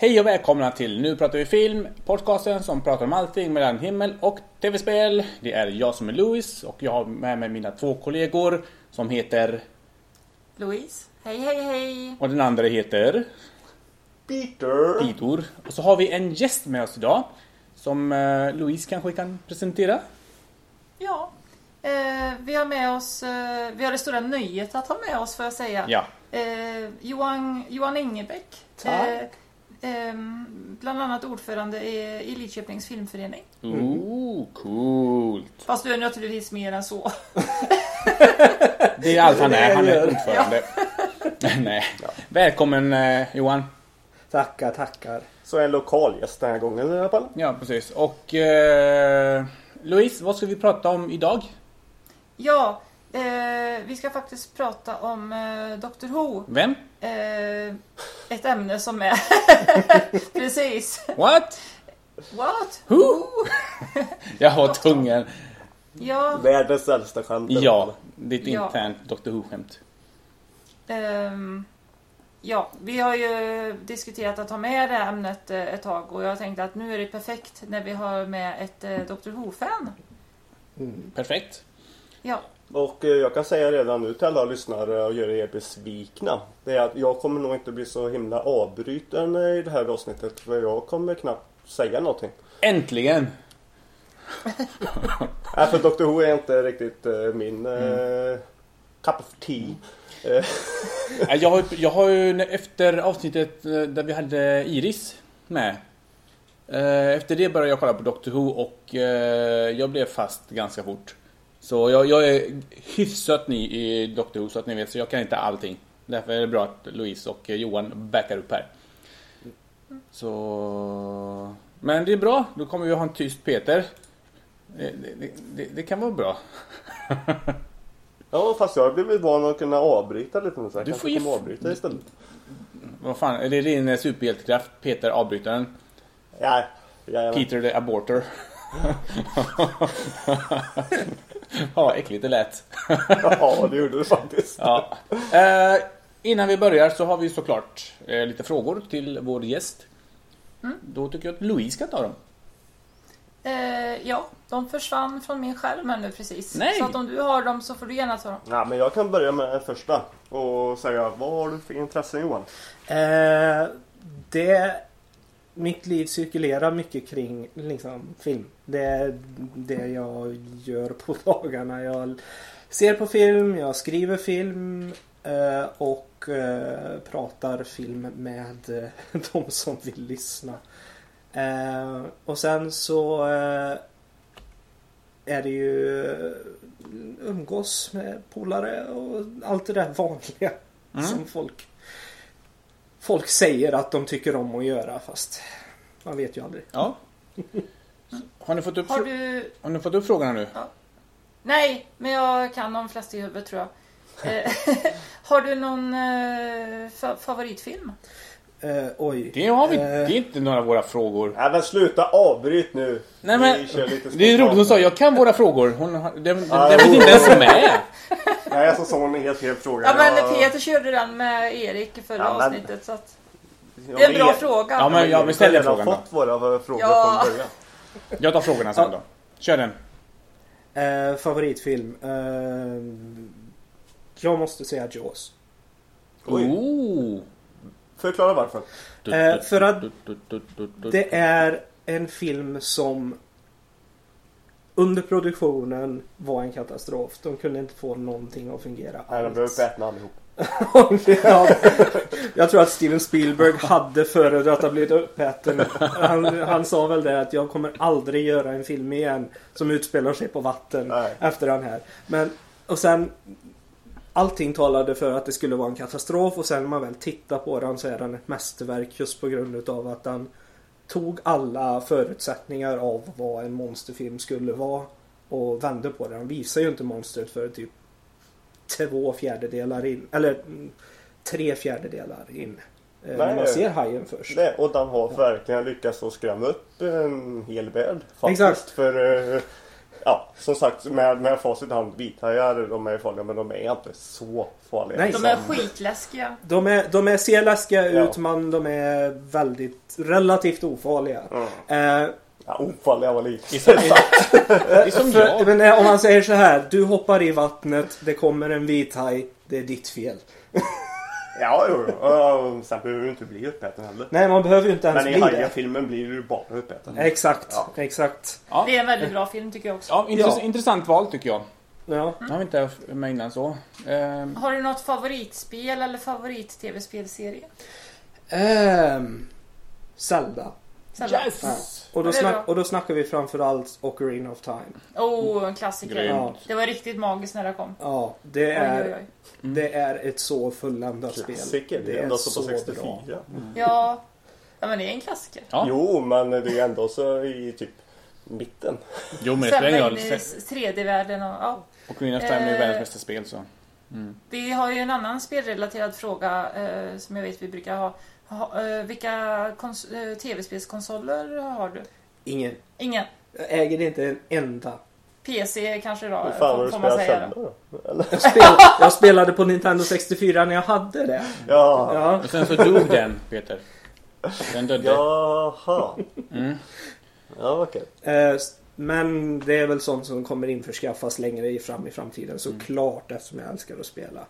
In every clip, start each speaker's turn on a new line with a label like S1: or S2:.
S1: Hej och välkomna till Nu pratar vi film, podcasten som pratar om allting mellan himmel och tv-spel. Det är jag som är Louis och jag har med mig mina två kollegor som heter...
S2: Louise. Hej, hej, hej.
S1: Och den andra heter...
S3: Peter.
S1: Pitor. Och så har vi en gäst med oss idag som eh, Louise kanske kan presentera.
S2: Ja. Eh, vi har med oss, eh, vi har det stora nöjet att ha med oss får jag säga.
S1: Ja.
S2: Eh, Johan, Johan Ingebäck.
S3: Tack.
S2: Eh, ehm, bland annat ordförande i, Lidköpings filmförening.
S1: Ooh, coolt.
S2: Fast du är naturligtvis mer än så.
S1: Det är allt han är. Han är
S3: Ja.
S1: ordförande. Nej. Välkommen eh, Johan.
S4: Tackar, tackar.
S3: Så en lokal gäst den här gången i alla fall.
S1: Ja, precis. Och eh, Louise, vad ska vi prata om idag?
S2: Ja, eh, vi ska faktiskt prata om eh, Dr Who.
S1: Vem?
S2: Eh, ett ämne som är... Precis.
S1: What?
S2: What?
S1: Who? Jag har tungen.
S2: Ja.
S3: Världens äldsta skämt.
S1: Ja, det är ett
S2: Ja.
S1: internt Dr Who-skämt.
S2: Ehm, ja, vi har ju diskuterat att ha med det här ämnet eh, ett tag och jag tänkte att nu är det perfekt när vi har med ett eh, Dr Who-fan.
S1: Perfekt.
S2: Ja,
S3: Och eh, jag kan säga redan nu till alla lyssnare och göra er besvikna. Det är att jag kommer nog inte bli så himla avbruten eh, i det här avsnittet. För jag kommer knappt säga någonting.
S1: Äntligen!
S3: Nej, för Dr Who är inte riktigt eh, min eh, cup of tea.
S1: Ja, Jag har, jag har ju efter avsnittet där vi hade Iris med. Efter det började jag kolla på Dr Who och jag blev fast ganska fort. Så jag, jag är hyfsat ny i Dr Who så att ni vet, så jag kan inte allting. Därför är det bra att Louise och Johan backar upp här. Så... Men det är bra, då kommer vi ha en tyst Peter. Det, det, det, det kan vara bra.
S3: ja, fast jag har blivit van att kunna avbryta lite nu. Så jag
S1: Du får f-
S3: avbryta istället.
S1: Vad fan, är det din superhjältekraft? Peter avbrytaren?
S3: Ja, jajamän.
S1: Peter the aborter. Ja, vad äckligt det lät.
S3: Ja, det gjorde du faktiskt.
S1: Ja. Eh, innan vi börjar så har vi såklart eh, lite frågor till vår gäst. Då tycker jag att Louise ska ta dem.
S2: eh, ja, de försvann från min skärm här nu precis.
S1: Nej.
S2: Så att om du har dem så får du gärna ta dem.
S3: Ja, men jag kan börja med den första. Och säga, vad har du för intressen Johan?
S4: Eh, det, mitt liv cirkulerar mycket kring liksom, film. Det är det jag gör på dagarna. Jag ser på film, jag skriver film eh, och eh, pratar film med eh, de som vill lyssna. Eh, och sen så eh, är det ju eh, umgås med polare och allt det där vanliga som folk folk säger att de tycker om att göra fast man vet ju aldrig.
S1: Ja. Har ni fått upp,
S2: Har du...
S1: har ni fått upp frågorna nu?
S2: Nej, men jag kan de flesta i huvudet tror jag. Eh, har du någon eh, fa- favoritfilm?
S4: Eh, oj.
S1: Det har vi
S4: Eh,
S1: Det är inte några av våra frågor.
S3: Nej men sluta avbryt nu.
S1: Nej men, det är roligt hon sa jag kan våra frågor. Hon, har- den, den,
S3: Ja,
S1: den vet
S3: jo.
S1: inte ens med.
S3: Nej så sa hon en helt fel fråga.
S2: Ja men
S3: Jag-
S2: Peter körde den med Erik i förra
S3: Ja, men-
S2: avsnittet så att det är en bra fråga.
S1: Ja, men- ja, vi ställer
S3: Vi har redan
S1: frågan då.
S3: fått våra frågor
S2: Ja.
S3: från början.
S1: Jag tar frågorna sen då. Kör den.
S4: Eh, favoritfilm? Eh, jag måste säga Jaws.
S3: Oj.
S1: Ooh.
S3: Förklara varför.
S4: Eh, för att.
S1: Det
S4: är en film som under produktionen var en katastrof. De kunde inte få någonting att fungera
S3: Nej, de blev
S4: alls.
S3: uppätna allihop.
S4: ja, jag tror att Steven Spielberg hade föredragit att bli uppäten. Han, han sa väl det att jag kommer aldrig göra en film igen som utspelar sig på vatten
S3: Nej.
S4: efter den här. Men, och sen Allting talade för att det skulle vara en katastrof och sen när man väl tittar på den så är den ett mästerverk just på grund utav att den tog alla förutsättningar av vad en monsterfilm skulle vara och vände på det. Den visar ju inte monstret för typ två fjärdedelar in. Eller mm, tre fjärdedelar in. Eh, när man
S3: Nej.
S4: ser hajen först.
S3: Det, och den har verkligen lyckats att skrämma upp en hel värld. Faktiskt.
S4: Exakt.
S3: För eh, ja, som sagt med, med facit i hand. Vithajar de är farliga men de är inte så farliga.
S4: Nej.
S2: De är skitläskiga.
S4: De, är, de är, ser läskiga
S3: Ja.
S4: ut men de är väldigt relativt ofarliga.
S3: Mm.
S4: Eh,
S3: Ja, ofarliga var lite.
S1: Det är som
S4: för,
S1: jag.
S4: men eh, om man säger så här. Du hoppar i vattnet, det kommer en vithaj. Det är ditt fel.
S3: Ja, jo, jo. Och Sen behöver du inte bli uppäten heller.
S4: Nej, man behöver ju inte ens
S3: Men i
S4: bli det.
S3: Hajen-filmen blir du bara uppäten.
S4: Exakt,
S3: Ja.
S4: exakt.
S1: Ja.
S2: Det är en väldigt bra film tycker jag också.
S1: Ja, intress
S4: Ja.
S1: Intressant val tycker jag.
S4: Ja.
S1: Jag har inte haft med innan så. Ehm,
S2: Har du något favoritspel eller favorit-tv-spelserie?
S4: Ehm, Zelda.
S2: Zelda?
S1: yes!
S4: Ja. Och, då snack,
S2: bra.
S4: och då snackar vi framförallt Ocarina of Time.
S2: Oh, en klassiker.
S4: Ja.
S2: Det var riktigt magiskt när det kom.
S4: Ja, det
S2: Oj,
S4: är,
S2: oj, oj.
S4: det är ett så fulländat spel.
S3: Klassiker. Det är ändå så på 64.
S2: Ja. ja, men det är en klassiker.
S1: Ja.
S3: Jo, men det är ändå så i typ mitten.
S1: Jo men det spelar ingen roll.
S2: in i 3D-världen och ja.
S1: Och Queen of Time är ju
S2: Eh.
S1: världens bästa spel så.
S2: Vi har ju en annan spelrelaterad fråga eh, som jag vet vi brukar ha. Ha eh, vilka eh, tv-spelskonsoler har du?
S4: Ingen.
S2: Ingen.
S4: Jag äger inte en enda.
S2: PC kanske då,
S3: Hur fan har
S2: får,
S3: du spelat
S2: Då.
S3: Eller?
S4: Jag, spel, jag spelade på Nintendo 64 när jag hade det.
S3: Ja.
S4: Ja.
S1: Och sen så dog den Peter. Den dödde.
S3: Jaha.
S1: Mm.
S3: Ja, okej.
S4: Eh, Men det är väl sånt som kommer införskaffas längre fram i framtiden såklart eftersom jag älskar att spela.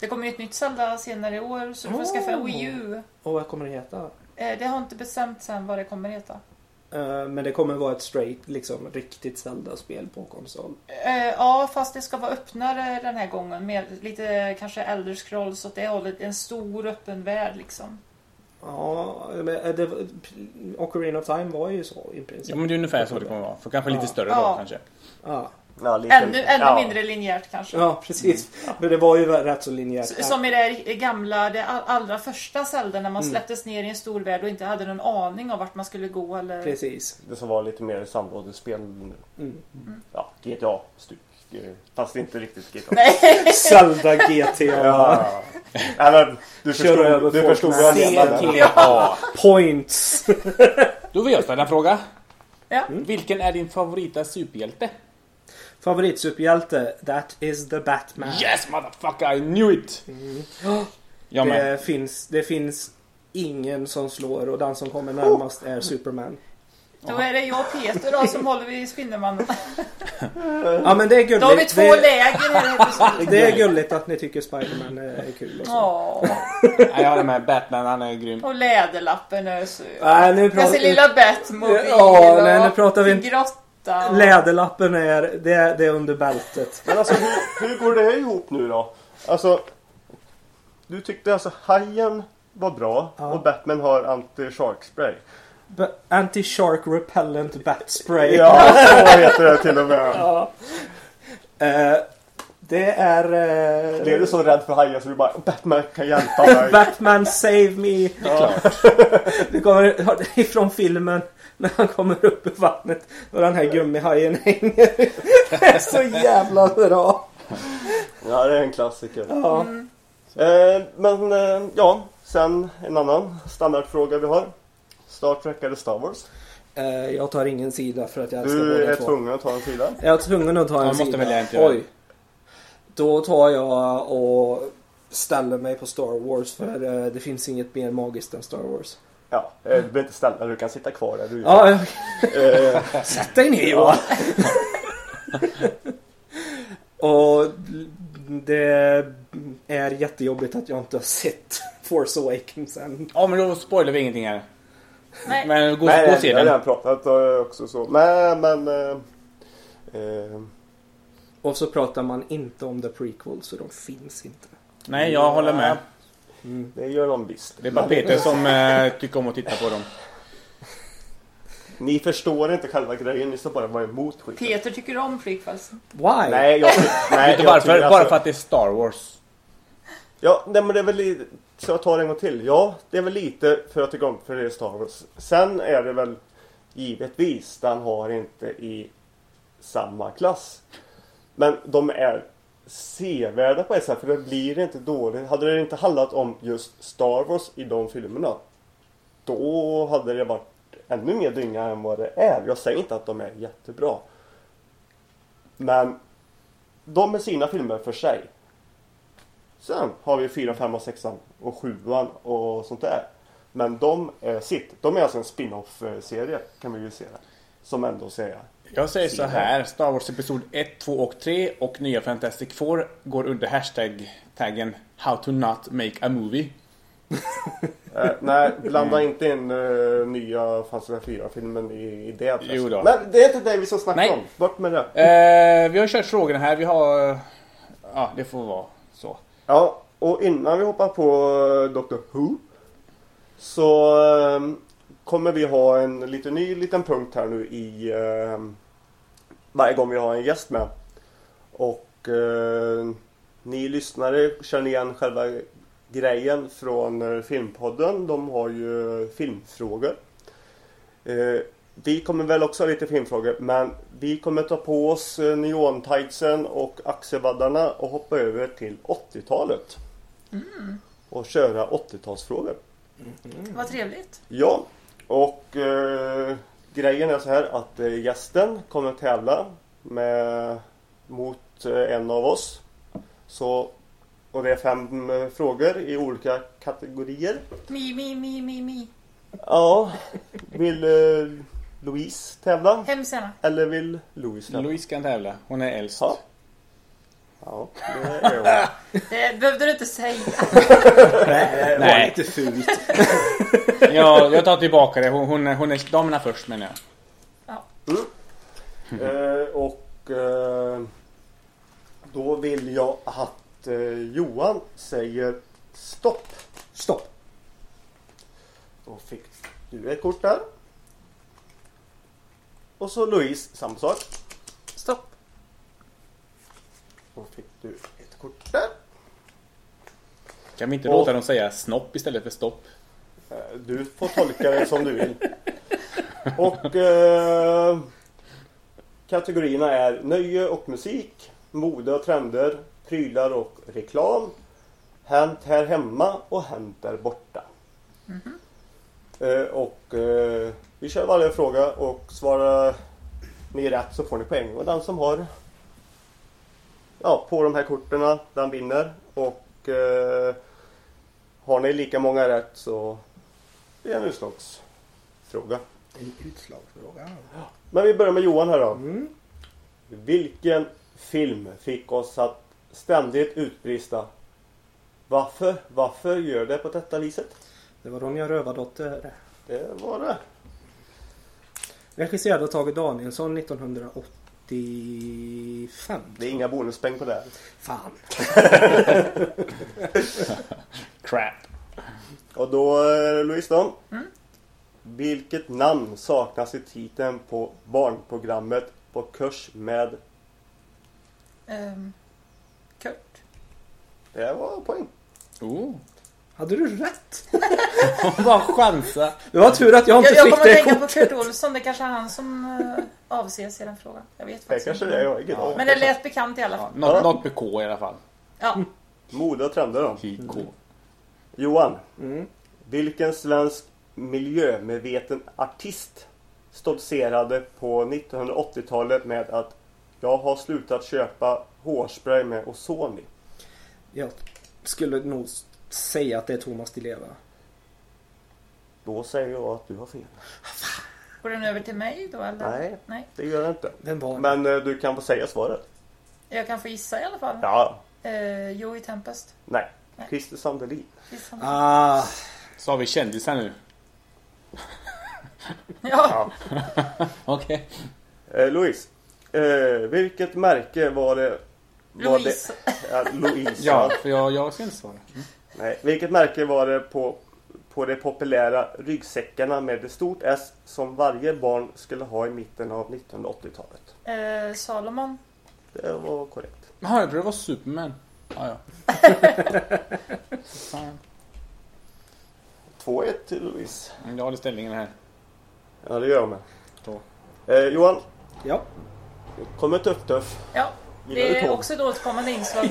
S2: Det kommer ju ett nytt Zelda senare i år så du får
S4: Oh.
S2: skaffa en Wii U.
S4: Och vad kommer det heta?
S2: Eh, det har inte bestämt sen vad det kommer heta.
S4: Eh, Men det kommer vara ett straight, liksom riktigt Zelda-spel på konsol.
S2: Eh, ja, fast det ska vara öppnare den här gången. Med lite kanske Elder Scrolls åt det hållet. En stor öppen värld liksom.
S4: Ja, men det, Ocarina of Time var ju så i princip.
S1: Ja men det är ungefär så det kommer vara. För kanske lite
S4: Ja.
S1: större
S2: Ja.
S1: då kanske.
S4: Ja,
S3: Ja, lite-
S2: Ännu, ännu
S3: ja.
S2: mindre linjärt kanske.
S4: ja precis. Men det var ju rätt så linjärt.
S2: Som i det gamla, det all- allra första Zelda när man
S4: Mm.
S2: släpptes ner i en stor värld och inte hade någon aning om vart man skulle gå eller...
S4: Precis.
S3: Det som var lite mer sandlådespel.
S4: Mm.
S3: Ja, GTA-stuk. Fast inte riktigt GTA.
S2: Nej!
S4: Zelda GTA.
S3: Ja. Eller, du
S4: Kör
S3: förstod,
S4: över
S3: du förstod vad jag.
S1: Ja.
S4: Points.
S1: Då vill jag ställa en fråga.
S2: Ja.
S1: Vilken är din favorita superhjälte?
S4: Favoritsuperhjälte? That is the Batman.
S1: Yes motherfucker, I knew it! Med.
S4: Det finns, det finns ingen som slår och den som kommer närmast är Superman.
S2: Då är det jag och Peter då som håller vid Spindelmannen.
S4: Ja men det är gulligt.
S2: Då har vi två
S4: det,
S2: läger här i
S4: det är gulligt att ni tycker Spiderman är kul och så.
S1: Nej, jag håller med. Batman, han är grym.
S2: och Läderlappen är så...
S4: Nej, nu
S2: Jag
S4: pratar
S2: ser lilla Batmobil
S4: Ja,
S2: och
S4: nej, nu pratar vi
S2: sin
S4: inte-
S2: grotta. och-
S4: Läderlappen är, det är, det är under bältet.
S3: Men alltså hur, hur går det här ihop nu då? Alltså, du tyckte alltså Hajen var bra
S4: Ja.
S3: och Batman har anti-shark spray.
S4: B- Anti-shark repellent bat spray.
S3: Ja, så heter det till och med.
S4: Ja. Eh, det är... eh,
S3: Blev du så rädd för hajar så du bara Batman kan hjälpa mig.
S4: Batman save me.
S3: Ja.
S4: Det kommer ifrån filmen när han kommer upp ur vattnet och den här gummihajen hänger. Det är så jävla bra.
S3: ja, det är en klassiker.
S4: Ja.
S3: Eh, men eh, ja, sen en annan standardfråga vi har. Star Trek eller Star Wars?
S4: Eh, jag tar ingen sida för att jag älskar
S3: Du
S4: båda
S3: är
S4: två.
S3: tvungen att ta en sida.
S4: Jag är tvungen att ta en
S1: måste
S4: sida.
S1: välja en.
S4: Oj. Då tar jag och ställer mig på Star Wars för eh, det finns inget mer magiskt än Star Wars.
S3: Ja, eh, du behöver inte ställa du kan sitta kvar där du gör.
S4: Ja,
S3: Eh,
S4: sätt dig ner Johan. och det är jättejobbigt att jag inte har sett Force Awakens än.
S1: Ja men då spoilar vi ingenting här.
S2: Nej.
S1: Men gå,
S3: nej,
S1: gå och
S3: nej,
S1: se
S3: jag har
S1: den.
S3: redan pratat eh, också så. Men, men... Eh, eh,
S4: Och så pratar man inte om the prequels så de finns inte.
S1: Nej jag håller med.
S4: Mm.
S3: det gör de visst.
S1: Det är bara Peter som eh, tycker om att titta på dem.
S3: Ni förstår inte själva grejen, ni ska bara vara emot skiten.
S2: Peter tycker om prequels.
S4: Why?
S3: Nej, jag, nej,
S1: Vet du
S3: jag
S1: varför?
S3: tycker
S1: Bara
S3: alltså-
S1: för att det är Star Wars.
S3: Ja, nej, men det är väl lite... Så jag tar det en gång till. Ja, det är väl lite för att tycka om för det är Star Wars. Sen är det väl givetvis, den har inte i samma klass. Men de är sevärda på ett sätt, för det blir inte dåligt. Hade det inte handlat om just Star Wars i de filmerna, då hade det varit ännu mer dynga än vad det är. Jag säger inte att de är jättebra. Men de är sina filmer för sig. Sen har vi 4, 5 och 6 och 7 och sånt där. Men de är sitt. De är alltså en spin-off serie kan vi ju säga. Som ändå säger.
S1: Jag säger så här. Star Wars Episod 1, 2 och 3 och nya Fantastic Four går under hashtag-taggen How to not make a movie.
S3: Eh, nej, blanda inte in uh, nya Fantastiska 4-filmen i, i det.
S1: Jo då.
S3: Men det är inte det vi ska snacka
S1: Nej.
S3: om. Bort med det.
S1: Eh, vi har kört frågorna här. Vi har... eh, Ja, det får vara så.
S3: Ja, och innan vi hoppar på eh, Doctor Who så eh, kommer vi ha en lite ny liten punkt här nu i eh, varje gång vi har en gäst med. Och eh, ni lyssnare känner igen själva grejen från eh, Filmpodden. De har ju filmfrågor. Eh, vi kommer väl också ha lite filmfrågor men vi kommer ta på oss eh, neontightsen och axelvaddarna och hoppa över till 80-talet. Och köra 80-talsfrågor.
S2: Vad trevligt.
S3: Ja, och eh, grejen är så här att eh, gästen kommer tävla med, mot eh, en av oss. Så, och det är fem eh, frågor i olika kategorier.
S2: Mi, mi, mi, mi, mi.
S3: Ja, vill eh, Louise tävla?
S2: Hemskt gärna.
S3: Eller vill Louise tävla?
S1: Louise kan tävla. Hon är äldst.
S3: Ja. Ja, det är.
S2: Det behövde du inte säga.
S4: Nej, det var
S1: Nej.
S4: lite fult.
S1: Ja, jag tar tillbaka det. Hon, hon, är, hon är damerna först menar jag.
S3: Eh, och eh, då vill jag att eh, Johan säger stopp.
S4: Stopp.
S3: Då fick du ett kort där. Och så Louise, samma sak. Då fick du ett kort där.
S1: Kan vi inte
S3: Och-
S1: låta dem säga snopp istället för stopp?
S3: Eh, Du får tolka det som du vill. Och eh, kategorierna är nöje och musik, mode och trender, prylar och reklam, hänt här hemma och hänt där borta. Eh, och eh, vi kör varje fråga och svarar ni rätt så får ni poäng. Och den som har ja, på de här korten, den vinner. Och eh, har ni lika många rätt så det är en utslagsfråga.
S4: En utslagsfråga.
S3: Men vi börjar med Johan här då.
S4: Mm.
S3: Vilken film fick oss att ständigt utbrista Varför? Varför gör det på detta viset?
S4: Det var Ronja Rövardotter.
S3: Det var det.
S4: Regisserad av Tage Danielsson 1985.
S3: Det är inga bonuspoäng på det. här.
S4: Fan.
S1: Crap.
S3: Och då är det Louise då. Vilket namn saknas i titeln på barnprogrammet På kurs med?
S2: Um, Kurt.
S3: Det var poäng.
S1: Oh.
S4: Hade du rätt?
S1: Bara chansa.
S4: Det var tur att jag inte
S2: Jag, jag
S4: fick
S2: kommer att
S4: det
S2: tänka på. Kurt Olsson. Det kanske är han som uh, avses i den frågan. Jag vet
S3: Det
S2: faktiskt
S3: kanske det är. Jag aning.
S2: Men det lät bekant i alla fall.
S1: Något,
S3: Ja.
S1: något med K i alla fall.
S2: Ja.
S3: Mode och trender då.
S1: K.
S3: Johan.
S4: Mm.
S3: Vilken svensk miljömedveten artist stoltserade på 1980-talet med att jag har slutat köpa hårspray med ozon i?
S4: Jag skulle nog säga att det är Thomas Di Leva.
S3: Då säger jag att du har fel.
S2: Går den över till mig då eller?
S3: Nej.
S2: Nej.
S3: Det gör det inte.
S4: Vem var det?
S3: Men eh, du kan få säga svaret.
S2: Jag kan få gissa i alla fall.
S3: Ja.
S2: Uh, Joey Tempest.
S3: Nej.
S2: Nej.
S3: Christer Sandelin.
S2: Gissa.
S4: Ah,
S1: Så har vi kändisar nu.
S2: Ja.
S1: Okej.
S3: Eh, Louise. Eh, vilket märke var det? Var
S2: Louise.
S3: Det, ja, Louise.
S1: Ja, för jag, jag ska inte svara. Mm.
S3: Nej. Vilket märke var det på, på de populära ryggsäckarna med ett stort S som varje barn skulle ha i mitten av 1980-talet?
S2: Eh, Salomon.
S3: Det var korrekt.
S1: Jaha, jag trodde det var Superman. Ja, ja. Fan.
S3: 2-1 till Louise.
S1: Jag håller ställningen här.
S3: Ja, det gör jag med.
S1: Så.
S3: Eh, Johan,
S4: ja.
S3: kommer tuff tuff.
S2: Ja.
S3: Gillar
S2: Det
S3: du
S2: är
S3: tåg?
S2: också ett återkommande inslag.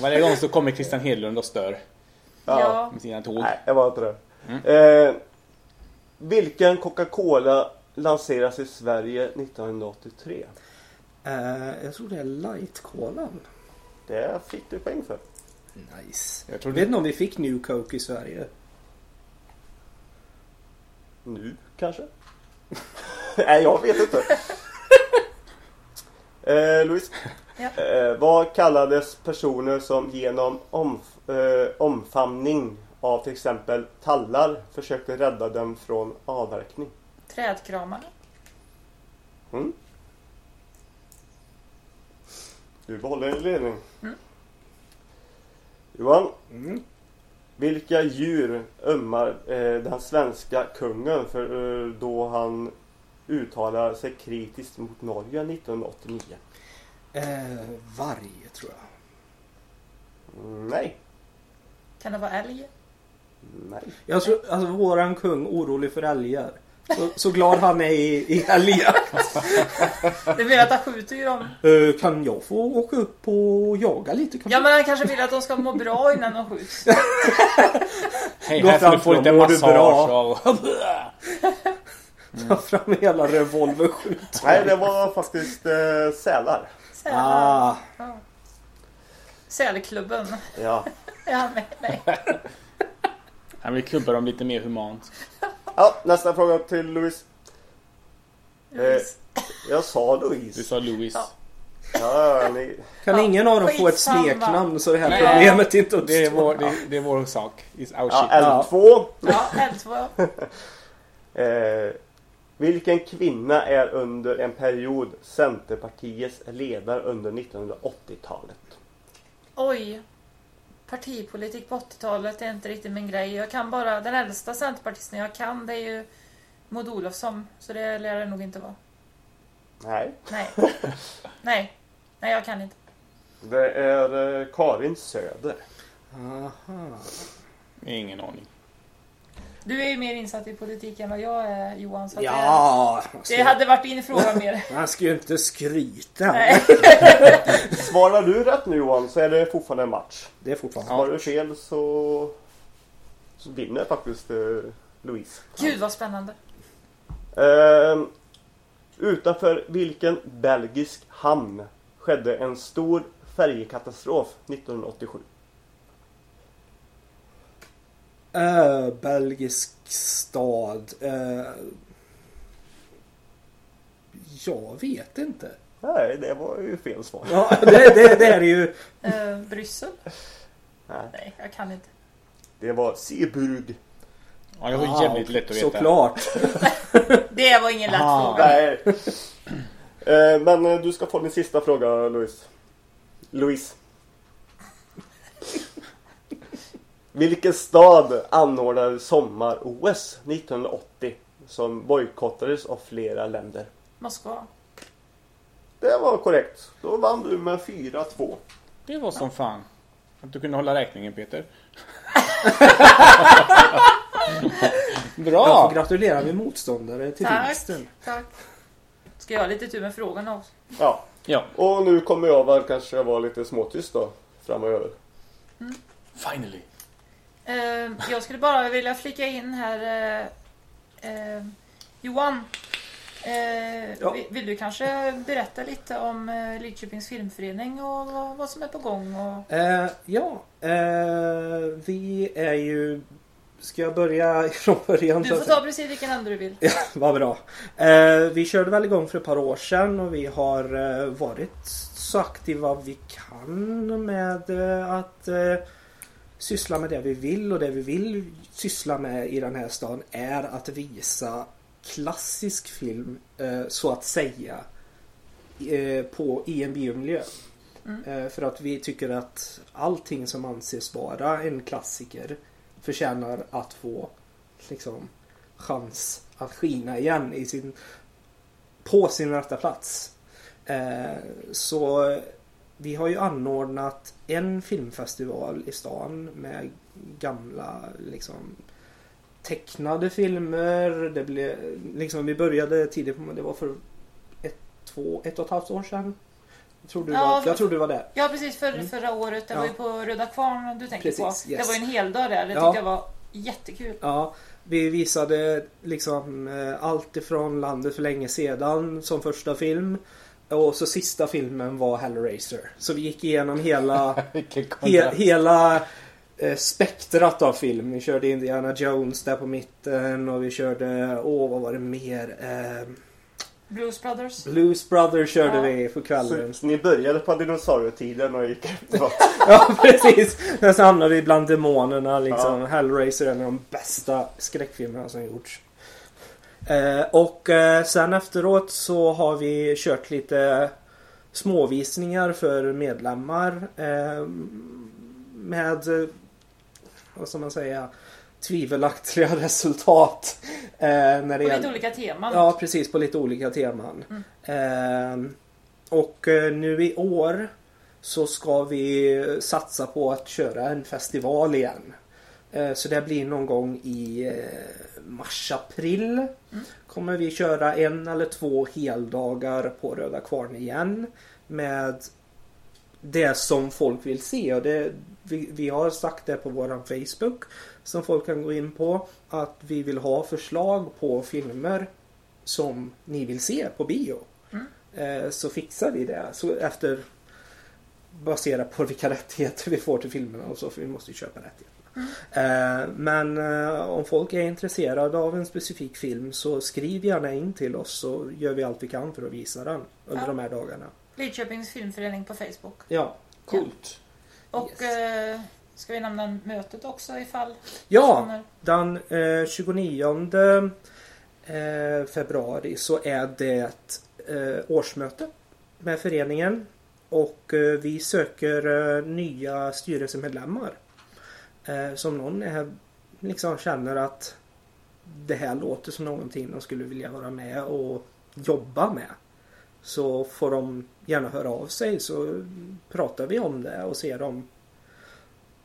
S1: Varje gång så kommer Christian Hedlund och stör
S2: ja.
S1: med sina tåg.
S3: Nej, det var inte det. Eh, vilken Coca-Cola lanseras i Sverige 1983?
S4: Eh, jag tror det är light-kolan.
S3: Det fick du poäng för.
S4: Nice.
S1: Jag
S4: Jag
S1: tror
S4: vet om vi fick New Coke i Sverige.
S3: Nu kanske? Nej, jag vet inte. eh, Louise.
S2: Ja.
S3: Eh, vad kallades personer som genom omf- eh, omfamning av till exempel tallar försökte rädda dem från avverkning?
S2: Trädkramare.
S3: Mm. Du behåller en ledning.
S2: Mm.
S3: Johan,
S4: Mm.
S3: vilka djur ömmar eh, den svenska kungen för eh, då han uttalar sig kritiskt mot Norge 1989?
S4: Eh, varg tror jag.
S3: Mm, nej.
S2: Kan det vara älg?
S3: Nej.
S4: Jag tror, alltså våran kung orolig för älgar. Så, så glad han är i, i älgjakt.
S2: Det vill att han skjuter ju dem.
S4: Eh, kan jag få åka upp och jaga lite? Kan
S2: Ja men han kanske vill att de ska må bra innan de skjuts.
S1: Hej,
S4: Gå
S1: här får
S4: fram
S1: du få
S4: till
S1: lite
S4: dem, mår du
S1: massage och...
S4: ta fram hela revolver skjut.
S3: Nej, det var faktiskt eh, sälar.
S2: Sälar.
S4: Ah,
S2: Ja. Sälklubben.
S3: Ja.
S2: Är han med? Nej.
S1: Han vill klubba dem lite mer humant.
S3: ja, nästa fråga till Louise.
S2: Louise.
S3: Jag sa
S1: Du
S3: Louise.
S1: sa Louis.
S2: Ja.
S3: Ja, ni...
S4: kan
S2: Ja,
S4: ingen av dem få ett smeknamn så det här
S2: Nej.
S4: problemet inte uppstår?
S1: Det är vår, det, det är vår sak. It's our
S3: ja,
S1: shit.
S3: L2.
S2: Ja, L2.
S3: Eh, vilken kvinna är under en period Centerpartiets ledare under 1980-talet?
S2: Oj. Partipolitik på 80-talet är inte riktigt min grej. Jag kan bara, den äldsta centerpartisten jag kan det är ju Maud Olofsson. Så det lär det nog inte vara.
S3: Nej,
S2: Nej. Nej. Nej, jag kan inte.
S3: det är eh, Karin Söder.
S4: Aha.
S1: Ingen aning.
S2: Du är ju mer insatt i politik än vad jag är Johan. Så att
S4: Ja,
S2: det,
S4: ska,
S2: det hade varit din fråga mer.
S4: man ska ju inte skryta.
S3: Svarar du rätt nu Johan så är det fortfarande en match.
S4: Det är fortfarande...
S3: Svarar du fel så, så vinner faktiskt eh, Louise.
S2: Gud vad spännande.
S3: Eh, utanför vilken belgisk hamn skedde en stor färjekatastrof 1987?
S4: Uh, belgisk stad. Uh, jag vet inte.
S3: Nej, det var ju fel svar.
S4: Ja, det, det, det är ju...
S2: Uh, Bryssel?
S3: Nej,
S2: Nej, jag kan inte.
S3: det var Seeburg.
S1: Ja, det var
S4: Ah,
S1: jävligt lätt att veta.
S4: Såklart.
S2: Det var ingen lätt
S1: Aha.
S2: fråga.
S3: Nej. Eh, Men eh, du ska få din sista fråga Louise. Louise. Vilken stad anordnade sommar-OS 1980 som bojkottades av flera länder?
S2: Moskva.
S3: Det var korrekt. Då vann du med 4-2.
S1: Det var som fan. Att du kunde hålla räkningen Peter.
S4: Jag
S1: Bra!
S4: får gratulera min motståndare till
S2: Tack.
S4: vinsten.
S2: Tack. Ska jag ha lite tur med frågorna också?
S3: Ja.
S1: Ja,
S3: Och nu kommer jag väl kanske vara lite småtyst då framöver.
S1: finally.
S2: Eh, jag skulle bara vilja flika in här. eh, eh, Johan. Eh,
S4: Ja.
S2: vill, du kanske berätta lite om eh, Lidköpings filmförening och vad, som är på gång? Och...
S4: Ja, vi är ju... Ska jag börja från början?
S2: Du får ta precis vilken ände du vill.
S4: Ja, vad bra. Eh, vi körde väl igång för ett par år sedan och vi har eh, varit så aktiva vi kan med eh, att syssla med det vi vill och det vi vill syssla med i den här stan är att visa klassisk film eh, så att säga eh, på, i en biomiljö. Eh, för att vi tycker att allting som anses vara en klassiker förtjänar att få liksom chans att skina igen i sin, på sin rätta plats. Så vi har ju anordnat en filmfestival i stan med gamla liksom tecknade filmer. Det blev, liksom, vi började tidigt, på- det var för ett, två, ett och ett halvt år sedan. Jag tror du,
S2: Ja,
S4: var, jag tror du var där.
S2: Ja precis, för, förra året. Det var
S4: Ja.
S2: ju på Röda Kvarn du tänker
S4: Precis,
S2: på.
S4: yes.
S2: Det var ju en hel dag där. Det
S4: Ja.
S2: tyckte jag var jättekul.
S4: Ja, Vi visade liksom eh, allt ifrån Landet för länge sedan som första film. Och så sista filmen var Hellraiser. Så vi gick igenom hela, he, hela eh, spektrat av film. Vi körde Indiana Jones där på mitten och vi körde, åh vad var det mer? Eh,
S2: Blues Brothers.
S4: Blues Brothers körde
S2: Ja.
S4: vi på kvällen.
S3: Så, så ni började på dinosaurietiden och gick efteråt.
S4: Ja precis. Men så hamnade vi bland demonerna liksom.
S3: Ja.
S4: Hellraiser är en av de bästa skräckfilmerna som gjorts. Eh, och eh, sen efteråt så har vi kört lite småvisningar för medlemmar. Eh, med, vad ska man säga, tvivelaktiga resultat. Eh, när det
S2: På lite olika teman.
S4: Ja, precis. På lite olika teman. Ehm, och nu i år så ska vi satsa på att köra en festival igen. Eh, så det blir någon gång i eh, mars-april. Kommer vi köra en eller två heldagar på Röda Kvarn igen. Med det som folk vill se. Och det, vi, vi har sagt det på våran Facebook. Som folk kan gå in på. Att vi vill ha förslag på filmer som ni vill se på bio. Eh, så fixar vi det. Så efter baserat på vilka rättigheter vi får till filmerna och så för vi måste ju köpa rättigheterna. Eh, men eh, om folk är intresserade av en specifik film så skriv gärna in till oss så gör vi allt vi kan för att visa den under
S2: Ja.
S4: de här dagarna.
S2: Lidköpings filmförening på Facebook.
S4: Ja,
S1: Coolt.
S2: Och
S4: Yes.
S2: eh, ska vi nämna mötet också ifall
S4: ja
S2: personer-
S4: den eh, 29 eh, februari så är det årsmöte med föreningen. Och vi söker nya styrelsemedlemmar. Eh, som någon är, liksom känner att det här låter som någonting de skulle vilja vara med och jobba med. Så får de gärna höra av sig så pratar vi om det och ser om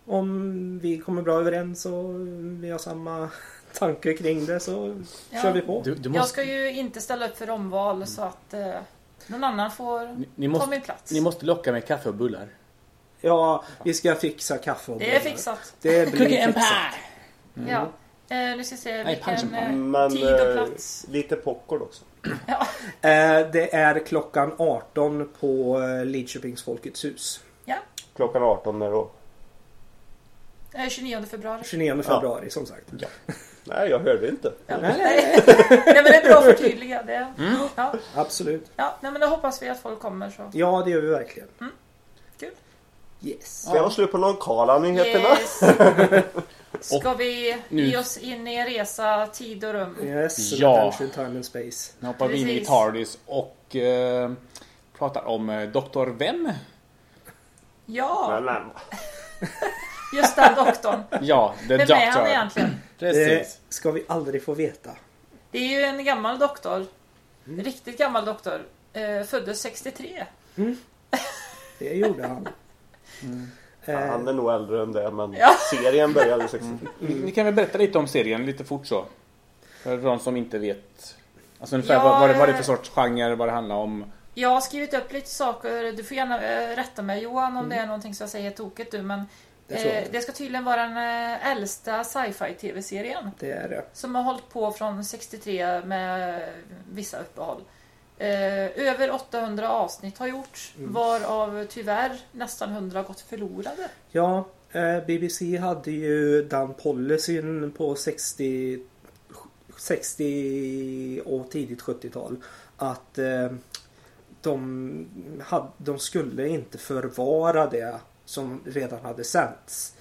S4: om vi kommer bra överens och vi har samma tanke kring det så
S2: Ja.
S4: kör vi på.
S1: Du, du
S2: Jag
S1: måste,
S2: ska ju inte ställa upp för omval så att eh, någon annan får
S1: ni, ni,
S2: ta
S1: måste,
S2: min plats.
S1: ni måste locka med kaffe och bullar.
S4: Ja, vi ska fixa kaffe och
S2: Det är
S4: bullar.
S2: fixat.
S4: Det blir
S1: Cookie and
S4: fixat.
S1: pie!
S2: Ja. Eh, nu ska vi se
S1: Nej, punch
S2: vilken
S1: and
S2: eh,
S3: Men
S2: tid och
S3: eh,
S2: plats.
S3: lite popcorn också.
S4: Eh, det är klockan 18 på eh, Lidköpings Folkets hus.
S3: Klockan 18 när då?
S2: Eh, 29 februari.
S4: 29 februari som sagt.
S3: Nej, jag hörde inte.
S2: Ja.
S4: Nej,
S2: Nej, men det är bra att förtydliga det. Ja,
S4: Absolut.
S2: ja nej, men då hoppas vi att folk kommer så.
S4: Ja, det gör vi verkligen. Yes.
S3: Ska jag slut på lokala nyheterna?
S2: Yes. Ska vi ge oss in i en resa, tid och rum?
S4: Yes,
S1: Ja.
S4: Time and Space.
S1: Nu hoppar vi in i
S2: Precis.
S1: Tardis och eh, pratar om eh, Dr. Vem?
S2: Ja,
S3: Men, men.
S2: just den doktorn.
S1: Ja, The
S2: Vem är han
S1: Doctor.
S2: egentligen?
S4: Det
S1: Precis.
S4: ska vi aldrig få veta.
S2: Det är ju en gammal doktor.
S1: Mm.
S2: Riktigt gammal doktor. Eh, föddes 63.
S4: Det gjorde han. Eh,
S3: Han är nog äldre än det, men
S2: Ja.
S3: serien började 63.
S1: Ni, ni kan väl berätta lite om serien lite fort så? För de som inte vet. Alltså ungefär
S2: Ja,
S1: vad, vad, det, vad det är för
S2: eh,
S1: sorts genre, vad det handlar om.
S2: Jag har skrivit upp lite saker. Du får gärna eh, rätta mig Johan om det
S1: Mm.
S2: är någonting som jag säger tokigt nu. Men
S4: Det tror jag.
S2: eh, det ska tydligen vara den eh, äldsta sci-fi tv-serien.
S4: det är det.
S2: Som har hållit på från 63 med vissa uppehåll. Eh, över 800 avsnitt har gjorts.
S4: Mm.
S2: Varav tyvärr nästan 100 har gått förlorade.
S4: Ja, eh, BBC hade ju den policyn på 60, 60 och tidigt 70-tal. Att eh, de, hade, de skulle inte förvara det som redan hade sänts.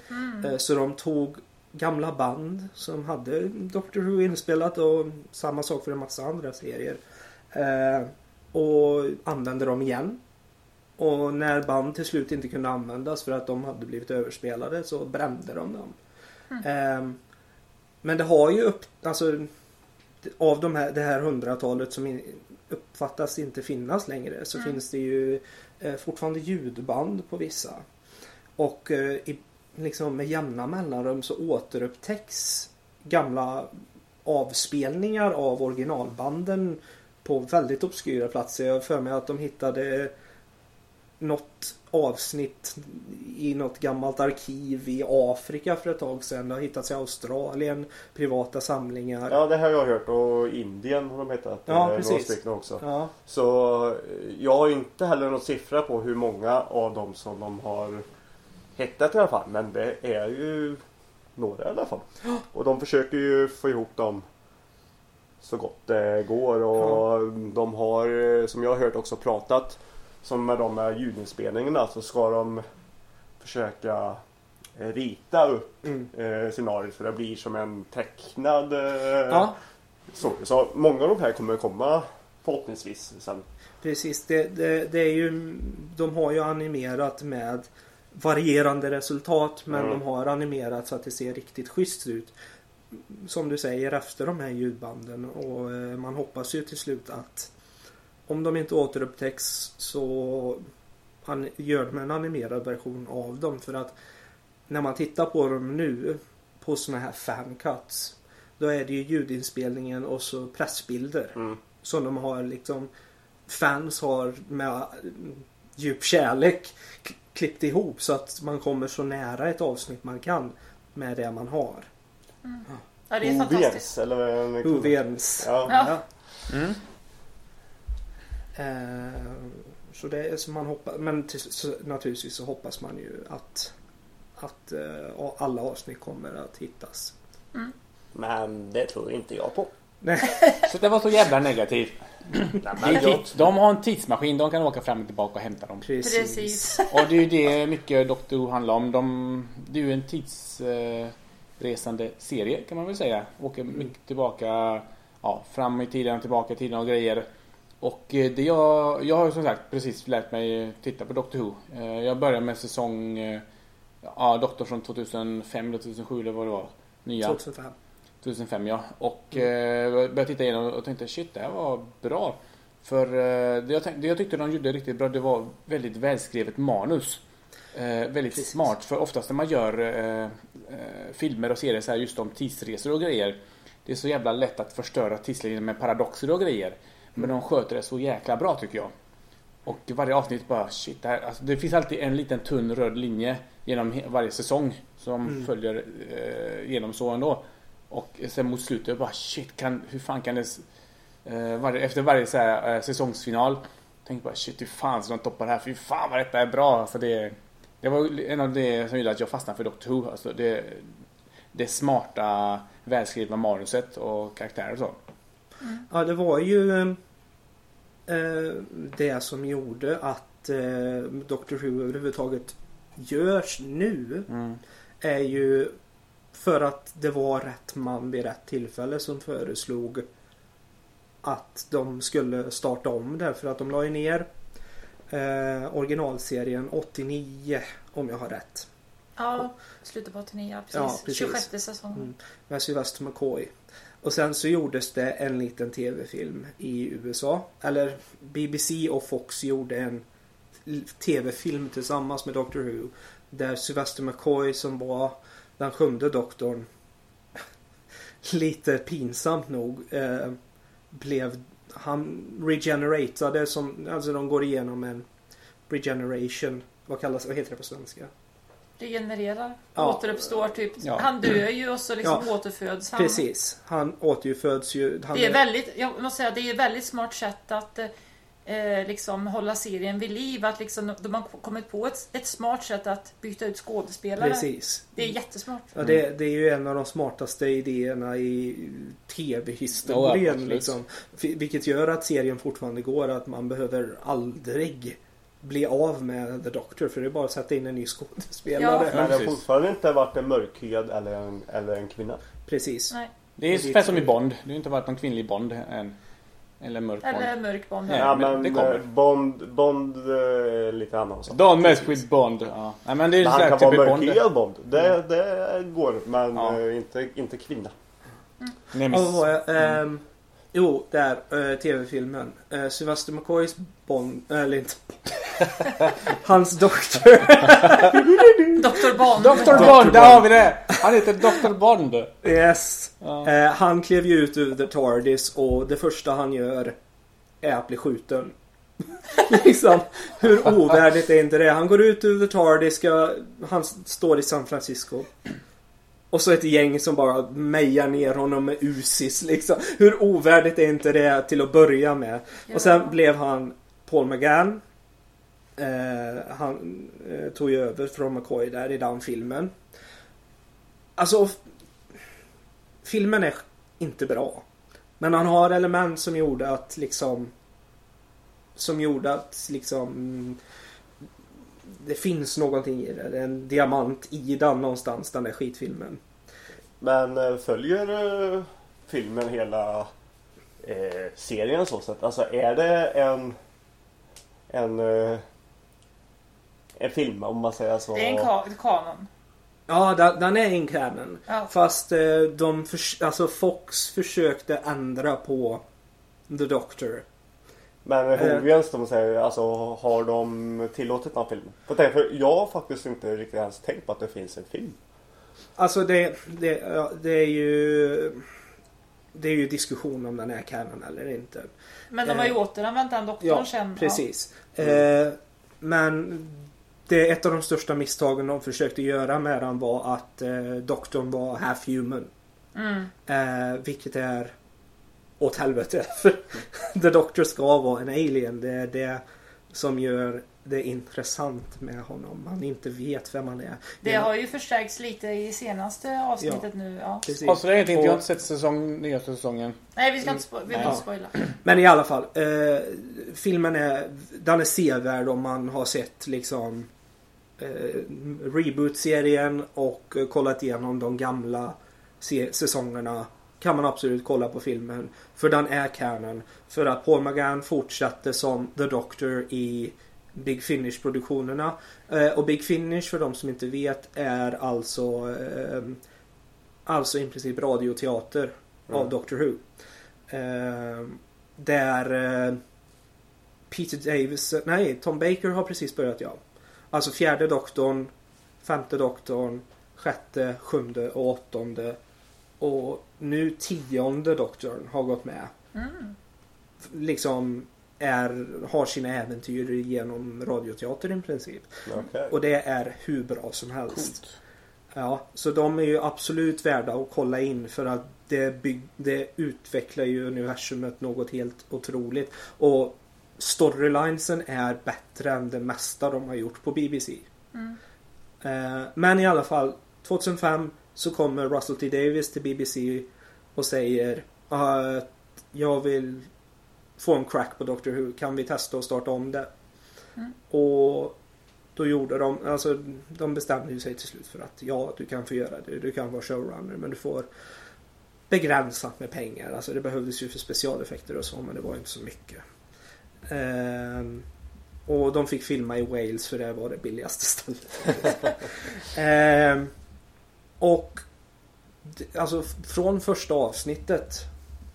S4: Eh, så de tog gamla band som hade Doctor Who inspelat och samma sak för en massa andra serier. Eh, och använde dem igen. Och när band till slut inte kunde användas för att de hade blivit överspelade så brände de dem. Ehm, men det har ju upp, alltså av de här, det här hundratalet som in, uppfattas inte finnas längre så finns det ju eh, fortfarande ljudband på vissa. Och eh, i, liksom med jämna mellanrum så återupptäcks gamla avspelningar av originalbanden på väldigt obskyra platser. Jag har för mig att de hittade något avsnitt i något gammalt arkiv i Afrika för ett tag sedan. Det har hittats i Australien, privata samlingar.
S3: Ja, det har jag hört och Indien har de hittat.
S4: Ja,
S3: eh, Några
S4: precis.
S3: stycken också.
S4: Ja,
S3: Så eh, jag har inte heller någon siffra på hur många av dem som de har hittat i alla fall. Men det är ju några i alla fall. Och de försöker ju få ihop dem så gott det går. Och de har, eh, som jag har hört, också pratat som med de här ljudinspelningarna så ska de försöka eh, rita upp
S4: mm.
S3: eh, scenariot så det blir som en tecknad eh,
S4: ja
S3: så, så många av de här kommer komma förhoppningsvis sen.
S4: precis. Det, det, det är ju, de har ju animerat med varierande resultat men
S3: Mm.
S4: de har animerat så att det ser riktigt schysst ut. Som du säger efter de här ljudbanden och eh, man hoppas ju till slut att om de inte återupptäcks så an- gör de en animerad version av dem för att när man tittar på dem nu på såna här fancuts då är det ju ljudinspelningen och så pressbilder
S3: Mm.
S4: som de har liksom fans har med djup kärlek klippt ihop så att man kommer så nära ett avsnitt man kan med det man har.
S2: Ja, det är fantastiskt.
S3: OVS eller en...
S4: UVMs.
S3: Ja.
S2: Ja.
S1: Mm.
S4: Eh, så det är som man hoppas. Men till, så, naturligtvis så hoppas man ju att att eh, alla avsnitt kommer att hittas.
S3: Men det tror inte jag på.
S1: Så det var så jävla negativt.
S3: Nej,
S1: tids- De har en tidsmaskin, de kan åka fram och tillbaka och hämta dem.
S4: Precis.
S2: Precis.
S1: Och det är ju det mycket Doctor Who handlar om. De, det är ju en tidsresande serie kan man väl säga. Åker mycket tillbaka, ja, fram i tiden tillbaka i tiden och grejer. Och eh, det jag, jag har ju som sagt precis lärt mig titta på Doctor Who. Eh, Jag började med säsong, eh, ja, Doctor från 2005 eller 2007 eller vad det var. Nya.
S4: 2005.
S1: 2005 ja. Och eh, började titta igenom och tänkte shit det här var bra. För det, jag tänkte, det jag tyckte de gjorde riktigt bra det var väldigt välskrivet manus. Eh, väldigt
S4: Precis.
S1: smart för oftast när man gör eh, eh, filmer och serier så här just om tidsresor och grejer. Det är så jävla lätt att förstöra tidslinjen med paradoxer och grejer. Men de sköter det så jäkla bra tycker jag. Och varje avsnitt bara shit, det, här, alltså, det finns alltid en liten tunn röd linje genom varje säsong som
S4: Mm.
S1: följer eh, genom så ändå. Och sen mot slutet bara shit, kan, hur fan kan det... Eh, varje, efter varje så här, eh, säsongsfinal tänkte bara shit, hur fan ska de toppa det här? Fy fan vad detta är bra! Alltså, det, det var en av det som gjorde att jag fastnade för Doctor Who. Alltså, det, det smarta, välskrivna manuset och karaktärer och så.
S4: Ja, det var ju eh, det som gjorde att eh, Doctor Who överhuvudtaget görs nu.
S1: Mm.
S4: Är ju för att det var rätt man vid rätt tillfälle som föreslog att de skulle starta om det. För att de la ju ner eh, originalserien 89 om jag har rätt.
S2: Ja, slutet på 89. ja, Precis.
S4: Ja, precis.
S2: 26 säsongen.
S4: Mm. Med Sylvester McCoy. Och sen så gjordes det en liten tv-film i USA. Eller BBC och Fox gjorde en tv-film tillsammans med Doctor Who. Där Sylvester McCoy som var den sjunde doktorn lite pinsamt nog eh, blev han regeneratade som alltså de går igenom en regeneration vad kallas vad heter det på svenska?
S2: Regenererar.
S4: Ja.
S2: Återuppstår typ.
S1: Ja.
S2: Han dör ju och så liksom
S4: Ja.
S2: återföds han.
S4: Precis. Han återföds ju. Han
S2: Det är väldigt, jag måste säga, det är ett väldigt smart sätt att eh, liksom hålla serien vid liv. Att liksom, de har kommit på ett, ett smart sätt att byta ut skådespelare.
S4: Precis.
S2: Det är jättesmart.
S4: Ja, det, det är ju en av de smartaste idéerna i
S1: Ja,
S4: tv-historien.
S1: absolut.
S4: liksom. Vilket gör att serien fortfarande går. Att man behöver aldrig bli av med The Doctor. För det är bara att sätta in en ny skådespelare.
S2: Ja.
S3: men det har fortfarande inte varit en mörkhyad eller en, eller en kvinna.
S4: Precis.
S2: Nej.
S1: Det är ungefär som i Bond. Det har inte varit någon kvinnlig Bond än. Eller mörk Bond.
S2: Eller mörk Bond.
S1: Nej.
S3: Ja,
S1: men
S3: men,
S1: det kommer.
S3: eh, Bond, Bond eh, lite annan sak.
S1: Don't mess with Bond. Ja. Nej, men det är
S3: Men han kan
S1: typ
S3: vara
S1: Bond.
S3: mörkhyad Bond. Det, det går. Men
S1: Ja.
S3: eh, inte, inte kvinna.
S4: Och, vad var jag? Ehm, jo, där. eh, tv-filmen. Uh, Sylvester McCoys Bond. Eller inte. Hans Doctor.
S2: Dr. Bond.
S1: Dr. Bond, där har vi det! Han heter Dr. Bond.
S4: yes.
S1: Ja.
S4: Eh, han klev ju ut ur The TARDIS och det första han gör är att bli skjuten. liksom, hur ovärdigt är inte det? Han går ut ur The TARDIS, ska, han står i San Francisco. Och så ett gäng som bara mejar ner honom med Usis liksom. Hur ovärdigt är inte det till att börja med?
S2: Ja.
S4: Och sen blev han Paul McGann. Eh, han eh, tog ju över från McCoy där i den filmen. Alltså Filmen är inte bra. Men han har element som gjorde att liksom Som gjorde att liksom Det finns någonting i det. Det är en diamant i den någonstans den där skitfilmen.
S3: Men eh, följer eh, filmen hela eh, serien så sätt? Alltså är det en en eh, en film om man säger så?
S2: Det är en ka- kanon.
S4: Ja, den, den är in canon.
S2: Ja.
S4: Fast eh, de förs- alltså Fox försökte ändra på The Doctor.
S3: Men
S4: Eh.
S3: Hovens de säger, alltså har de tillåtit någon film? För, det- för jag har faktiskt inte riktigt ens tänkt på att det finns en film.
S4: Alltså det, det, ja, det är ju Det är ju diskussion om den är canon eller inte.
S2: Men de har ju
S4: Eh,
S2: återanvänt den doktorn
S4: Ja,
S2: sen.
S4: precis. Eh, men det ett av de största misstagen de försökte göra med den var att eh, doktorn var half human.
S2: Mm.
S4: Eh, vilket är åt helvete. För The Doctor ska vara en alien. Det är det som gör det intressant med honom. Man inte vet vem han är.
S2: Det har ju förstärkts lite i senaste avsnittet nu. Ja.
S4: Precis.
S1: Avslöja ingenting,
S4: Och-
S1: jag har inte sett säsong, nyaste säsongen.
S2: Nej, vi ska inte, spo- vi
S4: Ja.
S2: inte spoila.
S4: Men i alla fall. Eh, filmen är, den är sevärd om man har sett liksom eh, reboot-serien och kollat igenom de gamla säsongerna. Kan man absolut kolla på filmen. För den är canon. För att Paul McGann fortsatte som The Doctor i Big Finish-produktionerna. Eh, och Big Finish för de som inte vet är alltså eh, Alltså i princip radioteater av
S3: Mm.
S4: Doctor Who. Eh, där eh, Peter Davis, nej Tom Baker har precis börjat ja. Alltså fjärde doktorn, femte doktorn, sjätte, sjunde och åttonde. Och nu tionde doktorn har gått med.
S2: Mm.
S4: Liksom är, har sina äventyr genom radioteater i princip.
S3: Okej.
S4: Och det är hur bra som helst.
S1: Coolt.
S4: Ja, så de är ju absolut värda att kolla in för att det, bygg, det utvecklar ju universumet något helt otroligt. Och storylinesen är bättre än det mesta de har gjort på BBC.
S2: Mm.
S4: Eh, men i alla fall 2005 så kommer Russell T Davis till BBC och säger att jag vill få en crack på Doctor Who. Kan vi testa och starta om det?
S2: Mm.
S4: Och då gjorde de, alltså de bestämde ju sig till slut för att ja, du kan få göra det. Du kan vara showrunner men du får begränsat med pengar. Alltså det behövdes ju för specialeffekter och så men det var inte så mycket. Ehm, och de fick filma i Wales för det var det billigaste stället. Ehm, och alltså från första avsnittet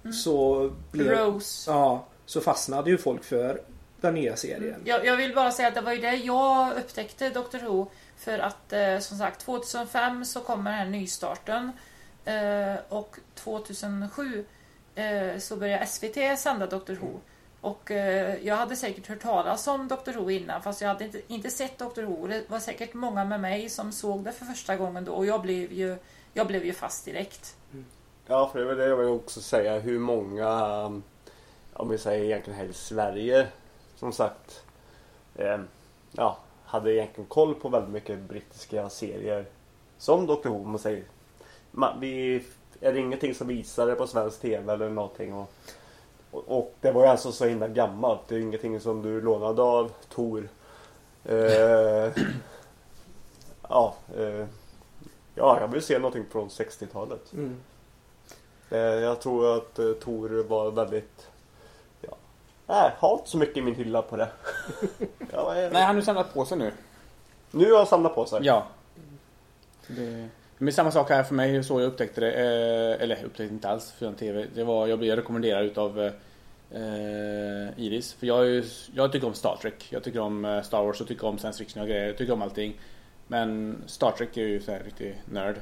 S2: Mm.
S4: så blev,
S2: Rose.
S4: ja, så fastnade ju folk för den nya serien.
S2: Jag, jag vill bara säga att det var ju det jag upptäckte Dr Who. För att eh, som sagt 2005 så kommer den här nystarten. Eh, och 2007 eh, så börjar SVT sända Dr Who. Och eh, jag hade säkert hört talas om Dr Who innan fast jag hade inte, inte sett Dr Who. Det var säkert många med mig som såg det för första gången då och jag blev ju, jag blev ju fast direkt.
S3: Ja, för det var det jag vill också säga. Hur många, om vi säger egentligen här i Sverige, som sagt, eh, ja, hade egentligen koll på väldigt mycket brittiska serier. Som Doctor Who, man säger. Man, vi, är det ingenting som visar det på svensk TV eller någonting? Och, och, och det var ju alltså så himla gammalt. Det är ingenting som du lånade av Tor. Eh, ja, eh, ja, jag vill se någonting från 60-talet.
S4: Mm.
S3: Eh, Jag tror att eh, Tor var väldigt... Nej, har inte så mycket i min hylla på det. ja, eh,
S1: Nej, han har ju samlat på sig nu.
S3: Nu har han samlat på sig.
S1: Ja. Det... Men samma sak här för mig, så jag upptäckte det. Eh, eller upptäckte inte alls för en TV. Det var, jag blev rekommenderad utav eh, Iris. För jag, ju, jag tycker om Star Trek. Jag tycker om eh, Star Wars, jag tycker om science fiction och grejer. Jag tycker om allting. Men Star Trek är ju så här riktig nörd.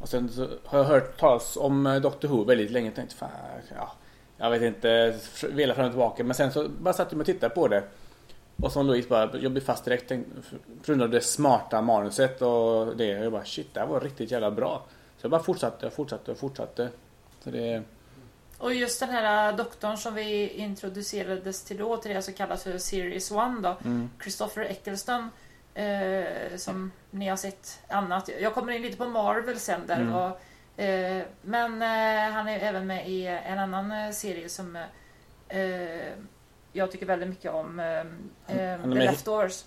S1: Och sen så har jag hört talas om eh, Doctor Who väldigt länge. Jag tänkte fan, ja. Jag vet inte, vela fram och tillbaka. Men sen så bara satt jag mig och tittade på det. Och som Louise bara, jag blev fast direkt på grund av det smarta manuset och det. Jag bara shit, det här var riktigt jävla bra. Så jag bara fortsatte och fortsatte och fortsatte. Så det,
S2: Och just den här äh, doktorn som vi introducerades till då, till det som kallas för Series 1 då.
S1: mm.
S2: Christopher Eccleston. Eh, som ni har sett annat. Jag kommer in lite på Marvel sen där.
S1: Mm.
S2: Och, men eh, han är även med i en annan eh, serie som eh, jag tycker väldigt mycket om. Eh, eh,
S1: Han
S2: The
S1: i-
S2: Leftovers.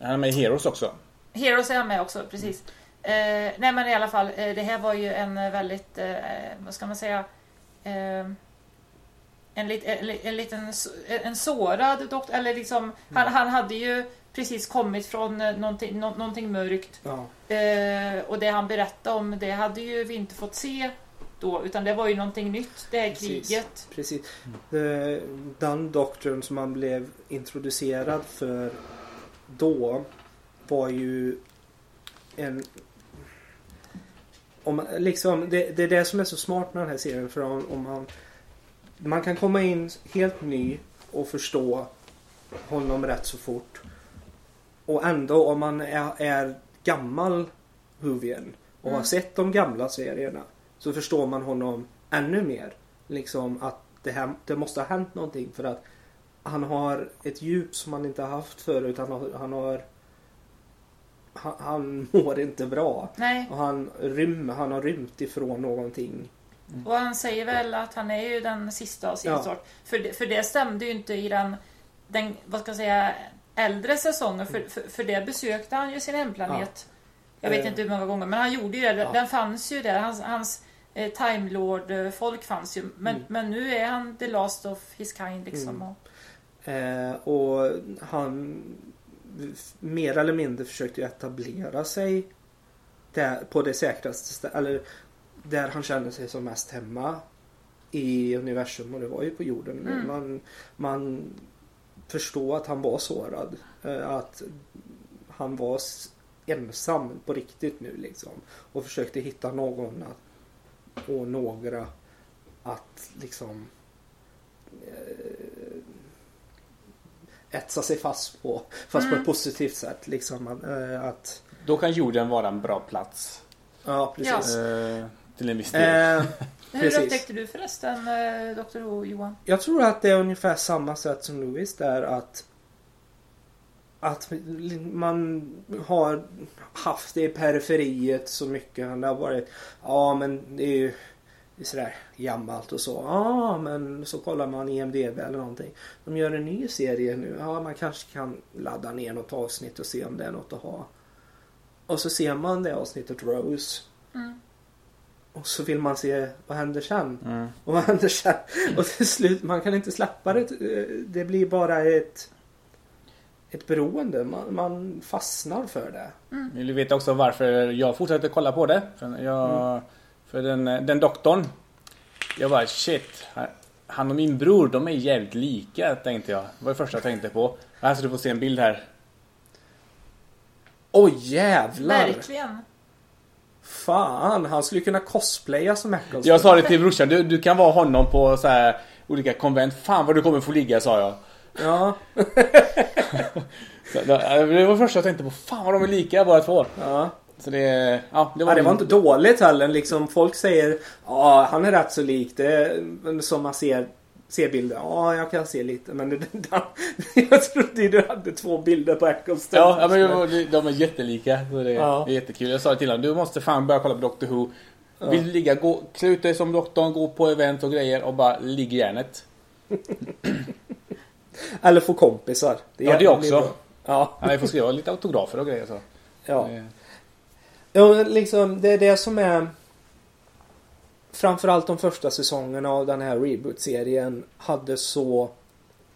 S1: Han är med i Heroes också.
S2: Heroes är han med också, precis. Eh, nej men i alla fall, eh, det här var ju en eh, väldigt, eh, vad ska man säga, eh, en, lit, en, en liten en sårad doktor, eller liksom, han, han hade ju precis kommit från eh, någonting, nå, någonting mörkt.
S4: Ja.
S2: Eh, och det han berättade om, det hade ju vi inte fått se då, utan det var ju någonting nytt, det här
S4: Precis.
S2: kriget.
S4: Precis. Eh, Den doktorn som man blev introducerad för då var ju en... Om, man- liksom, det, det är det som är så smart med den här serien. För om, om man, man kan komma in helt ny och förstå honom rätt så fort. Och ändå om man är, är gammal Huvien och har
S2: Mm.
S4: sett de gamla serierna så förstår man honom ännu mer. Liksom att det, här, det måste ha hänt någonting för att han har ett djup som han inte har haft förut. Han har, han har han, han mår inte bra.
S2: Nej,
S4: Och han, rym, han har rymt ifrån någonting.
S2: och han säger väl att han är ju den sista av sin
S4: Ja.
S2: sort. För det, för det stämde ju inte i den, den vad ska jag säga, äldre säsongen. För, för, för det besökte han ju sin hemplanet. Jag vet
S4: Eh.
S2: inte hur många gånger, men han gjorde ju det. Den fanns ju där. Hans, hans eh, Time Lord-folk fanns ju. Men,
S4: Mm.
S2: men nu är han the last of his kind liksom.
S4: Mm.
S2: Och,
S4: Eh, och han mer eller mindre försökte ju etablera sig där, på det säkraste. Eller där han kände sig som mest hemma i universum och det var ju på jorden.
S2: Mm.
S4: Man, man förstår att han var sårad. Eh, att han var ensam på riktigt nu liksom. Och försökte hitta någon att, och några att liksom eh, etsa sig fast på. Fast på
S2: Mm.
S4: ett positivt sätt. Liksom att, eh, att
S1: Då kan jorden vara en bra plats.
S4: ja, precis.
S1: Eh, till en viss del.
S4: Eh,
S2: hur
S4: Precis.
S2: upptäckte du förresten eh, Dr. Who, Johan?
S4: jag tror att det är ungefär samma sätt som Louis där att att man har haft det i periferiet så mycket. Det har varit ja men det är ju det är sådär gammalt och så. Ja men så kollar man IMDB eller någonting. De gör en ny serie nu. Ja man kanske kan ladda ner något avsnitt och se om det är något att ha. Och så ser man det avsnittet Rose.
S2: Mm.
S4: Och så vill man se vad händer sen.
S1: Mm.
S4: Och vad händer sen? Och till slut, man kan inte släppa det. Det blir bara ett ett beroende. Man, man fastnar för det.
S1: Vill du veta också varför jag fortsätter kolla på det? För, jag,
S4: Mm.
S1: för den, den doktorn. Jag bara shit. Han och min bror de är jävligt lika tänkte jag. Det var det första jag tänkte på. Här ska du få se en bild här.
S4: Oj jävlar!
S2: Verkligen.
S4: Fan, han skulle kunna cosplaya som Eccleston.
S1: Jag sa det till brorsan. Du, du kan vara honom på så här olika konvent. Fan vad du kommer få ligga sa jag.
S4: Ja,
S1: Så, det var första jag tänkte på. Fan vad de är lika båda två.
S4: ja.
S1: Så det, ja, det var,
S4: Ja, det var
S1: min-
S4: inte dåligt heller. Liksom, folk säger ja han är rätt så lik. Det som man ser, ser bilder. Ja, jag kan se lite. Men det, jag trodde du hade två bilder på Eccleston.
S1: Ja, ja, men det det- de är jättelika. Så det,
S4: Ja.
S1: det är jättekul. Jag sa det till honom. Du måste fan börja kolla på Doctor Who.
S4: Ja.
S1: Vill du ligga, gå, klä ut dig som doktorn, gå på event och grejer och bara ligg järnet.
S4: Eller få kompisar.
S1: Ja, det också.
S4: bra. Ja,
S1: Han får skriva lite autografer och grejer så.
S4: ja.
S1: Det-
S4: Ja, liksom, det är det som är Framförallt de första säsongerna av den här reboot-serien hade så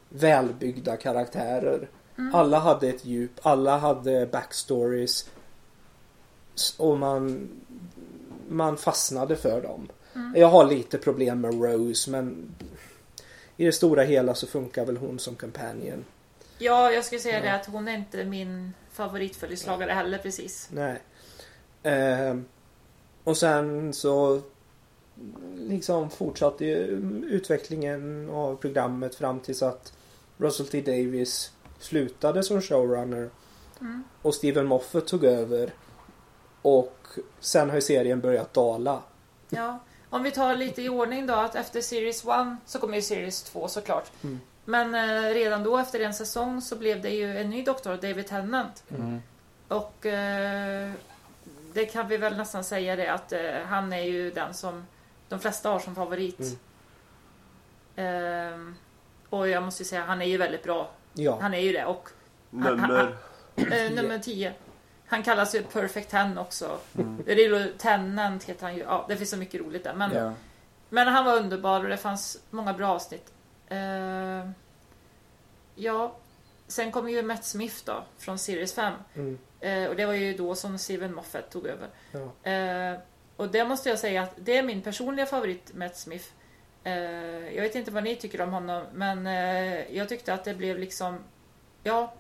S4: välbyggda karaktärer. Alla hade ett djup, alla hade backstories. Och man, man fastnade för dem. Jag har lite problem med Rose men i det stora hela så funkar väl hon som companion.
S2: Ja, jag skulle säga det att hon är inte min favoritföljeslagare heller precis.
S4: Nej. Ehm, och sen så liksom fortsatte utvecklingen av programmet fram tills att Russell T Davis slutade som showrunner.
S2: Mm.
S4: Och Steven Moffat tog över. Och sen har ju serien börjat dala.
S2: Ja. Om vi tar lite i ordning då att efter Series 1 så kommer ju Series 2 såklart.
S4: Mm.
S2: Men eh, redan då efter en säsong så blev det ju en ny doktor, David Tennant.
S1: Mm.
S2: Och eh, det kan vi väl nästan säga det att eh, han är ju den som de flesta har som favorit.
S4: Mm.
S2: Ehm, och jag måste ju säga han är ju väldigt bra.
S4: Ja.
S2: Han är ju det. Och
S3: Nummer...
S2: eh, nummer 10. Han kallas ju Perfect Ten också.
S1: Mm.
S2: Rilo Tennant heter han ju. Ja, det finns så mycket roligt där. Men,
S1: Ja.
S2: men han var underbar och det fanns många bra avsnitt. Eh, ja, sen kom ju Matt Smith då från Series 5.
S4: Mm.
S2: Eh, och det var ju då som Steven Moffat tog över.
S4: Ja.
S2: Eh, och det måste jag säga att det är min personliga favorit Matt Smith. Eh, jag vet inte vad ni tycker om honom men eh, jag tyckte att det blev liksom Ja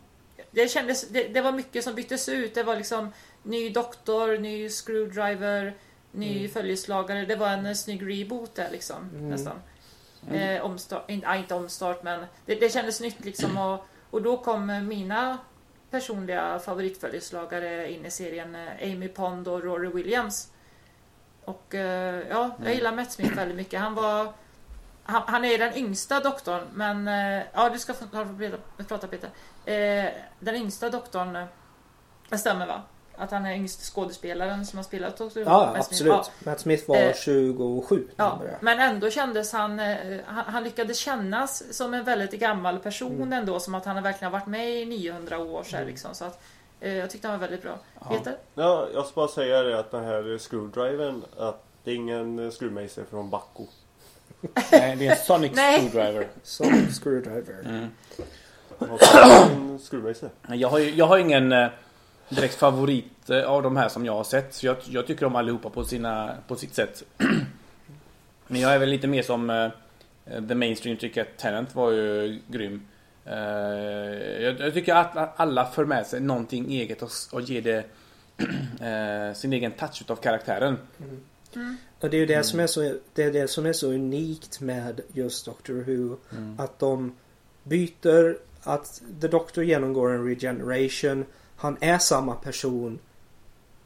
S2: det, kändes, det, det var mycket som byttes ut. Det var liksom ny doktor, ny screwdriver, ny
S4: Mm.
S2: följeslagare. Det var en eh, snygg reboot där liksom
S4: Mm.
S2: nästan.
S1: Mm.
S2: Eh, omstart, inte, ah, inte omstart men det, det kändes nytt liksom och, och då kom mina personliga favoritföljeslagare in i serien Amy Pond och Rory Williams. Och eh, ja, jag
S1: Mm.
S2: gillar Matt Smith väldigt mycket. Han var han, han är den yngsta doktorn men eh, ja du ska få, få prata- Peter. Eh, den yngsta doktorn, det stämmer va? Att han är yngst skådespelaren som har spelat Dr.
S4: Ja,
S2: Matt Smith.
S4: absolut.
S2: Ja.
S4: Matt Smith var
S2: Eh,
S4: 27 när han
S2: Ja, men ändå kändes han, han, han lyckades kännas som en väldigt gammal person
S4: Mm.
S2: ändå, som att han verkligen har varit med i 900 år så här,
S4: Mm.
S2: liksom. Så att, jag tyckte han var väldigt bra.
S1: Ja.
S2: Peter?
S3: Ja, jag ska bara säga det att den här screwdrivern att det är ingen screwmejsel från Bacco.
S1: Nej, det är en Sonic
S2: Nej.
S1: Screwdriver.
S4: Som screwdriver.
S1: Mm.
S3: En screwmejsel.
S1: Jag, har, ju- jag har ingen eh, direkt favorit eh, av de här som jag har sett. Så jag, jag tycker om allihopa på, sina, på sitt sätt. Men jag är väl lite mer som eh, The Mainstream tycker att Tenant var ju grym. Eh, jag, jag tycker att alla för med sig någonting eget och, och ger det eh, sin egen touch av karaktären.
S2: Mm.
S4: Och det är ju det
S1: Mm.
S4: som är så, det är det som är så unikt med just Doctor Who.
S1: Mm.
S4: Att de byter, att The Doctor genomgår en regeneration. Han är samma person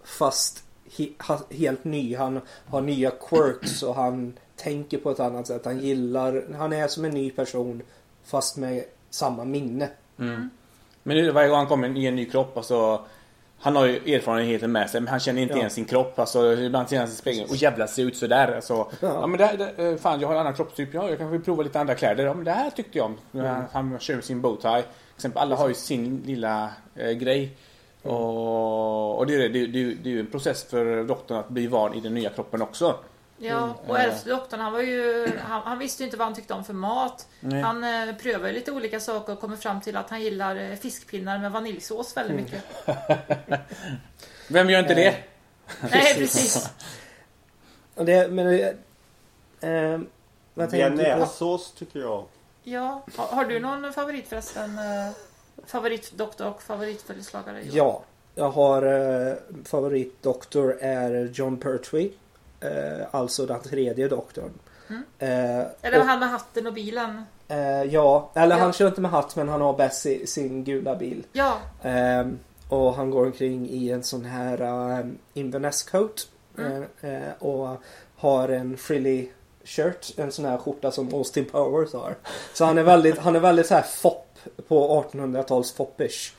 S4: fast he, ha, helt ny. Han har nya quirks och han tänker på ett annat sätt. Han gillar, han är som en ny person fast med samma minne.
S1: Mm. Men nu varje gång han kommer i en ny kropp, alltså han har ju erfarenheten med sig men han känner inte
S4: Ja.
S1: igen sin kropp. Alltså, ibland ser han sig i spegeln och jävla ser ut sådär. Alltså, ja.
S4: Ja.
S1: men det, här- det, eh, fan jag har en annan kroppstyp. Ja, jag kanske vill prova lite andra kläder. Ja men det här tyckte jag om. Han, han kör sin bowtie. Exempel, alla har ju sin lilla eh, grej. Och, och det, är- det, det, det är ju en process för doktorn att bli van i den nya kroppen också.
S2: Ja, och
S1: Eh.
S2: elfte doktorn han var ju, han, han visste ju inte vad han tyckte om för mat.
S1: Nej.
S2: Han eh, prövar lite olika saker och kommer fram till att han gillar eh, fiskpinnar med vaniljsås väldigt
S1: Mm.
S2: mycket.
S1: Vem gör inte det?
S2: Nej, precis.
S4: Och det, men det, eh, vad?
S3: Bearnaisesås tycker jag.
S2: Ja, har, har du någon favorit förresten? Eh, favoritdoktor och favoritföljeslagare?
S4: Ja, jag har eh, favoritdoktor är John Pertwee. Eh, alltså den tredje doktorn.
S2: Mm.
S4: Eh,
S2: Eller
S4: och,
S2: han med hatten och bilen?
S4: eh, ja, eller
S2: Ja.
S4: han kör inte med hatt men han har bäst sin, gula bil.
S2: Ja,
S4: Eh, och han går omkring i en sån här uh, Inverness coat.
S2: Mm.
S4: Eh, eh, och har en frilly shirt, en sån här skjorta som Austin Powers har. Så han är väldigt, han är väldigt så här fopp på 1800-tals foppish.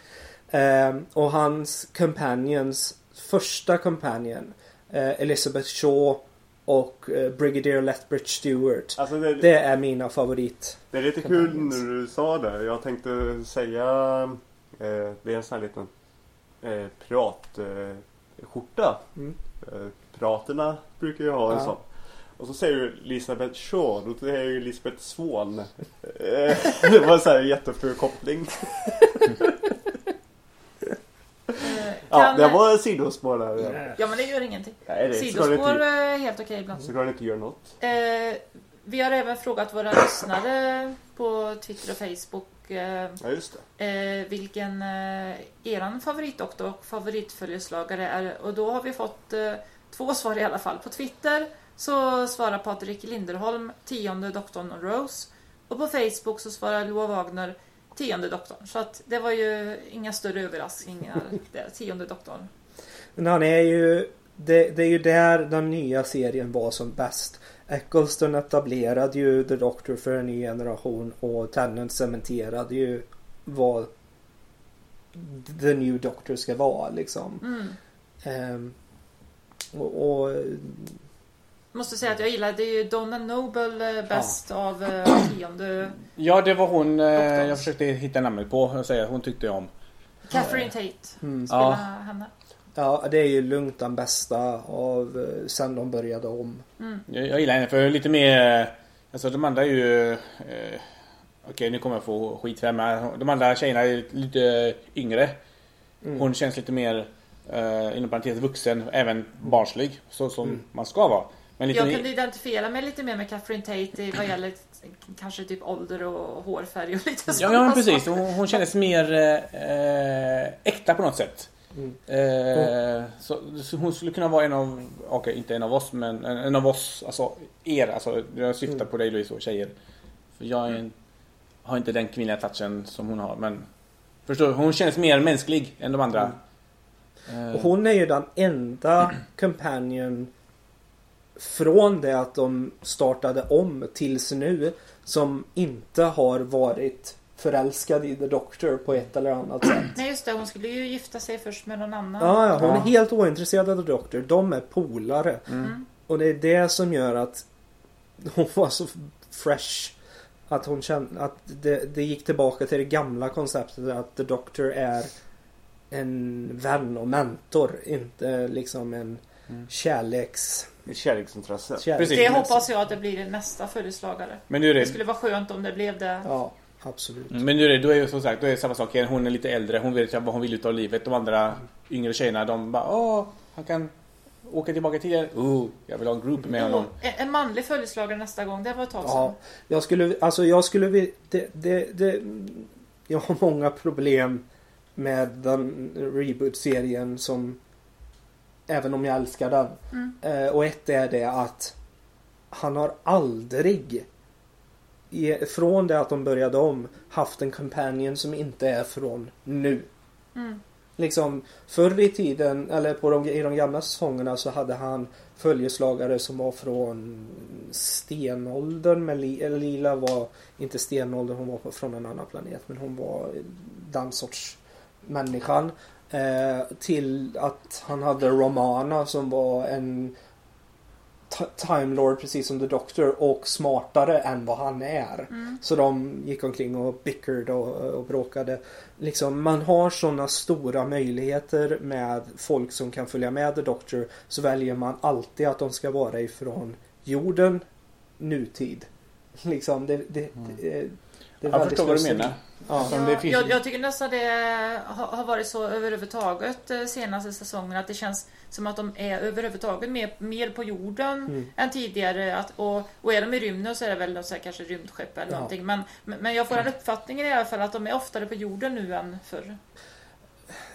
S4: Eh, och hans companions, första companion, eh, Elizabeth Shaw och eh, Brigadier Lethbridge Stewart.
S3: Alltså det,
S4: Det är mina favorit.
S3: det är lite kul när du sa det. Jag tänkte säga eh, det är en sån här liten eh, piratskjorta. Eh.
S4: Mm.
S3: eh, piraterna brukar ju ha en
S4: Ja.
S3: sån. Och så säger du Elisabeth Shaw, då är ju Elisabeth Swan. Eh, det var en sån här jätteful koppling.
S2: eh,
S3: Ja,
S2: kan,
S3: det var en sidospår där. Ja.
S2: ja, men det gör ingenting.
S3: Nej, det
S2: Sidospår
S3: inte,
S2: är helt okej ibland.
S3: så kan det inte göra något.
S2: Eh, vi har även frågat våra lyssnare på Twitter och Facebook eh,
S3: Ja, just det.
S2: eh, vilken eh, eran favoritdoktor och favoritföljeslagare är. Och då har vi fått eh, två svar i alla fall. På Twitter så svarar Patrik Linderholm tionde doktorn Rose. Och på Facebook så svarar Loa Wagner tionde doktorn. Så att det var ju inga större överraskningar där, tionde doktorn.
S4: Men han är ju... Det, det är ju där den nya serien var som bäst. Eccleston etablerade ju The Doctor för en ny generation och Tennant cementerade ju vad The New Doctor ska vara liksom.
S2: Mm.
S4: Ehm, och, och
S2: Måste säga att jag gillar, det är ju Donna Noble eh, bäst av eh, tionde.
S1: Ja, det var hon eh,
S2: Doktorn.
S1: jag försökte hitta namnet på och säga hon tyckte jag om.
S2: Catherine Tate
S4: mm,
S2: spelar
S1: Ja.
S2: henne.
S4: ja, det är ju lugnt den bästa av sen de började om.
S1: Jag, jag gillar henne för lite mer... Alltså de andra är ju... Eh, Okej, nu kommer jag få skit för men de andra tjejerna är lite yngre.
S4: Mm.
S1: Hon känns lite mer, eh, inom parentes, vuxen, även barnslig. Så som
S4: Mm.
S1: man ska vara. Men lite
S2: Jag kunde identifiera mig lite mer med Catherine Tate i vad gäller kanske typ ålder och hårfärg och lite
S1: Ja,
S2: sådana
S1: ja men precis. Hon, hon kändes mer eh, äkta på något sätt.
S4: Mm.
S1: Eh, så, så hon skulle kunna vara en av, okej inte en av oss men en, en av oss, alltså er, alltså jag syftar
S4: Mm.
S1: på dig Louise och tjejer. För jag är en, har inte den kvinnliga touchen som hon har men Förstår? Hon känns mer mänsklig än de andra. Eh,
S4: Och hon är ju den enda companion från det att de startade om tills nu som inte har varit förälskad i The Doctor på ett eller annat sätt.
S2: Nej just det, hon skulle ju gifta sig först med någon annan.
S4: Ja, ja, hon är
S1: Ja.
S4: helt ointresserad av The Doctor. De är polare.
S2: Mm.
S4: Och det är det som gör att hon var så fresh. Att hon kände att det, det gick tillbaka till det gamla konceptet att The Doctor är en vän och mentor. Inte liksom en
S1: Mm.
S4: kärleks...
S3: Ett kärleksintresse.
S4: kärleks-
S1: Precis.
S2: Det hoppas jag att det blir nästa följeslagare.
S1: Men nu är
S2: Det
S1: det,
S2: skulle vara skönt om det blev det.
S4: Ja, absolut.
S1: men nu är det, då är det som sagt, då är det samma sak igen. Hon är lite äldre, hon vet vad hon vill utav livet. De andra yngre tjejerna, de bara åh, han kan åka tillbaka till er. Oh, jag vill ha en group med honom.
S2: Oh, en- en manlig följeslagare nästa gång, det var ett tag sedan.
S4: Ja, jag skulle, alltså jag skulle vilja, det, det, det, jag har många problem med den reboot-serien som, även om jag älskar den.
S2: Mm.
S4: Eh, och ett är det att han har aldrig, i, från det att de började om, haft en companion som inte är från nu.
S2: Mm.
S4: Liksom förr i tiden, eller på de, i de gamla säsongerna så hade han följeslagare som var från stenåldern. Men Lila var inte stenåldern, hon var från en annan planet. Men hon var den sorts människan. Eh, till att han hade Romana som var en Time Lord precis som The Doctor och smartare än vad han är.
S2: Mm.
S4: Så de gick omkring och bickered och, och bråkade. Liksom, man har sådana stora möjligheter med folk som kan följa med The Doctor. Så väljer man alltid att de ska vara ifrån jorden, nutid. Liksom, det, det, det, det är
S1: Jag förstår vad du menar.
S4: Ja.
S1: Finns-
S2: jag, jag tycker nästan det har, varit så överhuvudtaget eh, senaste säsongen att det känns som att de är överhuvudtaget mer, mer på jorden
S4: Mm.
S2: än tidigare. Att, och, och är de i rymden så är det väl så här, kanske rymdskepp eller
S4: Ja.
S2: någonting. Men, men jag får den uppfattningen i alla fall att de är oftare på jorden nu än förr.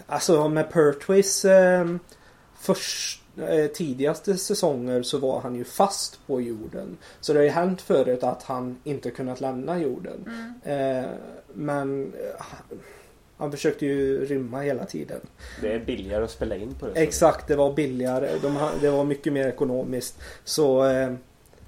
S4: Alltså med Pertwis eh, först, tidigaste säsonger så var han ju fast på jorden. Så det har ju hänt förut att han inte kunnat lämna jorden.
S2: Mm.
S4: Eh, men eh, han försökte ju rymma hela tiden.
S3: Det är billigare att spela in på det.
S4: Exakt, det var billigare. De, det var mycket mer ekonomiskt. Så eh,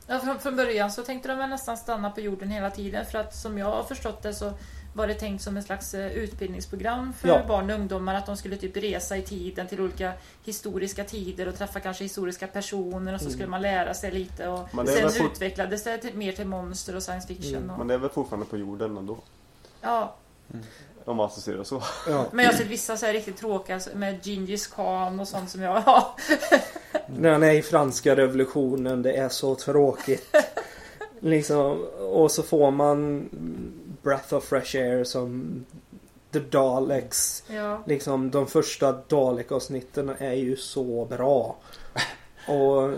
S2: Ja, från, från början så tänkte de väl nästan stanna på jorden hela tiden för att som jag har förstått det så var det tänkt som ett slags eh, utbildningsprogram för
S4: Ja.
S2: barn och ungdomar att de skulle typ resa i tiden till olika historiska tider och träffa kanske historiska personer och så skulle man lära sig lite och sen
S3: fort-
S2: utvecklades det till, mer till monster och science fiction. Och,
S3: Men det är väl fortfarande på jorden ändå.
S2: ja.
S3: Om man ska se det så.
S4: ja.
S2: Men jag har sett vissa så här riktigt tråkiga med Gingis Khan och sånt som jag ja.
S4: när han är i franska revolutionen, det är så tråkigt. liksom, och så får man Breath of Fresh Air som The Daleks.
S2: ja.
S4: Liksom de första Dalek-avsnitten är ju så bra. Och,
S2: Och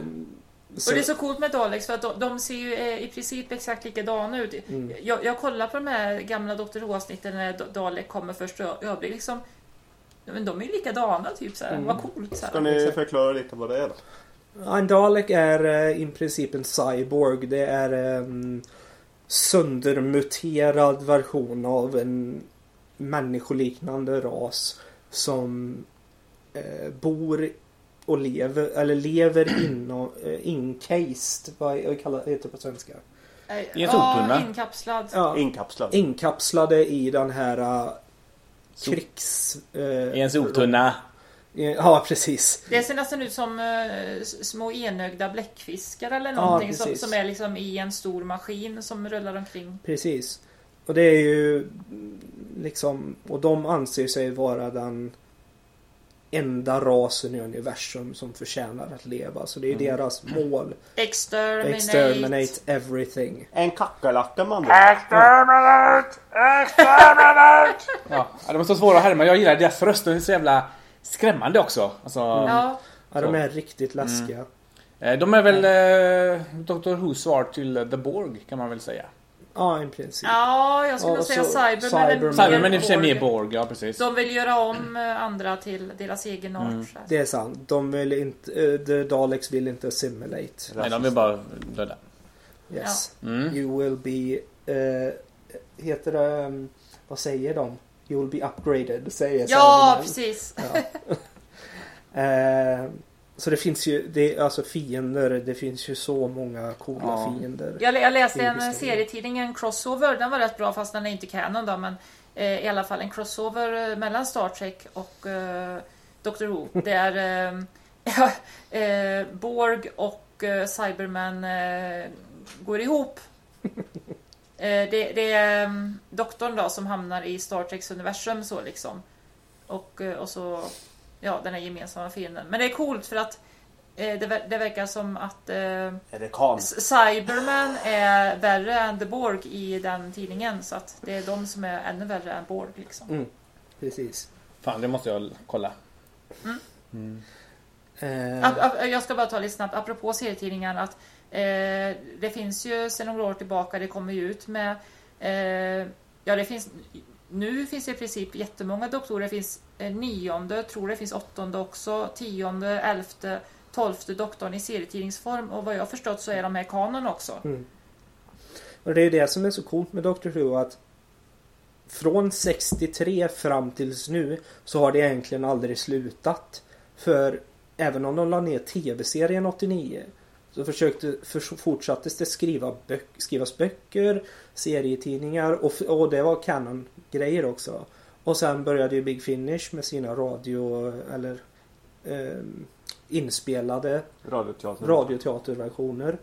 S2: det är så coolt med Daleks för att de, de ser ju eh, i princip exakt likadana ut.
S4: Mm.
S2: Jag, jag kollar på de här gamla Dr Who-avsnitten när Da- Dalek kommer först och jag blir liksom... Men de är ju likadana typ såhär.
S4: Mm.
S2: Vad coolt
S3: Ska
S2: såhär.
S3: ni
S4: exakt.
S3: förklara lite vad det är då?
S4: En Dalek är eh, i princip en cyborg. Det är en söndermuterad version av en människoliknande ras som eh, bor och lever, eller lever inom, eh, incased, vad vad kallar heter det på svenska?
S2: Eh,
S1: en
S2: ja,
S1: soptunna.
S2: inkapslad.
S4: Ja,
S3: Inkapslad.
S4: inkapslade i den här
S1: Sop-
S4: krigs... eh,
S1: I en soptunna.
S4: Ja, precis.
S2: Det ser nästan ut som eh, små enögda bläckfiskar eller någonting som,
S4: precis.
S2: som är liksom i en stor maskin som rullar omkring.
S4: Precis. Och det är ju mm, liksom, och de anser sig vara den enda rasen i universum som förtjänar att leva. Så det är deras mål.
S2: Exterminate.
S4: Exterminate everything.
S3: En kackerlacka man då.
S1: Ja, de är så svåra att härma. Jag gillar deras röster. De är så jävla skrämmande också. Alltså,
S2: Ja,
S4: Ja, de är riktigt läskiga.
S1: eh, De är väl eh, Dr. Who svar till eh, The Borg kan man väl säga.
S4: Ja, i princip.
S2: ja jag skulle
S4: Och
S2: säga Cybermen.
S4: Cybermen.
S1: Cybermen är i och för sig mer Borg, ja precis.
S2: De vill göra om eh, andra till deras egen art.
S1: Mm.
S2: här.
S4: Det är sant. De vill inte, eh, the Daleks vill inte assimilate.
S1: Nej, de vill bara döda.
S4: Yes.
S1: Mm.
S4: You will be... eh, heter det... um, vad säger de? You will be upgraded, säger
S2: Ja, precis.
S4: Ja. Eh, så det finns ju, det är alltså fiender, det finns ju så många coola
S1: Ja.
S4: fiender.
S2: Jag, jag läste en serietidning, en crossover. Den var rätt bra fast den är inte canon då. Men eh, i alla fall en crossover eh, mellan Star Trek och eh, Doctor Who. Det är eh, eh, Borg och eh, Cyberman eh, går ihop. Eh, det, det är um, doktorn då som hamnar i Star Treks universum så liksom. Och, eh, och så, ja den här gemensamma fienden. Men det är coolt för att eh, det, det verkar som att eh, Cyberman är värre än The Borg i den tidningen så att det är de som är ännu värre än Borg liksom.
S4: Mm, precis.
S1: Fan, det måste jag kolla.
S4: Eh,
S2: Ap- ap- Jag ska bara ta lite snabbt apropå serietidningar att Eh, det finns ju sedan några år tillbaka det kommer ju ut med eh, ja det finns nu finns det i princip jättemånga doktorer. Det finns eh, nionde, tror det finns åttonde också, tionde, elfte, tolfte doktorn i serietidningsform och vad jag har förstått så är de med kanon också.
S4: Mm. Och det är det som är så coolt med Doctor Who att från 63 fram tills nu så har det egentligen aldrig slutat. För även om de la ner tv-serien 89 så försökte, för, fortsattes det skriva böck, skrivas böcker, serietidningar och, och det var canon-grejer också. Och sen började ju Big Finish med sina radio eller eh, inspelade
S3: Radioteatern.
S4: radioteaterversioner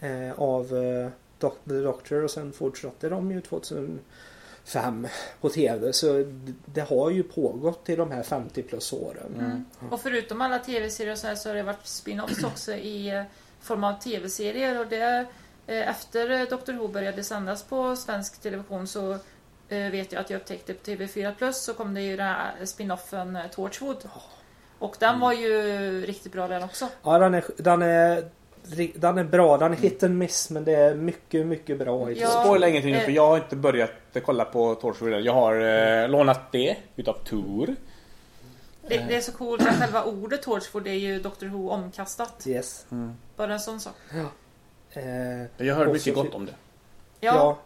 S4: eh, av eh, Doc- The Doctor och sen fortsatte de ju 2005 på TV. Så det har ju pågått i de här 50 plus åren.
S2: Mm. Och förutom alla tv-serier och så, här så har det varit spin-offs också i eh, form av tv-serier. Och det, eh, efter eh, Dr Who började sändas på svensk television så eh, vet jag att jag upptäckte på TV4 Plus så kom det ju den här spin-offen Torchwood. Och den var ju riktigt bra den också.
S4: Ja, den är, den är, den är bra. Den är hit and miss men det är mycket, mycket bra
S2: Ja.
S1: Spoila ingenting nu för jag har inte börjat kolla på Torchwood. Jag har eh, lånat det utav Tor.
S2: Det, det är så coolt att själva ordet Torchwood är ju Dr Who omkastat.
S4: Yes.
S2: Bara en sån sak.
S4: Eh,
S1: Jag har hört
S4: Och
S1: mycket gott om det.
S2: Ja,
S4: ja.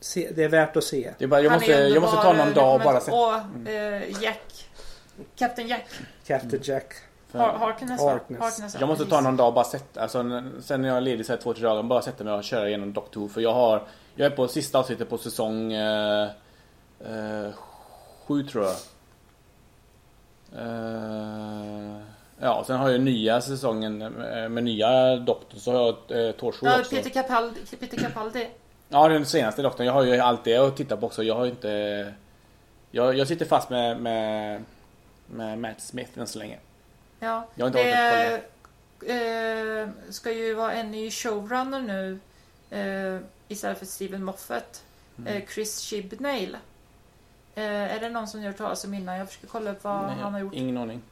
S4: Se, det är värt att se.
S1: det är bara, jag,
S2: han
S1: måste,
S2: är
S1: jag måste ta någon dag och bara se.
S2: Och eh, Jack. Captain Jack.
S4: Captain Jack.
S2: Har, Harkness?
S4: Harkness.
S2: Harkness, ja,
S1: Jag måste ta någon dag och bara sätta, alltså, sen när jag är ledig så här två, tre dagar, bara sätta mig och köra igenom Doctor Who. För jag har, jag är på sista avsnittet på säsong eh, eh, sju tror jag. Eh, ja, sen har jag nya säsongen eh, med nya Doctor, så har jag eh,
S2: Ja,
S1: också.
S2: Peter Capaldi. Peter Capaldi.
S1: Ja, den senaste Doktorn. Jag har ju allt det att titta på också. Jag har ju inte... Jag, jag sitter fast med, med, med Matt Smith än så länge.
S2: Ja,
S1: Jag har inte
S2: det eh, ska ju vara en ny showrunner nu eh, istället för Steven Moffat.
S1: Mm.
S2: Eh, Chris Chibnall. Eh, är det någon som gör talas om innan? Jag försöker kolla upp vad
S1: Nej,
S2: han har gjort.
S1: Ingen aning.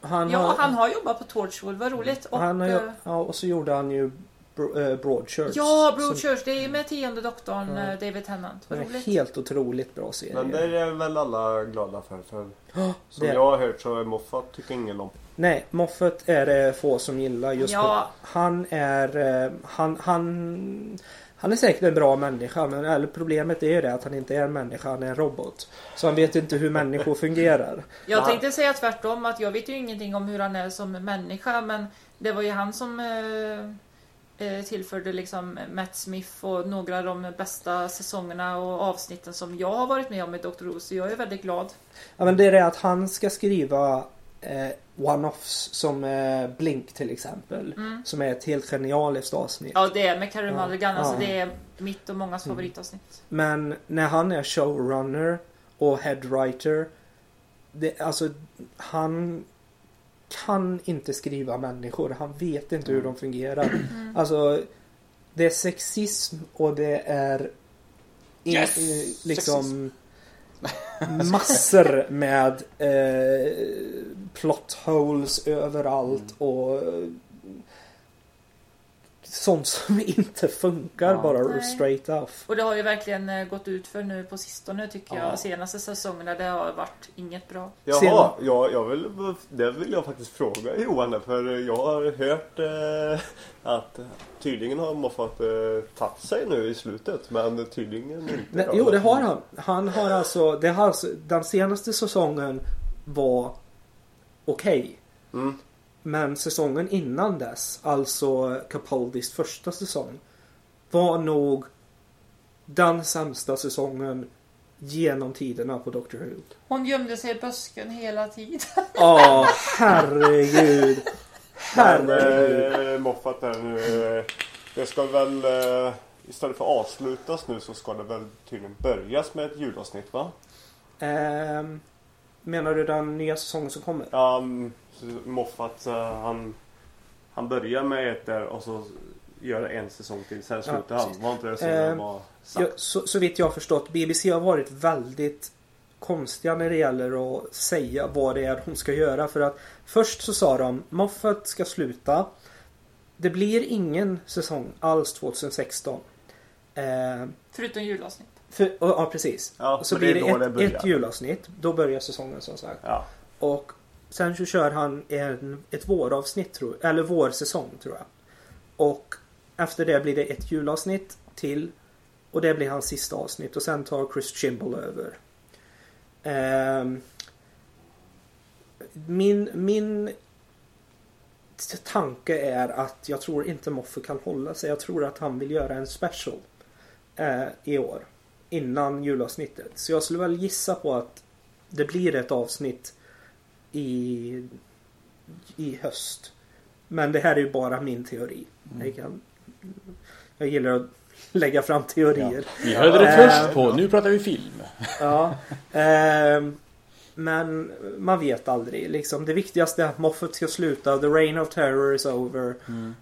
S4: Han
S2: Ja,
S4: har,
S2: han har jobbat på Torchwood. Vad roligt. Och,
S4: han har,
S2: eh,
S4: ja, och så gjorde han ju eh, Broadchurch.
S2: Ja, Broadchurch. Det är ju med tionde doktorn
S4: Ja.
S2: David Tennant.
S4: Det
S2: Vad roligt.
S4: helt otroligt bra serie.
S3: Men det är väl alla glada för. för
S4: Ja,
S3: som
S4: det-
S3: jag har hört så är Moffat tycker ingen om.
S4: Nej, Moffat är det få som gillar just
S2: Ja.
S4: Han är... Han, han, han är säkert en bra människa men eller problemet är ju det att han inte är en människa, han är en robot. Så han vet inte hur människor fungerar.
S2: Jag
S3: Ja.
S2: tänkte säga tvärtom att jag vet ju ingenting om hur han är som människa men det var ju han som eh, eh, tillförde liksom Matt Smith och några av de bästa säsongerna och avsnitten som jag har varit med om i Dr. Who så jag är väldigt glad.
S4: Ja, men det är det att han ska skriva eh, one-offs som eh, Blink till exempel.
S2: Mm.
S4: Som är ett helt genialiskt avsnitt.
S2: Ja det är med Carey
S4: Ja.
S2: Mulligan, alltså
S4: Ja. Mm.
S2: det är mitt och mångas favoritavsnitt.
S4: Men när han är showrunner och headwriter. Det, alltså han kan inte skriva människor. Han vet inte hur de fungerar.
S2: Mm.
S4: Alltså det är sexism och det är in,
S1: Yes!
S4: liksom massor med eh, plot holes överallt och sånt som inte funkar
S1: Ja.
S4: bara
S2: Nej.
S4: straight off.
S2: Och det har ju verkligen eh, gått ut för nu på sistone tycker
S1: Ja.
S2: jag. Senaste säsongerna det har varit inget bra.
S3: Jaha,
S4: Sedan-
S3: jag, jag vill, det vill jag faktiskt fråga Johan för jag har hört eh, att tydligen har Moffat eh, tagit sig nu i slutet men tydligen inte.
S4: Nej, jo, det har han. Han har alltså, det har alltså den senaste säsongen var okej.
S3: Mm.
S4: Men säsongen innan dess, alltså Capaldis första säsong, var nog den sämsta säsongen genom tiderna på Doctor Who.
S2: Hon gömde sig i busken hela tiden.
S4: Åh, herregud.
S3: Men
S4: Herregud.
S3: eh, Moffat där nu. Eh, det ska väl eh, istället för avslutas nu så ska det väl tydligen börjas med ett julavsnitt va?
S4: Ehm, menar du den nya säsongen som kommer?
S3: Ja, mm, så Moffat han, han börjar med ett där och så gör det en säsong till. Sen slutar han.
S4: precis.
S3: Var inte det så
S4: Eh,
S3: det var sagt?
S4: Ja, så, så vitt jag har förstått, BBC har varit väldigt konstiga när det gäller att säga vad det är hon ska göra. För att först så sa de Moffat ska sluta. Det blir ingen säsong alls 2016. Eh,
S2: Förutom julavsnitt.
S4: för, ja, precis.
S3: Ja,
S4: så blir
S3: det
S4: ett,
S3: börjar.
S4: ett julavsnitt. Då börjar säsongen som sagt.
S3: Ja.
S4: Och sen så kör han en, ett våravsnitt tror Eller vårsäsong tror jag. Och efter det blir det ett julavsnitt till. Och det blir hans sista avsnitt. Och sen tar Chris Chimble över. Eh, min, min tanke är att jag tror inte Moffe kan hålla sig. Jag tror att han vill göra en special. Eh, I år. Innan julavsnittet. Så jag skulle väl gissa på att det blir ett avsnitt i, i höst. Men det här är ju bara min teori. Jag, kan, jag gillar att lägga fram teorier.
S1: Vi hörde det
S4: Eh,
S1: först på Nu pratar vi film.
S4: Ja. ehm, men man vet aldrig. Liksom, det viktigaste är att Moffat ska sluta. The reign of terror is over.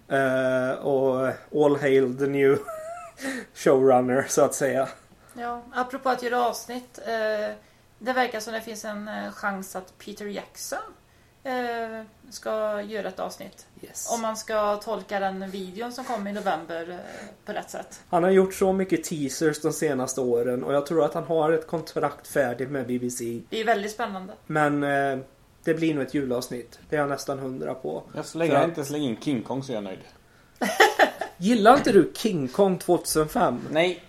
S4: Eh, och all hail the new showrunner så att säga.
S2: Ja, apropå att göra avsnitt. Eh, det verkar som det finns en eh, chans att Peter Jackson eh, ska göra ett avsnitt.
S4: Yes.
S2: Om man ska tolka den videon som kom i november eh, på rätt sätt.
S4: Han har gjort så mycket teasers de senaste åren och jag tror att han har ett kontrakt färdigt med BBC.
S2: Det är väldigt spännande.
S4: Men eh, det blir nog ett julavsnitt. Det är jag nästan hundra på.
S1: Jag så länge
S4: För-
S1: jag inte slänger in King Kong så är jag nöjd.
S4: Gillar inte du King Kong 2005?
S1: Nej.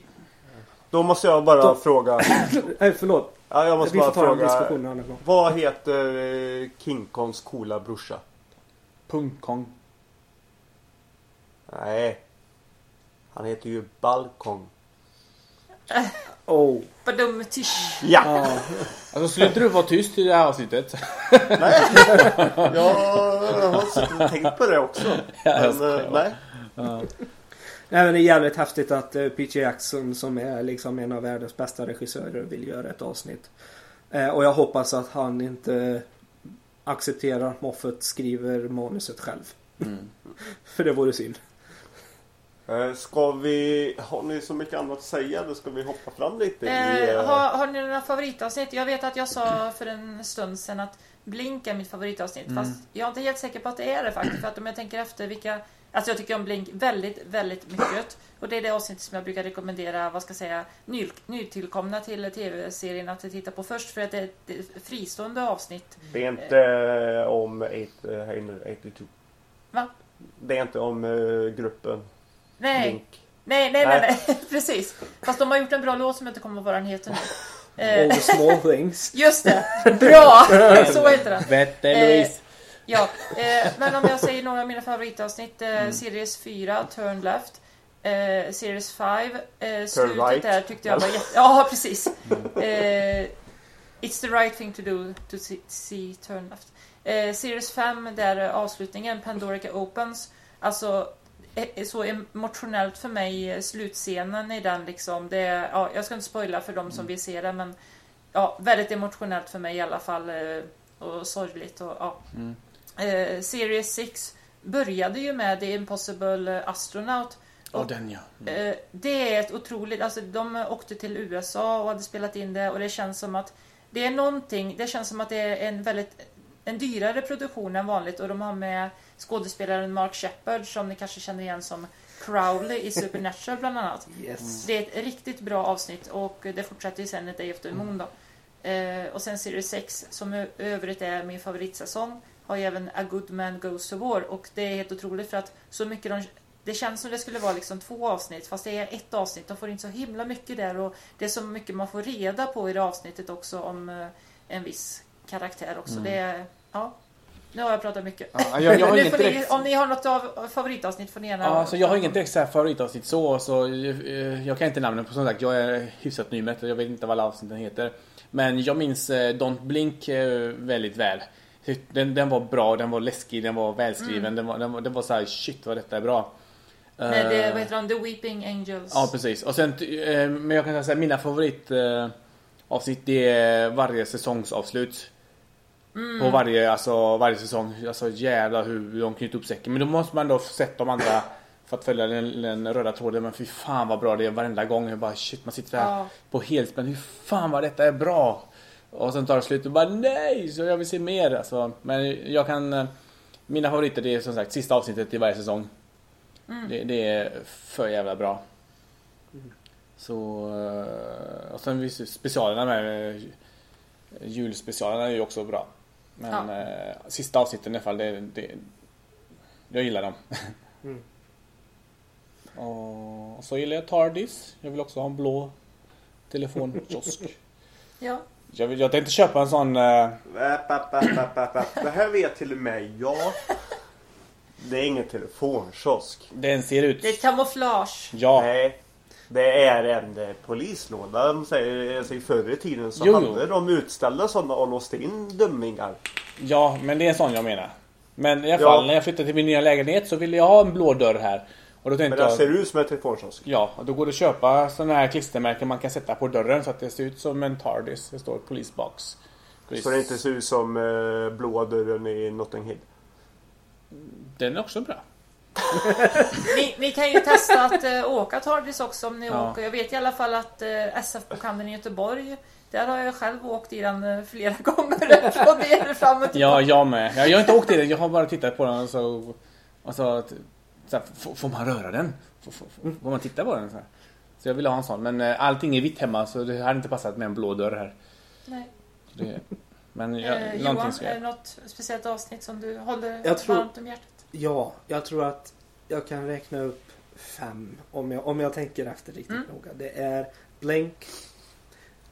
S3: Då måste jag bara
S4: Då-
S3: fråga.
S4: Nej, förlåt.
S3: Ja, jag måste
S4: Vi får
S3: bara fråga. Vad heter eh, King Kongs coola brorsa?
S1: Pung Kong.
S3: Nej. Han heter ju Balkong.
S4: Oh.
S2: Badum-tisch.
S3: Ja!
S4: Ja.
S1: Alltså skulle inte du vara tyst i det här avsnittet?
S3: Nej. Jag har tänkt på det också. Men, eh, nej.
S4: Nej, men det är jävligt häftigt att uh, Peter Jackson som är liksom en av världens bästa regissörer vill göra ett avsnitt. Eh, och jag hoppas att han inte accepterar att Moffat skriver manuset själv.
S1: Mm.
S4: För det vore synd.
S3: Eh, Ska vi... Har ni så mycket annat att säga? Då ska vi hoppa fram lite i...
S2: Eh, har, har ni några favoritavsnitt? Jag vet att jag sa för en stund sedan att Blink är mitt favoritavsnitt.
S1: Mm.
S2: Fast jag är inte helt säker på att det är det faktiskt. För att om jag tänker efter vilka... Alltså jag tycker om Blink väldigt, väldigt mycket. Och det är det avsnitt som jag brukar rekommendera, vad ska jag säga, ny, nytillkomna till tv-serien att titta på först. För att det är ett fristående avsnitt.
S3: Det är inte eh, om 882.
S2: Va?
S3: Det är inte om eh, gruppen
S2: Nej,
S3: Blink.
S2: nej, nej, nej,
S3: Nej.
S2: nej. precis. Fast de har gjort en bra låt som jag inte kommer ihåg vad den heter nu. Eh,
S4: All the small things.
S2: Just det! Bra! Så heter den.
S1: Vette
S2: Eh,
S1: Louise.
S2: Ja, eh, men om jag säger några av mina favoritavsnitt. Eh, Series 4, Turn Left. Eh, series 5, eh, slutet
S3: right.
S2: där tyckte jag var jätte... Ja, precis. Eh, It's the right thing to do to see, see Turn Left. Eh, series 5, där är avslutningen, Pandorica Opens. Alltså, eh, så emotionellt för mig, slutscenen i den liksom. Det, är- ja, jag ska inte spoila för de som vill se den, men ja, väldigt emotionellt för mig i alla fall. Och sorgligt och ja.
S1: Mm.
S2: Eh, Series 6 började ju med The Impossible Astronaut.
S1: Ja, den ja. Mm.
S2: Eh, det är ett otroligt, alltså de åkte till USA och hade spelat in det och det känns som att det är någonting, det känns som att det är en väldigt en dyrare produktion än vanligt och de har med skådespelaren Mark Shepard som ni kanske känner igen som Crowley i Supernatural bland annat.
S4: Yes.
S2: Det är ett riktigt bra avsnitt och det fortsätter ju sen ett Day of the Moon då. Eh, och sen Series 6 som i övrigt är min favoritsäsong har ju även A Good Man Goes to War och det är helt otroligt för att så mycket de det känns som det skulle vara liksom två avsnitt fast det är ett avsnitt. De får in så himla mycket där och det är så mycket man får reda på i det avsnittet också om eh, en viss karaktär också.
S1: Mm.
S2: Det är, ja. Nu har jag pratat mycket.
S1: Ja, jag, jag
S2: ni,
S1: direkt...
S2: om ni har något av favoritavsnitt får ni gärna...
S1: Ja, alltså jag har inget direkt så favoritavsnitt så, så eh, jag kan inte namnen på som sagt. Jag är hyfsat ny med det. Jag vet inte vad alla avsnitten heter. Men jag minns eh, Don't Blink väldigt väl. Den, den var bra, den var läskig, den var välskriven.
S2: Mm.
S1: Den var, den var, den var så här, shit vad detta är bra.
S2: Nej, det,
S1: Eh,
S2: vad heter de? The Weeping Angels.
S1: Ja, precis. Och sen, eh, men jag kan säga mina favorit eh, det är varje säsongsavslut.
S2: Mm.
S1: På varje, alltså, varje säsong. Alltså jävlar hur de knyter upp säcken. Men då måste man då sett de andra för att följa den, den röda tråden. Men fy fan vad bra det är varenda gång. Jag bara shit man sitter här
S2: Ja.
S1: på helspänn. Hur fan vad detta är bra. Och sen tar det slut och bara nej, så jag vill se mer. Alltså, men jag kan... eh, Mina favoriter det är som sagt sista avsnittet i varje säsong.
S2: Mm.
S1: Det, det är för jävla bra. Så... eh, Och sen visst specialerna med eh, julspecialerna är ju också bra. Men
S2: Ja.
S1: eh, sista avsnitten i alla fall, det, det, jag gillar dem.
S4: Mm.
S1: och, och så gillar jag Tardis. Jag vill också ha en blå telefonkiosk.
S2: Ja.
S1: Jag, vill, jag tänkte köpa en sån...
S3: app. Det här vet till och med jag. Det är ingen telefonkiosk.
S1: den ser ut...
S2: Det är ett kamouflage.
S1: Ja.
S3: Nej. Det är en eh, polislåda. De säger, alltså, förr i tiden så
S1: Jo, jo.
S3: hade de utställda sådana och låst in dömmingar.
S1: Ja, men det är en sån jag menar. Men i alla
S3: Ja.
S1: fall, när jag flyttade till min nya lägenhet så ville jag ha en blå dörr här. Och då
S3: Men
S1: tänkte
S3: den
S1: jag...
S3: ser ut som en telefonkiosk.
S1: Ja, och då går det att köpa sådana här klistermärken man kan sätta på dörren så att det ser ut som en TARDIS. Det står polisbox. Polis.
S3: Så det inte ser ut som eh, blåa dörren i Notting Hill.
S1: Den är också bra.
S2: Ni, ni kan ju testa att uh, åka Tardis också om ni
S1: Ja.
S2: åker. Jag vet i alla fall att uh, SF-bokhandeln i Göteborg där har jag själv åkt i den eh, flera gånger. Från ner fram och
S1: Ja, jag med. Ja, jag har inte åkt i den, jag har bara tittat på den och så... Och så, att- så här, får, man röra den? Får, får, får man titta på den? Så, här? så jag ville ha en sån. Men eh, allting är vitt hemma så det hade inte passat med en blå dörr här.
S2: Nej.
S1: Det, men ja,
S2: Eh,
S1: någonting
S2: Johan,
S1: ska
S2: är det
S1: jag...
S2: något speciellt avsnitt som du håller
S4: Jag tror-
S2: varmt om hjärtat?
S4: Ja, jag tror att jag kan räkna upp fem om jag, om jag tänker efter riktigt
S2: Mm.
S4: noga. Det är Blink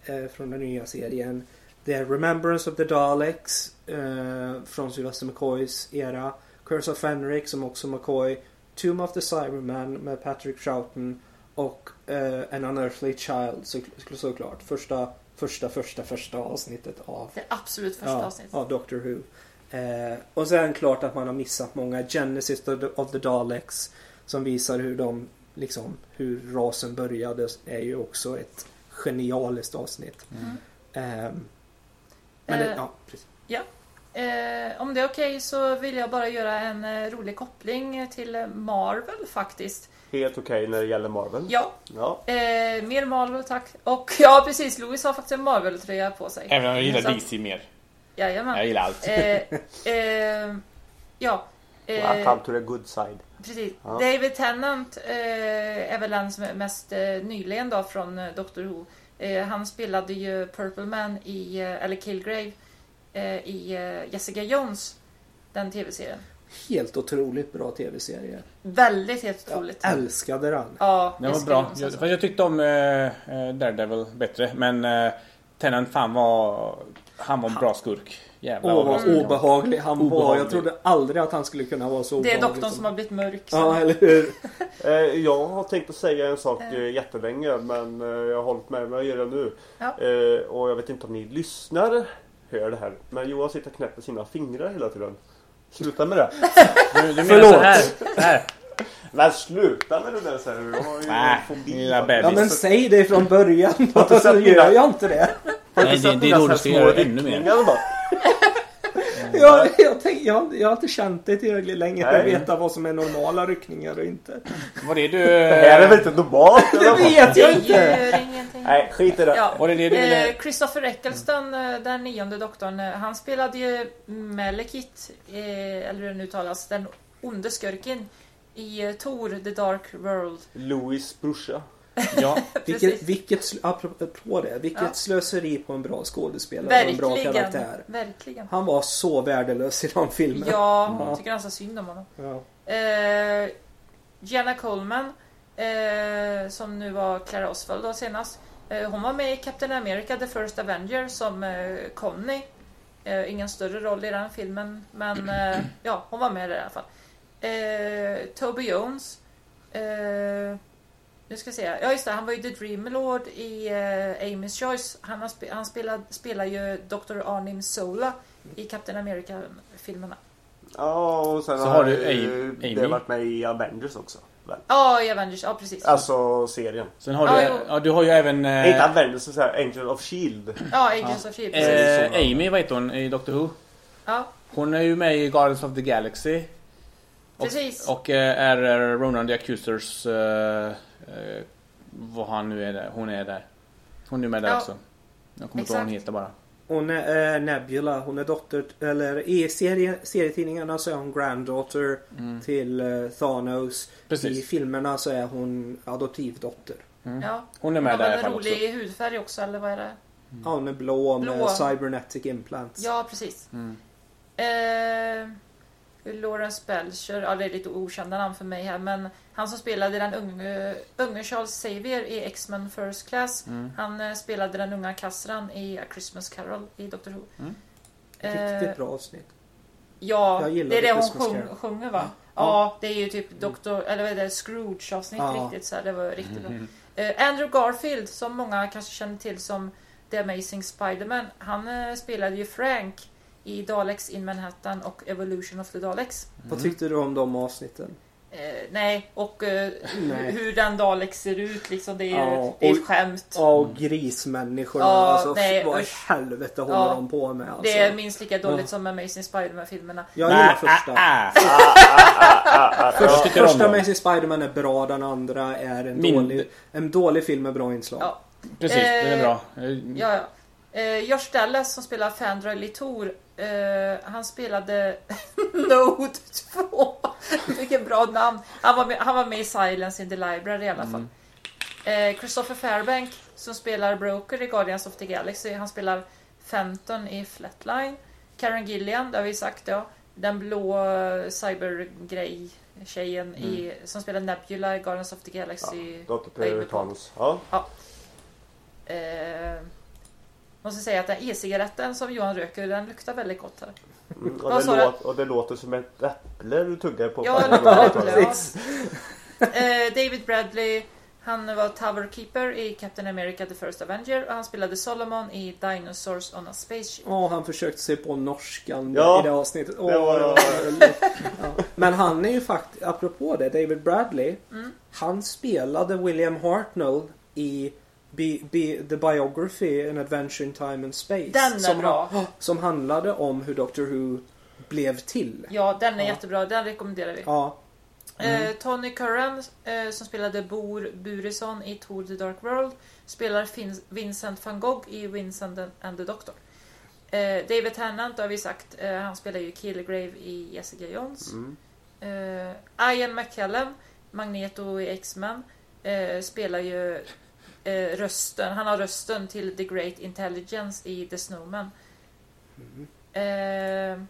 S4: eh, från den nya serien. Det är Remembrance of the Daleks eh, från Sylvester McCoys era. Curse of Fenric som också McCoy. Tomb of the Cyberman med Patrick Troughton och eh, An Unearthly Child så, såklart. Första, första, första, första avsnittet av
S2: Det absolut första
S4: ja,
S2: avsnittet.
S4: av Doctor Who. Eh, och sen klart att man har missat många Genesis of the, of the Daleks som visar hur de liksom hur rasen började är ju också ett genialiskt avsnitt.
S1: Mm.
S4: Ehm, men det,
S2: Eh,
S4: ja, precis.
S2: Eh, om det är okej så vill jag bara göra en eh, rolig koppling till Marvel faktiskt.
S3: Helt okej när det gäller Marvel.
S2: Ja,
S3: Ja.
S2: eh, mer Marvel tack. Och ja precis, Louis har faktiskt en Marvel-tröja på sig.
S1: Även om jag gillar
S2: att-
S1: DC mer.
S2: Jajamän.
S1: Jag gillar allt.
S2: Eh, eh, ja. Eh,
S3: Welcome to the good side.
S2: Precis.
S3: Ja.
S2: David Tennant eh, är väl den som är mest eh, nyligen då från eh, Doctor Who. Eh, han spelade ju Purple Man i, eh, eller Killgrave i eh, Jessica Jones. Den tv-serien.
S4: Helt otroligt bra tv-serie.
S2: Väldigt helt otroligt.
S4: Jag älskade den.
S2: Ja,
S1: Den var bra. Jag,
S2: alltså.
S1: fast jag tyckte om eh, eh, Daredevil bättre. Men eh, Tennant fan var... Han var en bra skurk. Jävlar
S4: Åh
S1: vad skurk han
S4: obehaglig han var.
S1: Obehaglig.
S4: Jag trodde aldrig att han skulle kunna vara så
S2: Det är
S4: obehaglig
S2: doktorn som har blivit mörk. så-
S4: Ja, eller hur?
S3: Eh, jag har tänkt att säga en sak
S2: Eh.
S3: eh, jättelänge men eh, jag har hållit med mig att göra det nu.
S2: Ja.
S3: Eh, och jag vet inte om ni lyssnare hör det här. Men Johan sitter och knäpper sina fingrar hela tiden. Sluta med det.
S1: Du, du menar
S4: Förlåt.
S1: så här? Här.
S3: Men sluta med det där så här. Jag har ju
S1: Nej,
S3: fobi
S1: lilla bebis.
S4: Ja men säg det från början då, så gör
S3: mina-
S4: jag inte det.
S3: Har
S1: Nej, det- det är då du ska göra ännu mer.
S4: Jag, jag, tänk, jag, jag har inte känt det tillräckligt länge för att veta vad som är normala ryckningar och inte.
S1: Var det du...
S3: Det här är väl inte normalt?
S4: Det vet
S2: Det
S4: jag inte!
S2: gör ingenting.
S3: Nej, skit i det.
S2: Ja.
S1: Var det det du ville...
S2: Eh, Christopher Eccleston, eh, den nionde doktorn, eh, han spelade ju Malekith, eh, eller hur det nu talas, den onde skurken i Thor, The Dark World.
S3: Louis brorsa.
S1: Ja.
S4: Vilket, vilket, apropå det, vilket
S2: Ja.
S4: slöseri på en bra skådespelare och en bra
S2: Verkligen.
S4: karaktär.
S2: Verkligen.
S4: Han var så värdelös i den filmen.
S2: Ja,
S4: Ja.
S2: jag tycker ganska synd om honom.
S4: Ja.
S2: Eh, Jenna Coleman, eh, som nu var Clara Oswald då senast. Eh, hon var med i Captain America The First Avenger som eh, Connie. Eh, ingen större roll i den filmen, men eh, ja, hon var med i alla fall. Toby Jones. Nu ska jag se. Ja, just det. Han var ju The Dream Lord i eh, Amy's Choice. Han, har spe- han spelar, spelar ju Dr. Arnim Sola i Captain America-filmerna.
S3: Ja, och sen
S1: Så
S3: har
S1: du Amy-
S3: det varit med i Avengers också. Väl?
S2: Ja, i Avengers. Ja, precis.
S3: Alltså serien.
S1: Sen har
S2: Ja,
S1: du... Ja, du har ju även...
S3: Eh, Inte Avengers, så här, Angel of Shield.
S2: Ja, Agents of Shield.
S1: eh, Amy, vad heter hon i Doctor Who?
S2: Ja,
S1: Hon är ju med i Guardians of the Galaxy. Och,
S2: Precis.
S1: Och eh, är eh, Ronan the Accusers... Eh, vad han nu är där. Hon är där. Hon är med där
S2: Ja.
S1: också. Jag kommer inte ihåg vad hon heter bara.
S4: Hon är eh, Nebula, hon är dotter, eller i serie, serietidningarna så är hon granddaughter till eh, Thanos. I
S1: Precis.
S4: filmerna så är hon adoptivdotter.
S2: ja.
S1: Hon är
S2: Hon
S1: med
S2: har
S1: där i alla fall
S2: en
S1: också.
S2: rolig hudfärg också, eller vad är det?
S4: Ja, hon är blå,
S2: Blå.
S4: med cybernetic implants.
S2: Ja, precis.
S1: Mm.
S2: Eh, Lawrence Belcher, ja det är lite okända namn för mig här, men han som spelade den unge, unge Charles Xavier i X-Men First Class,
S1: Mm.
S2: han eh, spelade den unga Kasran i A Christmas Carol i Doctor Who.
S1: Mm.
S2: Eh,
S4: Riktigt bra avsnitt.
S2: Ja, det är det hon sjung, sjunger va?
S4: Ja.
S2: Ja, det är ju typ Dr. eller vad är det, Scrooge-avsnitt
S4: Ja.
S2: riktigt så här, det var riktigt bra.
S1: Mm.
S2: Eh, Andrew Garfield, som många kanske känner till som The Amazing Spider-Man, han eh, spelade ju Frank i Daleks in Manhattan och Evolution of the Daleks.
S4: Vad tyckte du om de avsnitten?
S2: Eh, nej, och eh,
S4: Nej.
S2: hur den Dalek ser ut liksom, det är,
S4: Ja,
S2: det är
S4: och-
S2: ett skämt.
S4: Ja, och grismänniskorna.
S2: Ja,
S4: alltså,
S2: nej,
S4: vad i helvete håller
S2: Ja.
S4: de på med? Alltså.
S2: Det är minst lika dåligt
S4: Ja.
S2: som Amazing Spider-Man-filmerna.
S4: Jag gillar första.
S1: ah, ah.
S3: Ah,
S4: första
S1: dem.
S4: Amazing Spider-Man är bra, den andra är en,
S1: Min-
S4: dålig, en dålig film med bra inslag.
S2: Ja.
S1: Precis, den är
S2: Eh,
S1: bra.
S2: Ja, ja. Eh, Josh Dallas som spelar Fandroid i Eh, han spelade Node 2. Vilket bra namn. Han var, med, han var med i Silence in the Library i alla fall. Eh, Christopher Fairbank som spelar Broker i Guardians of the Galaxy. Han spelar Fenton i Flatline. Karen Gillian, det har vi sagt ja. Den blå eh, cybergrej tjejen i, som spelar Nebula i Guardians of the Galaxy.
S3: Dotter
S2: Baby
S3: till Thanos. Ja.
S2: Eh, måste säga att den e-cigaretten som Johan röker, den luktar väldigt gott här.
S3: Mm, och, det låter, och det låter som ett äpple du tuggar på.
S2: Ja, det
S3: tar
S2: äpple, ja. Eh, David Bradley, han var Tower Keeper i Captain America The First Avenger och han spelade Solomon i Dinosaurs on a Spaceship.
S4: Åh, han försökte sig på norskan
S3: Ja,
S4: i det avsnittet.
S3: Var-
S4: det var ja. Men han är ju faktiskt, apropå det, David Bradley.
S2: Mm.
S4: Han spelade William Hartnell i Bi- Bi- The Biography An Adventure in Time and Space.
S2: Den är
S4: som,
S2: bra.
S4: ha- som handlade om hur Doctor Who blev till.
S2: Ja, den är
S4: Ja.
S2: jättebra. Den rekommenderar vi.
S4: Ja,
S2: Eh, Tony Curran, eh, som spelade Bor Burisson i Thor The Dark World, spelar fin- Vincent van Gogh i Vincent and the Doctor. Eh, David Tennant har vi sagt, eh, han spelar ju Killgrave i Jessica Jones.
S3: Mm.
S2: Ian McKellen, Magneto i X-Men, spelar ju eh, rösten, han har rösten till The Great Intelligence i The Snowman. Eh,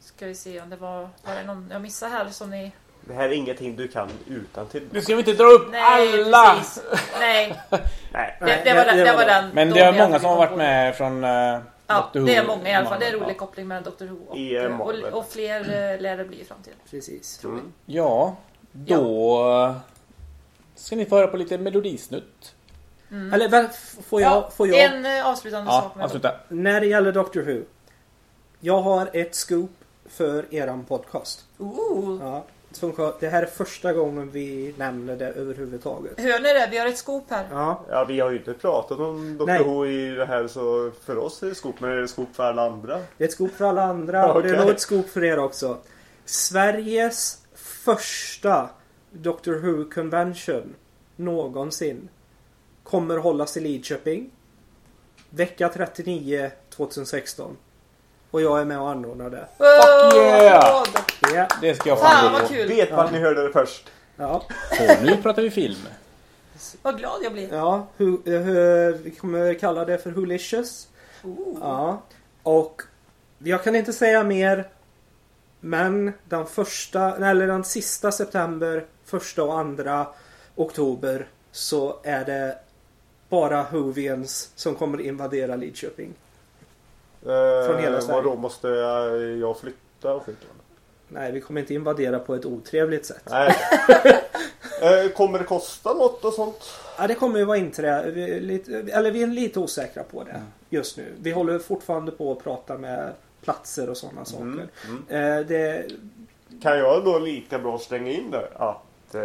S2: ska vi se om det var, var det någon jag missade här som ni...
S3: Det här är ingenting du kan utan till.
S1: Nu ska vi inte dra upp
S2: Nej,
S1: alla!
S2: precis. Nej,
S3: Nej.
S2: det, det, var, den, det var den.
S1: Men
S2: de
S1: det är många som har varit
S2: på.
S1: med från uh,
S2: Ja,
S1: Doctor
S2: det är många i alla fall. Det är en rolig
S1: Ja.
S2: koppling mellan Doctor Who och,
S3: I, eh,
S2: och, och fler eh, lär det bli i framtiden.
S4: Precis.
S3: Mm.
S1: Ja, då eh, ska ni få höra på lite melodisnutt.
S4: Eller väl, får jag,
S2: Ja,
S4: får jag
S2: En eh, avslutande
S1: Ja,
S2: sak med
S1: avsluta.
S4: när det gäller Doctor Who. Jag har ett scoop för eran podcast.
S2: Ooh.
S4: Ja, som, det här är första gången vi nämner det överhuvudtaget.
S2: Hör ni det? Vi har ett scoop här.
S4: Ja,
S3: Ja, vi har ju inte pratat om Dr.
S4: Nej.
S3: Who i det här så för oss är det skop, men är det skop för alla andra?
S4: det är ett scoop för alla andra
S3: Ja,
S4: och det är nog ett scoop för er också. Sveriges första Doctor Who Convention någonsin kommer hållas i Lidköping. Vecka 39 2016. Och jag är med och anordnar det.
S2: Fuck
S1: yeah!
S4: Ja,
S1: Det ska jag
S2: Fan
S1: fan
S2: vad
S1: gå.
S2: kul!
S3: Vet vart ni hörde det först.
S4: ja,
S1: Och nu pratar vi film.
S2: Vad glad jag blir.
S4: ja hu, eh, vi kommer kalla det för Wholicious.
S2: Ooh.
S4: Ja. Och jag kan inte säga mer. Men den första, eller den sista september, första och andra oktober så är det bara Hovians som kommer invadera Lidköping. Från hela
S3: Eh,
S4: Sverige.
S3: vadå, måste jag, jag flytta och skicka?
S4: Nej, vi kommer inte invadera på ett otrevligt sätt.
S3: Nej. Eh, Kommer det kosta något och sånt?
S4: Ja, det kommer ju vara inträ... vi är lite, eller vi är lite osäkra på det just nu. Vi håller fortfarande på att prata med platser och sådana saker.
S3: Mm.
S4: Eh, det,
S3: Kan jag då lika bra slänga in där att eh,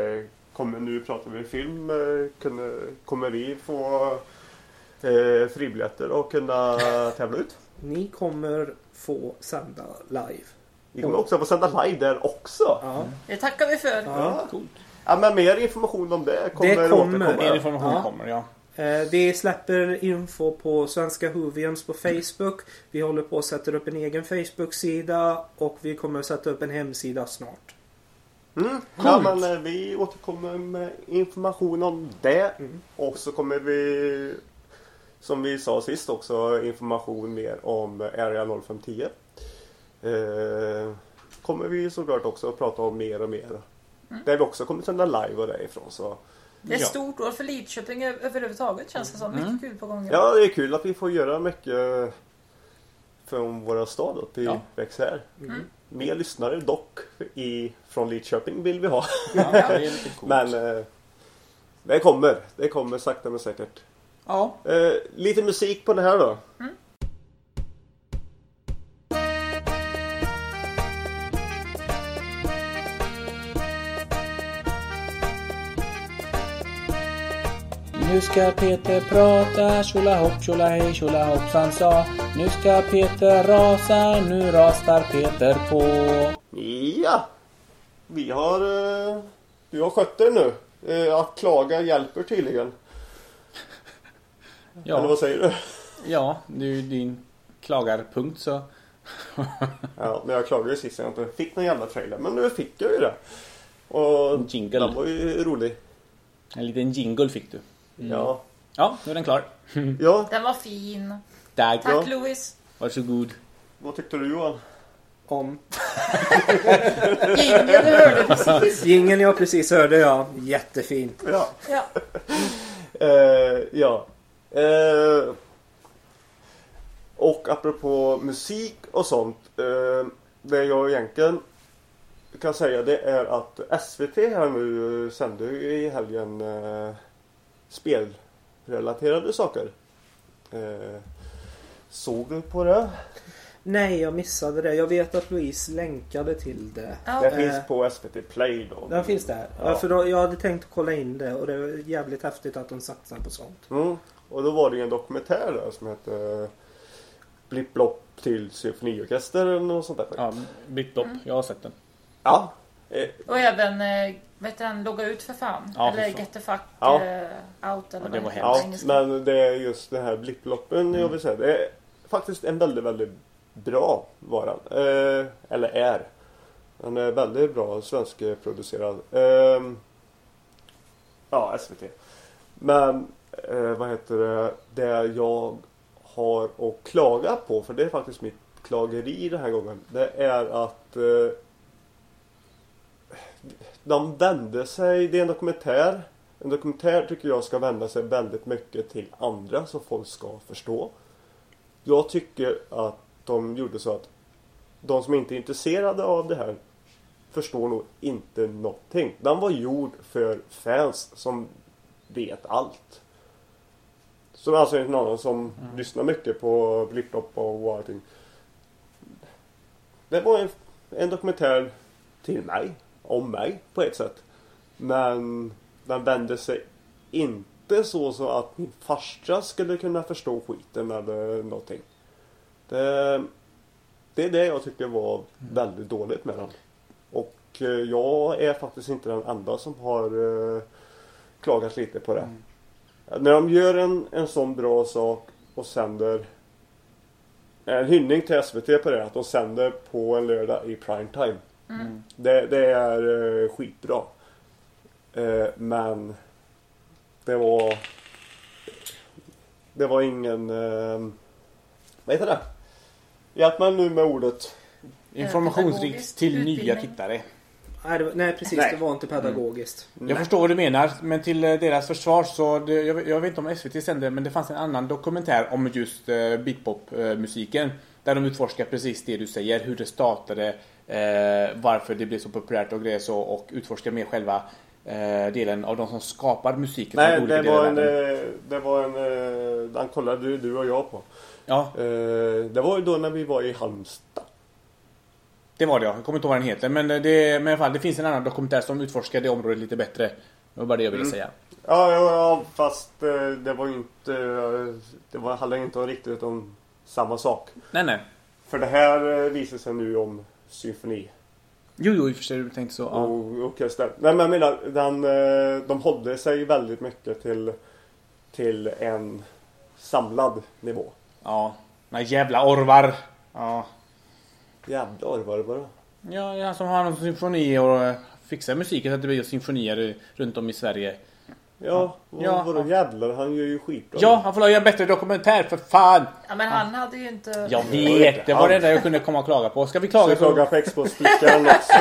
S3: kommer, nu pratar vi film, eh, kunde, kommer vi få eh, fribiljetter och kunna tävla ut?
S4: ni kommer få sända live.
S3: Vi kommer också få sända live där också.
S4: Ja.
S2: Det tackar vi för.
S4: Ja.
S3: Ja, men mer information om det kommer,
S4: Det kommer.
S3: återkomma.
S1: Mer information
S4: Ja.
S1: kommer, ja.
S4: Eh, Vi släpper info på Svenska Hovians på Facebook. Vi håller på att sätta upp en egen Facebook-sida och vi kommer att sätta upp en hemsida snart.
S3: Mm. Ja, men eh, vi återkommer med information om det.
S4: Mm.
S3: Och så kommer vi, som vi sa sist också, information mer om Area 0510. Eh, kommer vi såklart också att prata om mer och mer. Där vi också kommer sända live och därifrån. Så.
S2: Det är ett
S1: Ja.
S2: stort år för Lidköping överhuvudtaget känns det som. Mycket
S1: Mm.
S2: kul på gång.
S3: Ja, det är kul att vi får göra mycket från våra stad att vi
S1: Ja.
S3: växer här.
S2: Mm.
S3: Mer lyssnare dock i, från Lidköping vill vi ha.
S1: ja det.
S3: Men eh, det kommer. Det kommer sakta men säkert.
S1: Ja,
S3: Eh, lite musik på det här då.
S1: Nu ska Peter prata, tjolahopp, tjolahej, tjolahoppsan sa. Nu ska Peter rasa, nu rasar Peter på.
S3: Ja! Vi har... Eh, du har skött det nu. Eh, att klaga hjälper tydligen. Eller
S1: Ja,
S3: vad säger du?
S1: ja det är ju din klagarpunkt så.
S3: Ja, men jag klagade ju sist jag inte fick någon jävla trailer. Men nu fick jag ju det. Och
S1: En jingle.
S3: den var ju rolig.
S1: En liten jingle fick du.
S3: Ja.
S1: Ja, nu är den klar.
S3: Ja,
S2: Den var fin.
S1: Tack.
S3: Ja.
S2: Tack Louis.
S1: Varsågod.
S3: vad tyckte du Johan?
S4: Om
S2: Ingen hörde precis.
S4: gingen jag precis hörde ja, jättefin.
S3: Ja.
S2: Ja.
S3: Eh, ja. Eh, och apropå musik och sånt. Eh, det jag egentligen kan säga det är att SVT här nu sände i helgen spelrelaterade saker. Eh, såg du på det?
S4: Nej, jag missade det. Jag vet att Louise länkade till det.
S2: Ja.
S3: Det
S4: Eh,
S3: finns på SVT Play då.
S4: Den finns där. Ja.
S3: Ja.
S4: för då, jag hade tänkt kolla in det och det är jävligt häftigt att de satsar på sånt.
S3: Mm. Och då var det ju en dokumentär där som hette Blipp Blopp till symfoniorkester eller något sånt där.
S1: Ja, Big Bop. Jag har sett den.
S3: Ja. Eh,
S2: Och även, eh, vad heter den, Logga ut för fan.
S1: Ja,
S2: eller
S1: för fan.
S2: Get the fuck
S3: Ja.
S2: eh, out eller
S1: Ja, det var
S2: heter
S3: Ja, men det är just det här blipploppen jag vill säga. Det är faktiskt en väldigt, väldigt bra var den. Eh, eller är. Den är väldigt bra svenskproducerad. Eh, ja, SVT. Men eh, vad heter det? Det jag har att klaga på, för det är faktiskt mitt klageri den här gången. Det är att de vände sig, det är en dokumentär. En dokumentär tycker jag ska vända sig väldigt mycket till andra så folk ska förstå. Jag tycker att de gjorde så att de som inte är intresserade av det här förstår nog inte någonting. Den var gjord för fans som vet allt. Som alltså är någon som mm. lyssnar mycket på Blipplopp och allting. Det var en, en dokumentär till mig. Om mig på ett sätt. Men den vände sig inte så, så att min farsa skulle kunna förstå skiten eller någonting. Det, det är det jag tycker var väldigt dåligt med den. Och eh, jag är faktiskt inte den enda som har uh, klagat lite på det. Mm. När de gör en, en sån bra sak och sänder en hyllning till SVT på det. Att de sänder på en lördag i prime time. Mm. Det, det, är uh, skitbra. Uh, men det var Det var ingen uh, Vad heter det? Hjälp mig nu med ordet.
S1: Informationsrikt till nya tittare.
S4: Nej, det var, nej precis. Nej. Det var inte pedagogiskt.
S1: Mm. Jag förstår vad du menar. Men till eh, deras försvar så... Det, jag, jag, vet inte om SVT sände men det fanns en annan dokumentär om just uh, beatpop-musiken. Där de utforskar precis det du säger. Hur det startade. Uh, varför det blev så populärt och grejer så. Och utforskar mer själva uh, delen av de som skapar musiken.
S3: Nej, det var, en, det var en... Den kollade du, du och jag på.
S1: Ja.
S3: det var ju då när vi var i Halmstad.
S1: Det var det ja. Jag kommer inte ihåg vad den heter. Men, det, men i alla fall, det finns en annan dokumentär som utforskar det området lite bättre. Det var bara det jag ville mm. säga.
S3: Ja, ja, ja, fast eh, det var ju inte... Eh, det var, handlade inte riktigt om samma sak.
S1: Nej, nej.
S3: För det här eh, visar sig nu om symfoni.
S1: Jo, jo, i och för sig du tänkte så. Ja.
S3: Och orkester. Nej, men jag menar, den, de håller sig väldigt mycket till, till en samlad nivå.
S1: Ja, Nej, jävla orvar. Ja.
S3: Jävla orvar då?
S1: Ja, han som har någon symfoni och eh, fixar musiken så att det blir symfonier runt om i Sverige.
S3: Ja, ja. vadå jävlar? Han gör ju skitbra.
S1: Ja, han får göra en bättre dokumentär för fan!
S2: Ja, men han hade ju inte...
S1: Jag vet, det var det enda jag kunde komma och klaga på. Ska vi klaga
S3: på... klaga på Xbox-flickan också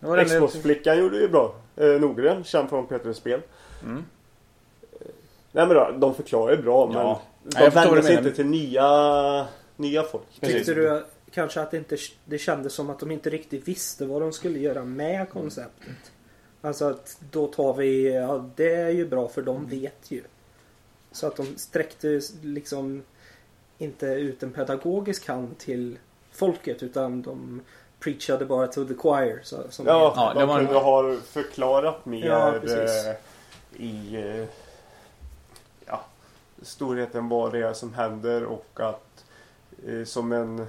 S3: eller? Xbox-flickan gjorde ju bra. Eh, Nordgren, känd från Petrus Spel. Mm. Nej men då, de förklarar ju bra ja. men de vänder sig inte till nya nya folk.
S4: Tyckte du kanske att det, inte, det kändes som att de inte riktigt visste vad de skulle göra med konceptet? Alltså att då tar vi, ja det är ju bra för de vet ju. Så att de sträckte liksom inte ut en pedagogisk hand till folket utan de preachade bara to the choir. Så,
S3: som ja, ja, de var kunde en... ha förklarat mer ja, eh, i eh, ja, storheten vad det är som händer och att eh, som en...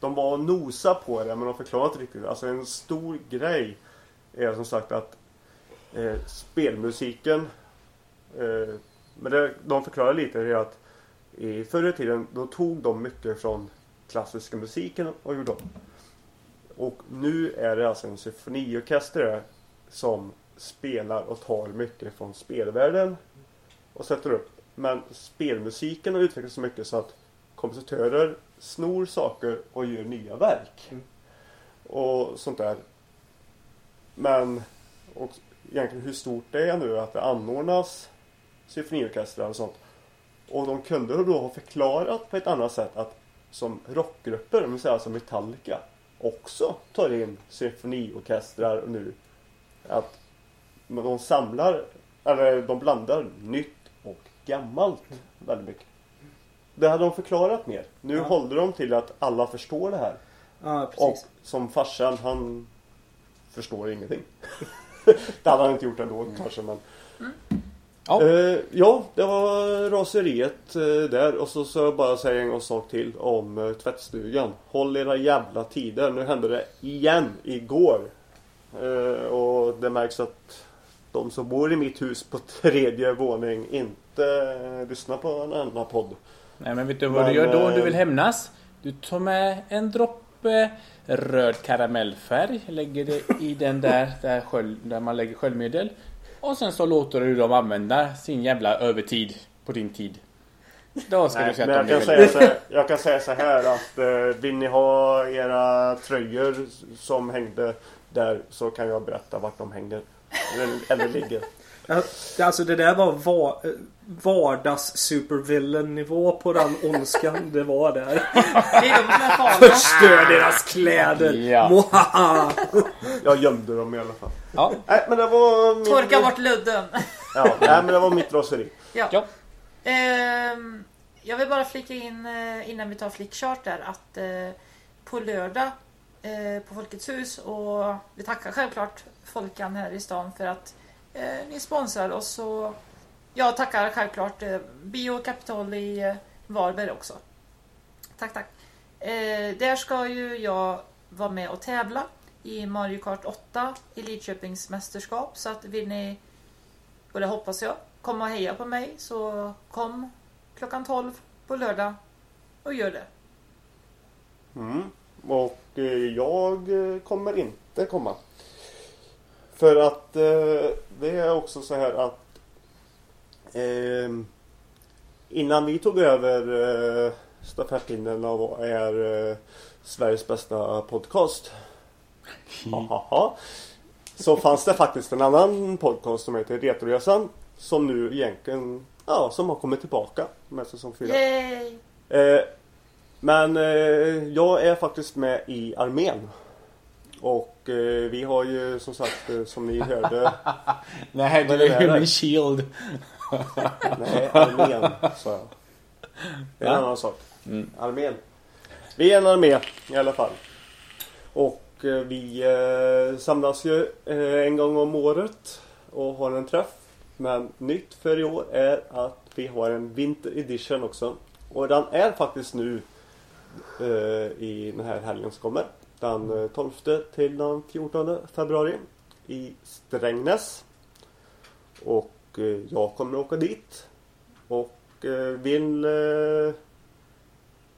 S3: De var och nosa på det men de förklarade inte riktigt. Alltså en stor grej är som sagt att eh, spelmusiken eh, men det, de förklarar lite är att i förr i tiden då tog de mycket från klassiska musiken och gjorde om. Och nu är det alltså en symfoniorkester som spelar och tar mycket från spelvärlden och sätter upp. Men spelmusiken har utvecklats så mycket så att kompositörer snor saker och gör nya verk. Mm. Och sånt där. Men och egentligen hur stort det är nu att det anordnas symfoniorkestrar och sånt. Och de kunde då ha förklarat på ett annat sätt att som rockgrupper, om vi säger alltså Metallica, också tar in symfoniorkestrar nu. Att de samlar, eller de blandar nytt och gammalt väldigt mycket. Det hade de förklarat mer. Nu ja. håller de till att alla förstår det här.
S4: Ja, precis.
S3: Och som farsan, han förstår ingenting. det hade han inte gjort ändå mm. kanske men... Mm. Ja. Uh, ja, det var raseriet uh, där. Och så ska jag bara säga en gång sak till om uh, tvättstugan. Håll era jävla tider. Nu hände det igen igår. och det märks att de som bor i mitt hus på tredje våning inte lyssnar på en annan podd.
S1: Nej men vet du vad
S3: Men,
S1: du gör då om du
S3: eh,
S1: vill hämnas? Du tar med en droppe röd karamellfärg, lägger det i den där, där, skölj, där man lägger sköljmedel. Och sen så låter du dem använda sin jävla övertid på din tid. Då ska
S3: Nej,
S1: du se
S3: men jag kan, säga så här, jag kan säga så här att eh, vill ni ha era tröjor som hängde där så kan jag berätta vart de hänger. Eller, eller ligger.
S4: Alltså det där var va vardags supervillain nivå på den ondskan det var där. Förstör deras kläder.
S1: Ja.
S4: Mohaha.
S3: Jag gömde dem i alla fall.
S1: Ja,
S3: Nej men det var min...
S2: Torka bort ludden.
S3: Ja, nej men det var mitt raseri.
S2: Ja.
S1: ja.
S2: Ehm, jag vill bara flika in eh, innan vi tar flickchart där att eh, på lördag eh, på Folkets hus och vi tackar självklart Folkan här i stan för att eh, ni sponsrar oss och jag tackar självklart eh, Bio Capital i eh, Varberg också. Tack tack. Eh, där ska ju jag vara med och tävla i Mario Kart 8 i Lidköpings mästerskap så att vill ni och det hoppas jag. komma och heja på mig så kom klockan 12 på lördag och gör det.
S3: Mm. Och eh, jag eh, kommer inte komma. För att eh, det är också så här att eh, innan vi tog över eh, stafettpinnen och är eh, Sveriges bästa podcast. Hahaha. Så fanns det faktiskt en annan podcast som heter Retroresan. Som nu egentligen, ja, som har kommit tillbaka med säsong 4.
S2: Yay!
S3: Eh, men eh, jag är faktiskt med i armén. Och eh, vi har ju som sagt, eh, som ni hörde,
S1: Nej, du
S3: är
S1: ju min shield.
S3: nej armén sa jag. Det är en annan sak.
S1: Mm.
S3: Armén. Vi är en armé i alla fall. Och eh, vi eh, samlas ju eh, en gång om året och har en träff. Men nytt för i år är att vi har en Winter Edition också. Och den är faktiskt nu eh, i den här helgen som kommer. Den eh, 12 till den 14 februari i Strängnäs. Och eh, jag kommer åka dit. Och eh, vill eh,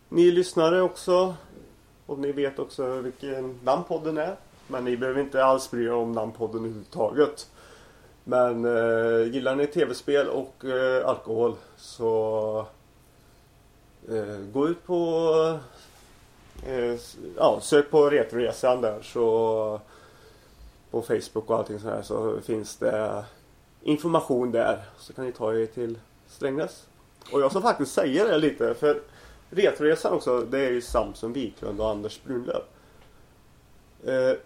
S3: ni lyssnare också och ni vet också vilken namnpodden är. Men ni behöver inte alls bry er om namnpodden överhuvudtaget. Men eh, gillar ni tv-spel och eh, alkohol så eh, gå ut på ja, sök på Retroresan där så på Facebook och allting sånt här så finns det information där. Så kan ni ta er till Strängnäs. Och jag ska faktiskt säga det lite för Retroresan också det är ju Samson Wiklund och Anders Brunlöv. Eh,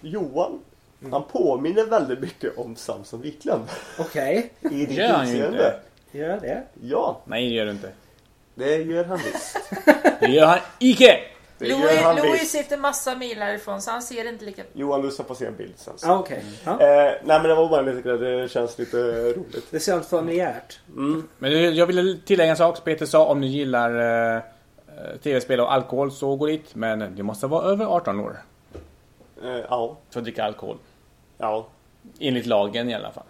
S3: Johan han påminner väldigt mycket om Samson Wiklund.
S4: Okej,
S3: I ditt utseende.
S4: gör det.
S3: Ja,
S1: Nej, det gör du inte.
S3: Det gör han visst.
S1: Det gör han icke!
S3: Det
S2: Louis,
S3: han
S2: Louis
S3: visst.
S2: sitter massa mil härifrån så han ser inte lika...
S3: Johan, du ska få se en bild sen.
S4: Ja, okej. Ja.
S3: Eh, nej men det var bara lite grann, det känns lite roligt.
S4: Det känns familjärt.
S3: Mm.
S1: Men jag ville tillägga en sak. Peter sa om ni gillar eh, eh, tv-spel och alkohol så gå dit. Men det måste vara över 18 år
S3: Eh, ja,
S1: för att dricka alkohol.
S3: ja.
S1: Enligt lagen i alla fall.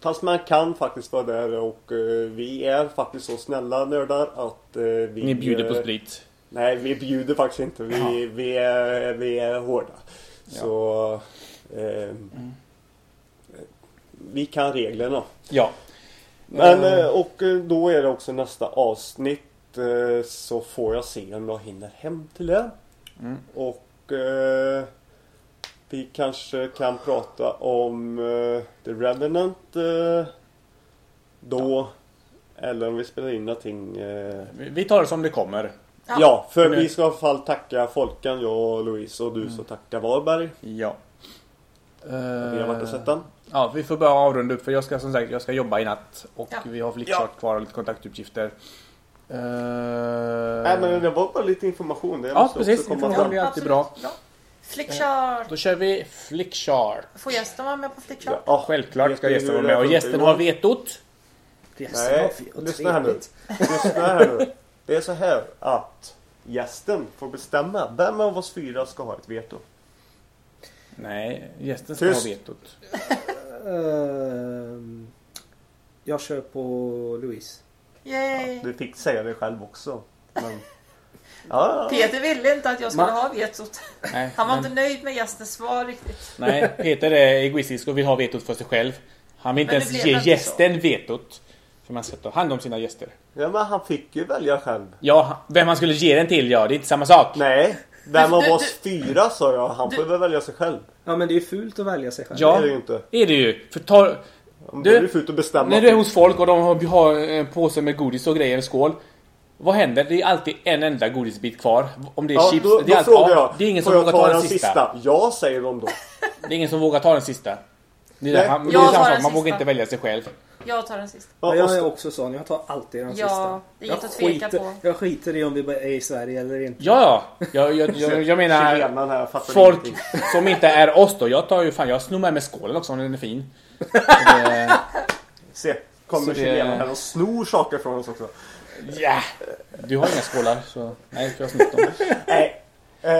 S3: Fast man kan faktiskt vara där och eh, vi är faktiskt så snälla nördar att eh, vi...
S1: Ni bjuder på
S3: eh,
S1: sprit.
S3: Nej, vi bjuder faktiskt inte. Vi, vi, är, vi är hårda. Så... Eh, Vi kan reglerna.
S1: Ja.
S3: Men eh, och då är det också nästa avsnitt så får jag se om jag hinner hem till det.
S1: Mm.
S3: Och eh, vi kanske kan prata om eh, The Revenant eh, då. Eller om vi spelar in någonting. Eh,
S1: Vi- Vi tar det som det kommer.
S3: ja. för
S1: Nu-
S3: vi ska i alla fall tacka Folkan, jag och Louise och du så tacka Varberg.
S1: Ja.
S3: Vi har varit och sett den.
S1: Ja, vi får börja avrunda upp för jag ska som sagt jag ska jobba i natt. Och
S2: Ja.
S1: vi har flickchart kvar och lite kontaktuppgifter. Uh...
S3: Nej men det var bara lite information. Det
S1: Ja, precis. Information är alltid bra.
S2: Bra. Flickchart!
S1: Då kör vi flickchart.
S2: Får gästen vara med på flickchart?
S3: Ja,
S1: Självklart ska gästen vara med och gästen har vetot.
S3: Nej, lyssna här nu. Lyssna här nu. Det är så här att gästen får bestämma vem av oss fyra ska ha ett veto.
S1: Nej, gästen ska
S3: Tyst.
S1: ha vetot.
S4: Ehm, jag kör på Louise.
S2: Yay!
S3: Du fick säga det själv också. Men... Ja,
S2: Peter ville inte att jag skulle
S4: Ma-
S2: ha vetot.
S1: Nej,
S2: Han var
S1: men-
S2: inte nöjd med gästens svar riktigt.
S1: Nej, Peter är egoistisk och vill ha vetot för sig själv. Han vill inte
S2: Men det
S1: ens ge
S2: inte
S1: gästen vetot. För man ska ta hand om sina gäster.
S3: ja, men han fick ju välja själv.
S1: Ja, vem man skulle ge den till, ja. Det är inte samma sak.
S3: Nej, vem av oss fyra sa jag. Han får
S2: Du-
S3: väl välja sig själv.
S4: Ja men det är fult att välja sig själv.
S3: Det är
S1: Ja,
S3: det ju inte.
S1: är det ju. För ta,
S3: Om
S1: Du-
S3: du, är det fult att bestämma.
S1: när du är hos folk och de har- har en påse med godis och grejer, en skål. Vad händer? Det är alltid en enda godisbit kvar. Om det är
S3: Ja,
S1: chips.
S3: då,
S1: det, är
S3: då
S1: alltid,
S3: frågar
S1: ja,
S3: jag.
S1: det är ingen som vågar ta den sista.
S3: Ja, säger de då.
S1: Det är ingen som vågar ta den sista. Det är,
S3: Nej,
S1: det, han, det är samma sak,
S2: den
S1: man vågar
S2: sista.
S1: inte välja sig själv.
S2: Jag tar den sista.
S4: Ja,
S3: Ja,
S4: jag är
S3: så-
S4: också sån. Jag tar alltid den
S2: Ja,
S4: sista.
S2: det är
S4: jag,
S2: att tveka
S4: skiter,
S2: på.
S4: jag skiter i om vi är i Sverige eller inte.
S1: Ja, ja. Jag, jag, jag, jag menar
S3: här
S1: folk
S3: ingenting.
S1: som inte är oss då. Jag tar ju fan, jag snor med mig skålen också om den är fin. Det,
S3: Se, kommer chilenaren här och snor saker från oss också.
S1: Ja. Du har inga skålar så nej, jag har snott dem.
S3: Nej. Eh,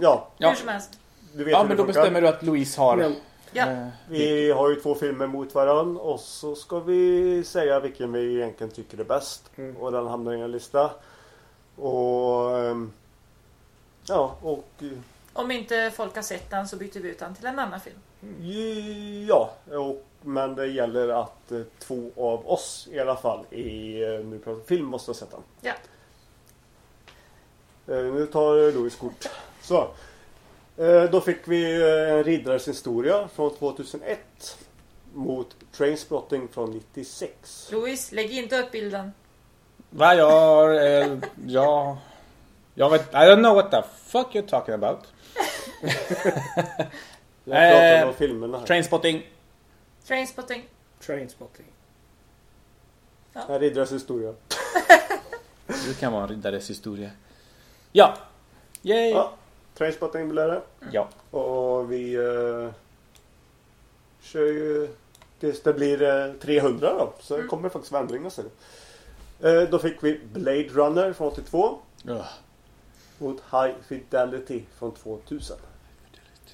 S3: ja,
S1: Ja.
S2: Hur som helst.
S3: du vet
S1: Ja, men då
S3: funkar.
S1: bestämmer du att Louise har...
S4: Men,
S2: Ja.
S1: eh,
S3: Vi har ju två filmer mot varann och så ska vi säga vilken vi egentligen tycker är bäst.
S4: Mm.
S3: Och den hamnar i en lista. Och... ehm, Ja, och... eh,
S2: Om inte folk har sett den så byter vi ut den till en annan film.
S3: Ja, och, men det gäller att eh, två av oss i alla fall i eh, nu pratar film måste ha sett den.
S2: Ja.
S3: Eh, Nu tar Louis kort. Så. Då fick vi en riddares historia från 2001 mot Trainspotting från 96.
S2: Louise, lägg inte upp bilden.
S1: Va, jag har... Eh, jag... Jag vet... I don't know what the fuck you're talking about.
S3: Jag pratar
S1: Eh,
S3: om filmerna här.
S1: Trainspotting.
S2: Trainspotting.
S4: Trainspotting.
S3: En riddares historia.
S1: Det kan vara en riddares historia. Ja. Yay.
S3: Ja, Trainspotting blir det.
S1: Ja.
S3: Och vi eh, kör ju tills det blir eh, 300 då. Så det kommer faktiskt vara ändringar sen. Eh, då fick vi Blade Runner från 82
S1: Ugh.
S3: mot High Fidelity från 2000.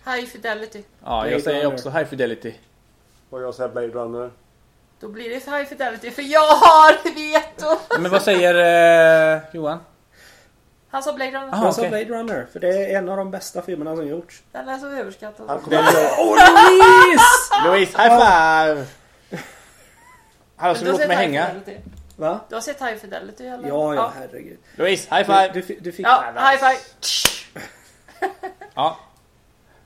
S2: High Fidelity.
S1: Ja,
S4: Blade
S1: jag säger
S4: Runner.
S1: också High Fidelity.
S3: Och jag säger Blade Runner.
S2: Då blir det High Fidelity för jag har veto!
S1: Men vad säger eh, Johan?
S2: Han sa Blade Runner.
S1: Aha.
S4: Jag sa
S1: okej.
S4: Blade Runner, för det är en av de bästa filmerna som gjorts.
S2: Den är så överskattad.
S3: Han kommer
S1: Oh, Louise! Louise, high five!
S2: Du
S1: du
S2: har
S1: låta
S2: sett
S1: mig hänga?
S2: Fidelity?
S4: Va?
S2: Du har sett High Fidelity eller?
S4: Ja, ja, herregud.
S1: Louise, high
S4: Du,
S1: five!
S4: du, fi- du fick...
S2: Ja, high five!
S1: Ja.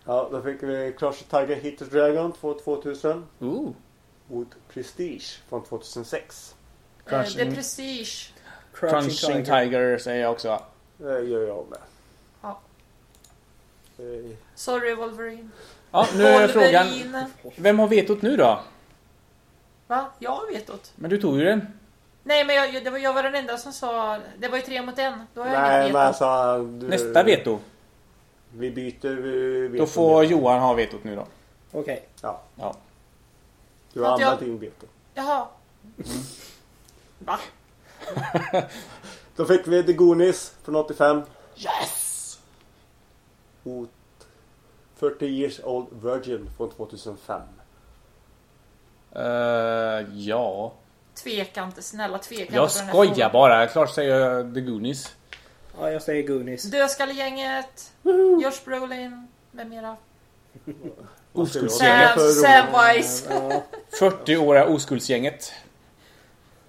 S3: Ja, då fick vi Crush Tiger Hit the Dragon från 2000
S1: Ooh.
S3: mot Prestige från 2006.
S2: Eh, Det är
S1: Crunching,
S2: Prestige.
S1: Crunching
S4: Tiger.
S1: tiger säger jag också.
S3: Det gör jag med.
S2: Ja.
S3: Eh,
S2: Sorry Wolverine.
S1: Ja, nu är frågan.
S2: Wolverine.
S1: Vem har vetot nu då?
S2: Va? Jag har vetot.
S1: Men du tog ju den.
S2: Nej men jag, det var, jag var den enda som sa... Det var ju tre mot en. Då har jag
S3: Nej
S2: inget
S3: men
S2: veto.
S3: alltså. Du,
S1: Nästa veto.
S3: Vi byter vi,
S1: Då får Johan ha vetot nu då.
S4: Okej.
S3: Ja.
S1: Ja.
S3: Du har
S2: Att jag-
S3: använt din veto.
S2: Jaha. Va?
S3: Då fick vi The Goonies från 85
S1: Yes!
S3: mot 40 years old virgin från 2005.
S1: Uh, ja.
S2: Tveka inte, snälla tveka inte
S1: Jag
S2: den här
S1: skojar bara. Klart säger jag The Goonies.
S4: Ja, jag säger Goonies.
S2: Dödskallegänget, Josh Brolin med mera.
S1: Oskuldsgänget.
S2: Sam, Samwise.
S4: Ja,
S1: 40-åriga oskuldsgänget.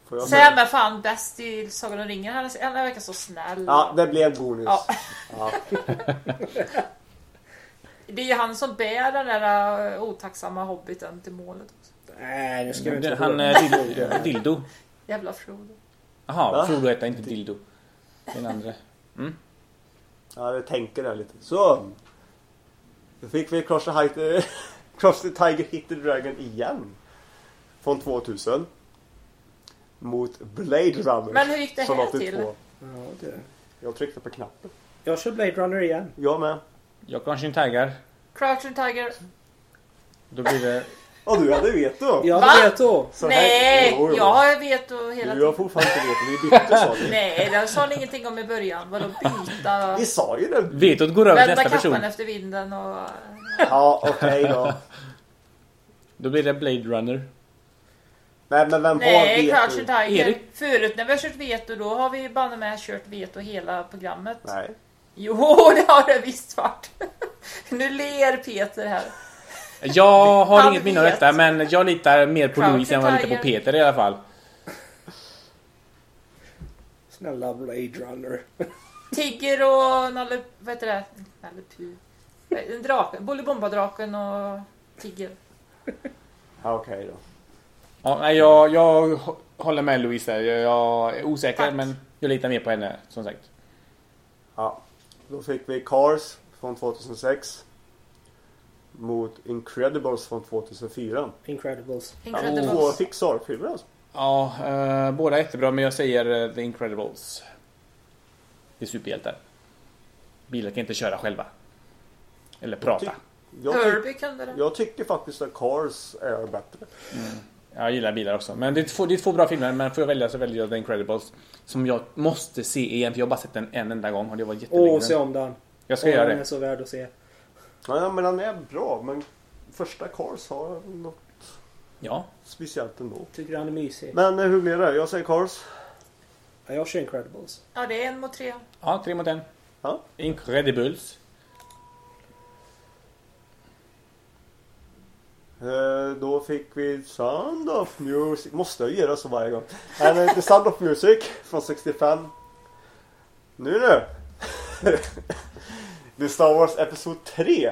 S2: Sam är fan bäst i Sagan om ringen. Han, är, han verkar så snäll.
S3: Ja, det blev Goonies.
S2: Ja.
S3: Ja.
S2: Det är ju han som bär den där uh, otacksamma hobbiten till målet. Också.
S4: nej, nu ska vi inte...
S1: Han är dil- Dildo.
S2: Jävla Frodo.
S1: Jaha? Frodo heter inte Dildo. Den andra.
S3: Ja, jag tänker där lite. Så. Då fick vi Cross the, High, Cross the Tiger Hit the Dragon igen. Från 2000. Mot Blade Runner.
S2: Men hur gick det här
S3: 82.
S2: till?
S4: Ja, det...
S3: Jag tryckte på knappen.
S4: Jag kör Blade Runner igen.
S3: Jag med.
S1: Jag kanske en taggar.
S2: Crouching Tiger.
S1: Då blir det...
S3: Och du hade veto.
S4: Jag
S2: Va?
S4: hade veto.
S3: Så här-
S2: Nej,
S3: Jo, jo.
S2: jag har veto hela
S3: Du har
S2: tiden.
S3: fortfarande inte veto. Vi bytte sa vi.
S2: Nej, det sa ni ingenting om i början. Vadå byta?
S3: Vi sa ju det.
S1: Vetot går över till
S2: Vända
S1: nästa person.
S2: kappan efter vinden och...
S3: Ja, okej då.
S1: Då blir det Blade Runner.
S3: Nej men vem har
S2: Nej,
S3: veto?
S2: Crouching Tiger.
S1: Erik?
S2: Förut när vi har kört veto då har vi banne med kört veto hela programmet.
S3: Nej.
S2: Jo, det har det visst varit. nu ler Peter här.
S1: Jag har
S2: Han
S1: inget minne av
S2: vet.
S1: detta men jag litar mer på
S2: Crouching
S1: Louise än vad jag litar på
S2: Tiger.
S1: Peter i alla fall.
S4: Snälla Blade Runner.
S2: Tigger och Nalle... Vad heter det? Nalle Puh. En drake. Bolibompa-draken och Tigger.
S3: Ja, Okej då.
S1: Ja, nej, jag, jag hå- håller med Louise där. Jag, jag är osäker
S2: Tack.
S1: men jag litar mer på henne som sagt.
S3: Ja. Då fick vi Cars från 2006. Mot Incredibles från 2004.
S4: Incredibles.
S2: Incredibles.
S3: Två Pixar-filmer alltså.
S1: Ja, eh, båda är jättebra men jag säger eh, The Incredibles. Det är superhjältar. Bilar kan inte köra själva. Eller prata.
S3: Jag, ty-
S2: Herbie kunde det.
S3: jag tycker faktiskt att Cars är bättre.
S1: Jag gillar bilar också. Men det är två, det är två bra filmer men får jag välja så väljer jag The Incredibles. Som jag måste se igen för jag har bara sett den en enda gång och det var jättelänge
S4: Åh, se om den.
S1: Jag ska
S4: Åh,
S1: göra
S4: den är
S1: det.
S4: så värd att se.
S3: Ja, men den är bra. Men första Cars har något
S1: Ja.
S3: speciellt ändå.
S4: Tycker han är mysig.
S3: Men eh, hur blir det? Jag säger Cars.
S4: Ja, jag kör Incredibles.
S2: Ja, det är en mot tre.
S1: Ja, tre mot en.
S3: Ja.
S1: Incredibles.
S3: Eh, Då fick vi Sound of Music. Måste jag göra så varje gång? Nej, men The Sound of Music från 65. Nu nu! The Star Wars Episod 3.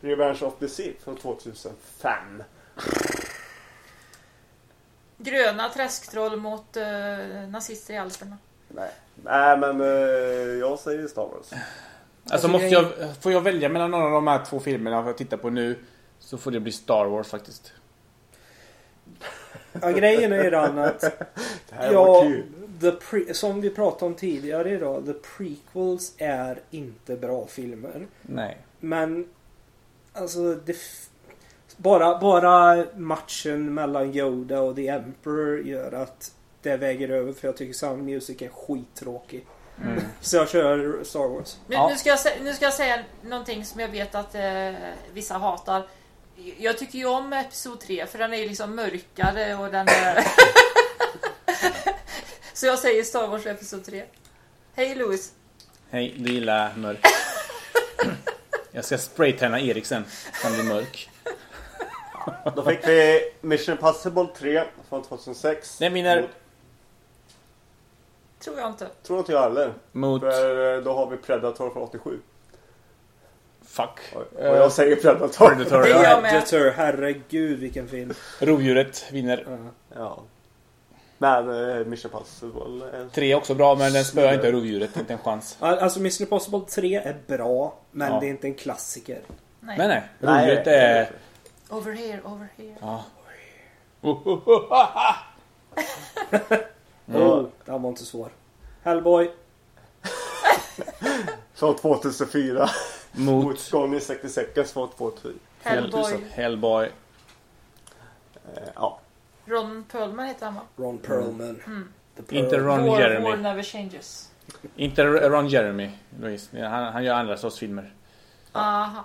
S3: Revenge- of the Sith från 2005.
S2: Gröna träsktroll mot eh, nazister i Alperna.
S3: Nej, Nej men eh, jag säger Star Wars.
S1: Alltså måste
S4: det
S1: jag,
S4: är-
S1: får jag välja mellan några av de här två filmerna jag tittar på nu så får det bli Star Wars faktiskt.
S4: Ja, grejen är ju den att
S3: Det
S4: pre- som vi pratade om tidigare idag, the prequels är inte bra filmer.
S1: Nej.
S4: Men alltså det f- bara, bara matchen mellan Yoda och The Emperor gör att det väger över för jag tycker Sound Music är skittråkig.
S1: Mm.
S4: Så jag kör Star Wars.
S2: Nu,
S1: Ja.
S2: nu, ska jag, nu ska jag säga någonting som jag vet att eh, vissa hatar. Jag tycker ju om Episod 3 för den är ju liksom mörkare och den är... Så jag säger Star Wars Episod 3. Hej Louis!
S1: Hej, du gillar mörk. Jag ska spraytanna Erik sen. Han blir mörk.
S3: Då fick vi Mission Impossible 3 från 2006.
S1: Den vinner
S3: Mot-
S2: Tror jag inte.
S3: Tror inte jag heller.
S1: mot...
S3: För eh, då har vi Predator från 87.
S1: Fuck.
S3: Och jag säger Predator.
S1: Predator.
S2: Är.
S4: Predator, herregud vilken film.
S1: Rovdjuret vinner.
S4: Ja.
S3: Men eh, Mission Impossible är...
S1: Tre är också bra men den spöar inte rovdjuret. Inte en chans.
S4: Alltså Mission Impossible 3 är bra, men
S1: Ja.
S4: det är inte en klassiker.
S2: Nej.
S1: Men nej. Rovdjuret är...
S2: Over here, over here.
S1: Ja. Oh, oh,
S4: den var inte svår. Hellboy.
S3: Från 2004.
S1: Mot...
S3: Mot Gone in 60 seconds från 2000.
S2: Hellboy.
S1: Hellboy.
S3: Eh, ja.
S2: Ron Perlman heter han va?
S4: Ron Perlman.
S2: Mm.
S4: Pearl.
S1: Inte Ron
S2: War,
S1: Jeremy.
S2: War never changes.
S1: Inte Ron Jeremy. Louise. Han, han gör andra sorts filmer.
S2: Aha.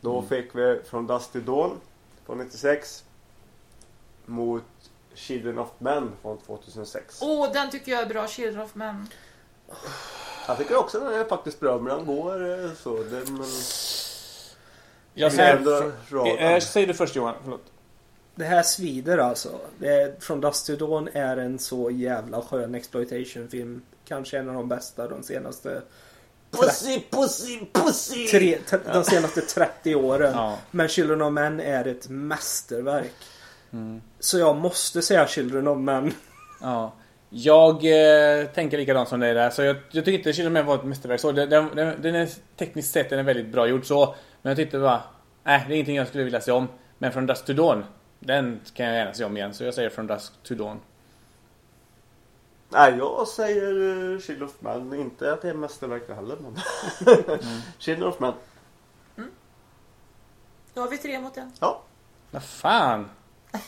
S3: Då fick vi från Dusty Dawn från 96. Mot Children of Men från 2006.
S2: Åh, den tycker jag är bra. Children of Men.
S3: Jag tycker också den är faktiskt bra men den går eh, så. Det, men...
S1: Jag
S3: Det är
S1: säger...
S3: ändå raden.
S1: Eh, säg du först Johan. Förlåt.
S4: Det här svider alltså. Är, från Dust to Dawn är en så jävla skön exploitation-film. Kanske en av de bästa de senaste
S3: Pussy, pussy, pussy!
S4: tre, de senaste 30 åren.
S1: Ja.
S4: Men Children of Men är ett mästerverk.
S1: Mm.
S4: Så jag måste säga Children of Men.
S1: Ja. Jag eh, tänker likadant som dig där. Så jag, jag tycker inte Children var ett mästerverk. Så den, den, den, är tekniskt sett den är väldigt bra gjord så. Men jag tyckte bara... Nej, det är ingenting jag skulle vilja se om. Men från Dust to Dawn. Den kan jag gärna se om igen. Så jag säger från Dust to Dawn.
S3: Nej, jag säger uh, of Men. Inte att det är mästerverk heller men... Children of Men.
S2: Då har vi tre mot en.
S3: Ja.
S1: Vad fan?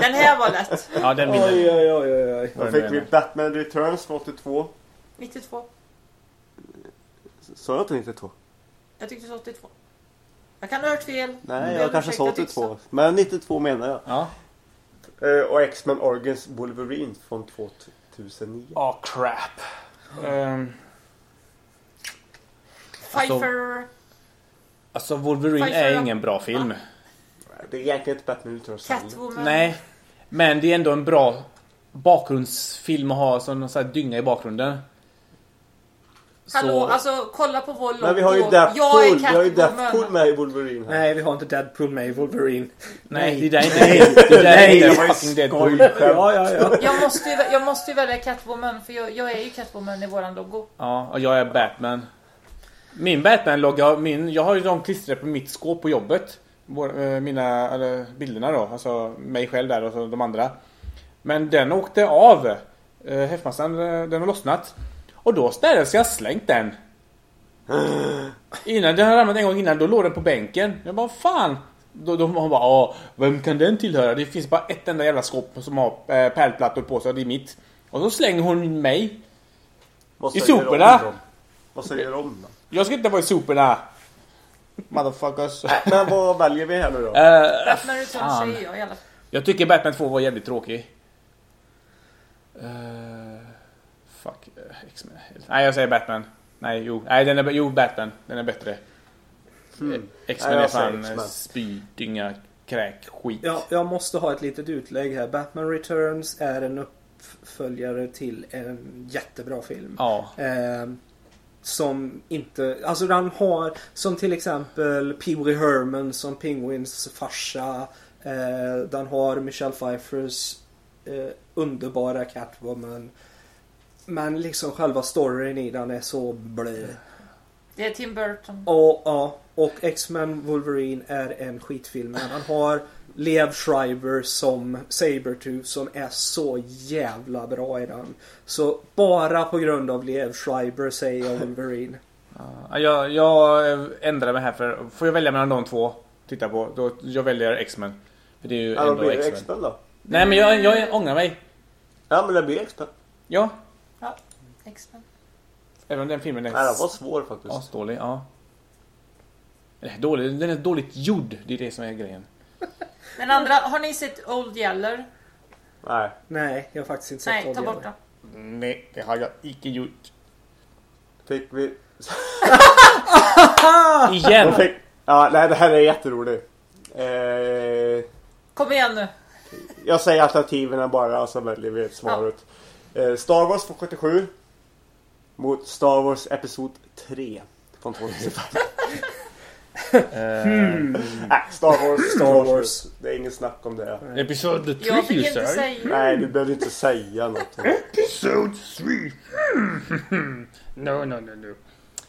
S2: Den här var lätt.
S1: Ja, den vinner.
S4: Oj, oj, oj, oj, oj.
S3: Då fick vi? Batman Returns från 82.
S2: 92.
S3: Sa jag inte 92?
S2: Jag tyckte så 82. Jag kan ha hört fel.
S3: Nej,
S2: Ber
S3: jag kanske sa
S2: ursäkt, jag tyckte
S3: 82. Men 92 menar jag.
S1: Ja.
S3: Eh, och X-Men Origins Wolverine från 2009.
S1: Åh, crap. Ehm,
S2: Pfeiffer.
S1: alltså, Wolverine
S2: Pfeiffer,
S1: är
S2: ja.
S1: ingen bra film.
S3: Det är egentligen inte Batman heller.
S2: Catwoman.
S1: Nej. Men det är ändå en bra bakgrundsfilm att ha som någon sån här dynga i bakgrunden.
S2: Hallå, alltså kolla på vår logo.
S3: Men vi har ju Deathpool. Vi har ju. Deathpool med i Wolverine här.
S4: Nej, vi har inte Deadpool med i Wolverine.
S1: Nej, det där är inte det. Det där är inte fucking Deadpool.
S4: Ja, ja, ja.
S2: Jag måste, ju, jag måste ju välja Catwoman för jag, jag är ju Catwoman i våran logo.
S1: Ja, och jag är Batman. Min Batman-logga, min, jag har ju de klistrade på mitt skåp på jobbet. Eh, mina, eller bilderna då, alltså mig själv där och så de andra. Men den åkte av. Eh, Häftmassan, eh, den har lossnat. Och då ställdes jag slängt den. Innan, den hade ramlat en gång innan, då låg den på bänken. Jag bara, fan. Då, då hon bara, "Åh, vem kan den tillhöra? Det finns bara ett enda jävla skåp som har eh, pärlplattor på sig det är mitt. Och så slänger hon mig.
S3: Vad
S1: I soporna.
S3: Vad säger du om dem?
S1: Jag ska inte vara i soporna. Motherfuckers.
S3: Men vad väljer vi här nu då?
S1: Eh,
S2: Batman Returns säger jag i alla fall.
S1: jag tycker Batman 2 var jävligt tråkig. Uh, fuck. X-Men. Nej, jag säger Batman. Nej, jo. Nej, den är, jo, Batman. Den är bättre. Eh, X-Men är fan spydynga, kräk, skit.
S4: Ja, jag måste ha ett litet utlägg här. Batman Returns är en uppföljare till en jättebra film.
S1: Ja.
S4: Eh, som inte, alltså den har som till exempel Pee Wee Herman som Penguins farsa. Eh, den har Michelle Pfeiffers eh, underbara Catwoman. Men liksom själva storyn i den är så blö.
S2: Det är Tim Burton.
S4: Och, ja, och X-Men Wolverine är en skitfilm. Men han har Lev Schreiber som Sabertooth som är så jävla bra i den. Så bara på grund av Lev Schreiber säger jag Wolverine.
S1: Ja, Jag, jag ändrar mig här för får jag välja mellan de två titta på, då jag väljer X-Men. För det är ju
S3: Ja, då
S1: ändå X-Men.
S3: X-Men då.
S1: Nej men jag, jag ångrar mig.
S3: Ja, men det blir X-Men.
S1: Ja,
S2: X-Men.
S1: även om den filmen är
S3: Nej, den var svår faktiskt.
S1: asdålig. Ja. Eller dålig, den är dåligt gjord. Det är det som är grejen.
S2: Den andra, har ni sett Old Yeller?
S3: Nej.
S4: Nej, jag har faktiskt inte sett
S2: Nej, ta
S4: Old
S2: bort
S4: Yeller.
S2: den.
S1: Nej, det har jag icke gjort.
S3: Fick vi...
S1: Igen!
S3: Fick... Ja, nej, det här är jätteroligt. Eh,
S2: Kom igen nu.
S3: jag säger alternativen bara så väljer vi svaret. Eh, Star Wars från 77. Mot Star Wars Episod 3. Från 2005.
S1: Eh,
S3: Nej, Star Wars.
S4: Star Wars.
S3: Det är inget snack om det.
S1: Episod 3
S2: Jag fick inte säga.
S3: Nej, du behöver inte säga något.
S1: Episod 3. no, no, no, no.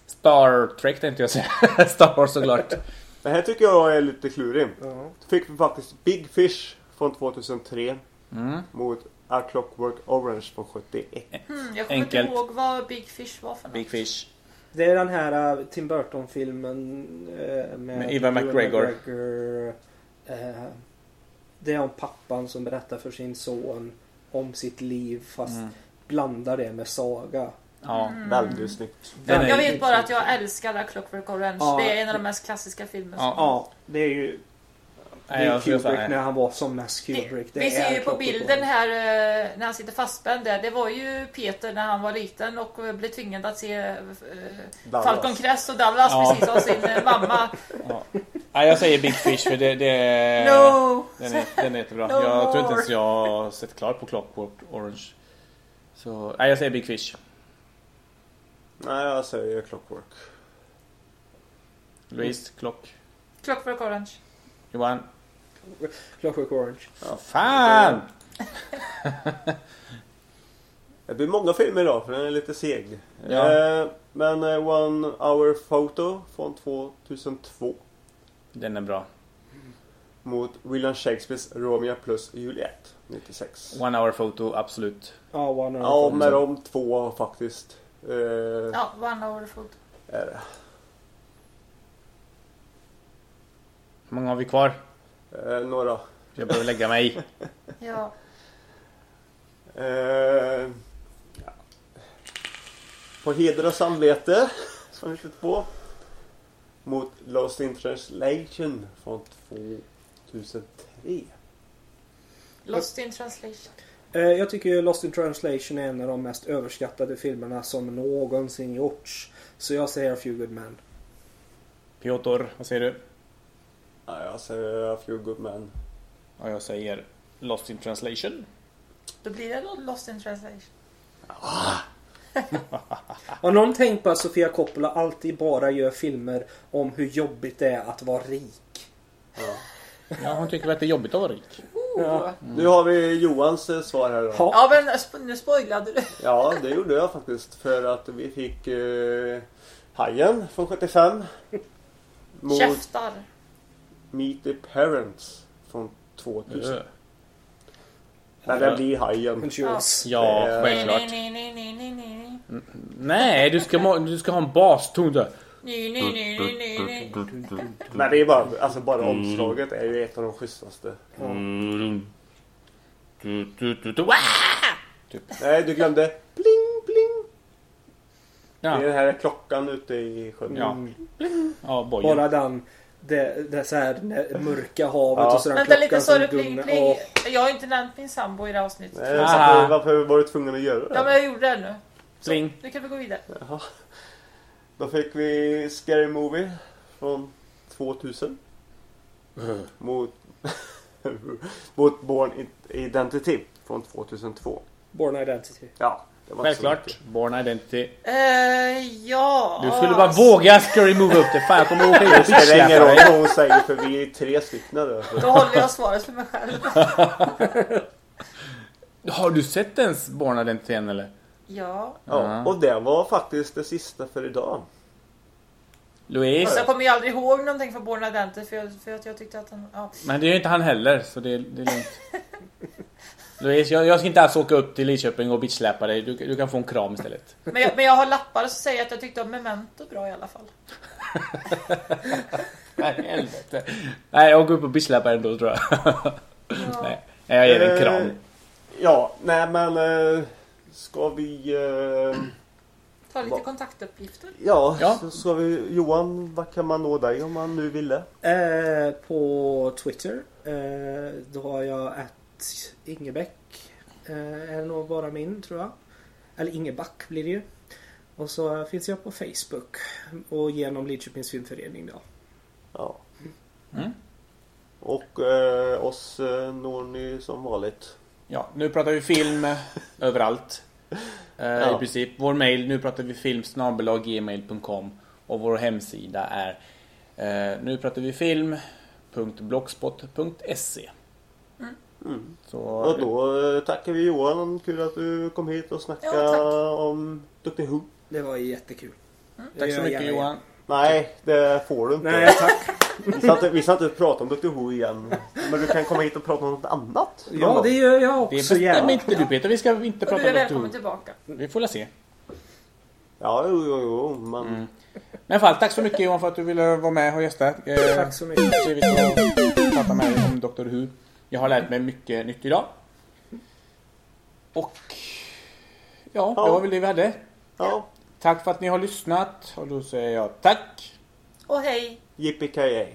S1: Star Trek tänkte jag säga. Star Wars såklart.
S3: Det här tycker jag är lite klurig.
S4: Ja.
S3: Då fick vi faktiskt Big Fish från 2003.
S1: Mm.
S3: Mot A Clockwork Orange från 71.
S2: Hmm, jag kommer
S1: Enkelt.
S2: inte ihåg vad Big Fish var för något.
S1: Big Fish.
S4: Det är den här uh, Tim Burton-filmen uh, med,
S1: Med Ewan McGregor.
S4: McGregor. Eh, det är om pappan som berättar för sin son om sitt liv fast
S1: Mm.
S4: blandar det med saga.
S1: Ja.
S3: Väldigt snyggt.
S1: Den är-
S2: Jag vet bara att jag älskar A Clockwork Orange.
S4: Ja.
S2: Det är en av de mest klassiska filmerna.
S1: Ja.
S4: Ja, det är ju det
S1: Nej,
S4: är Kubrick när han var som mest Kubrick. Det
S2: vi
S4: är
S2: ser ju på bilden här eh, när han sitter fastspänd där. Det var ju Peter när han var liten och eh, blev tvingad att se eh,
S3: Dallas.
S2: Falcon Crest och Dallas
S1: Ja.
S2: precis som sin mamma.
S1: Nej, jag säger Big Fish för det, det
S2: No!
S1: Den är, den är jättebra.
S2: No
S1: jag tror inte ens jag har sett klart på Clockwork Orange. Så, nej jag säger Big Fish.
S3: Nej, jag säger Clockwork.
S1: Louise, Klock.
S2: Clockwork Orange.
S1: Johan.
S4: Clockwork Orange.
S1: Ja, fan!
S3: Det blir många filmer idag för den är lite seg.
S1: Ja.
S3: Eh, men eh, One Hour Photo från 2002.
S1: Den är bra.
S3: Mot William Shakespeares Romeo plus Juliet 96.
S1: One hour photo, absolut.
S4: Ja, One Hour
S3: Ja,
S4: Photo.
S3: med de två faktiskt. Eh,
S2: Ja, One Hour Food.
S3: är det.
S1: Hur många har vi kvar?
S3: Eh, några.
S1: Jag behöver lägga mig.
S2: Ja.
S3: Eh, ja. På heder och samvete. Som vi sitter på. Mot Lost in translation från 2003.
S2: Lost in translation.
S4: Eh, Jag tycker ju Lost in translation är en av de mest överskattade filmerna som någonsin gjorts. Så jag säger A Few Good Men.
S1: Piotr, vad säger du?
S3: Ja, jag säger A Few Good Men.
S1: Ja, jag säger Lost in translation.
S2: Då blir det Lost in translation.
S4: Har någon tänkt på att Sofia Coppola alltid bara gör filmer om hur jobbigt det är att vara rik?
S3: Ja.
S1: Ja, hon tycker väl att det är jobbigt att vara rik.
S2: Oh.
S3: Nu har vi Johans eh, svar här då.
S4: Ja.
S2: Ja men sp- nu spoilade du.
S3: Ja, det gjorde jag faktiskt. För att vi fick uh, Hajen från 75. Mot
S2: Käftar.
S3: Meet the Parents från 2000.
S1: Ja,
S3: Men det blir Hajen.
S1: Ja
S2: Nej,
S1: självklart.
S2: nej,
S1: du ska, du ska ha en baston där.
S3: Men det är bara, alltså bara omslaget är ju ett av de schysstaste.
S1: Typ.
S3: Nej, du glömde pling pling. Det är
S1: Ja,
S3: den här klockan ute i sjön.
S1: ja. ja bojen.
S4: Bara den. Det, det så här mörka havet
S3: Ja.
S4: och så den
S2: Vänta lite, sa du pling pling?
S4: Åh,
S2: Jag har inte nämnt min sambo i det här avsnittet.
S3: Nej,
S1: Ah.
S3: så att, varför var du tvungen att göra det?
S2: Ja men jag gjorde det nu.
S1: Pling.
S2: Nu kan vi gå vidare.
S3: Jaha. Då fick vi Scary Movie från 2000. Mot, mot Born Identity från 2002.
S4: Born Identity.
S3: Ja,
S1: Självklart. Born Identity.
S2: Eh, ja.
S1: Du skulle bara våga Scary Move upp det. Fan, jag kommer åka ut och
S3: Det spelar ingen roll vad hon säger för vi är tre stycken där.
S2: Då håller jag svaret för mig själv.
S1: Har du sett ens Born Identity än eller?
S2: Ja.
S3: Ja, och det var faktiskt det sista för idag.
S1: Louise?
S2: Jag kommer ju aldrig ihåg någonting från Born Identity för, jag, för att jag tyckte att han... Ja.
S1: Men det är ju inte han heller, så det, det är lugnt. Louise, jag, jag ska inte alls åka upp till Lidköping och bitchsläpa dig. Du, du kan få en kram istället.
S2: Men, jag, men jag har lappar som säger att jag tyckte om Memento bra i alla fall.
S1: Nej, helvete. Nej, jag går upp och bitchsläpar ändå tror jag. Nej, jag ger en kram.
S3: Eh, Ja, nej men eh, ska vi... Eh,
S2: Ta lite
S3: Va?
S2: kontaktuppgifter.
S3: ja,
S1: Ja.
S3: Så ska vi... Johan, vad kan man nå dig om man nu ville?
S4: På Twitter. Då har jag att Ingebäck. Eh, är nog bara min tror jag. Eller Ingeback blir det ju. Och så finns jag på Facebook. Och genom Lidköpings filmförening då.
S3: Ja.
S1: Mm.
S3: Och eh, oss eh, når ni som vanligt.
S1: Ja, nu pratar vi film överallt. Eh,
S3: Ja.
S1: I princip. Vår mail, nu pratar vi film gmail.com och vår hemsida är eh, nu pratar vi film.blogspot.se
S3: Mm.
S1: Så
S3: Och då eh, tackar vi Johan. Kul att du kom hit och snackade
S2: Ja,
S3: om Dr Who.
S4: Det var jättekul. Det
S1: tack så mycket
S4: gärna
S1: Johan.
S3: Nej, det får du inte.
S4: Nej tack.
S3: Vi, ska inte vi ska inte prata om Dr Who igen. Men du kan komma hit och prata om något annat.
S4: Ja
S3: gång.
S4: det gör jag
S1: Det
S4: också
S1: bestämmer
S4: gärna.
S1: inte du Peter, vi ska inte
S2: Och
S1: prata
S2: du är
S1: om
S2: välkommen
S1: Doctor Who.
S2: tillbaka.
S1: Vi får la se.
S3: Ja, jo, jo, jo. Men
S1: Mm. Men fall, tack så mycket Johan för att du ville vara med och gästa. Eh,
S4: Tack så mycket.
S1: Trevligt att prata med dig om Doctor Who. Jag har lärt mig mycket nytt idag. Och ja, det
S3: Ja.
S1: var väl det vi hade.
S3: ja,
S1: Tack för att ni har lyssnat och då säger jag tack.
S2: Och hej!
S3: yippee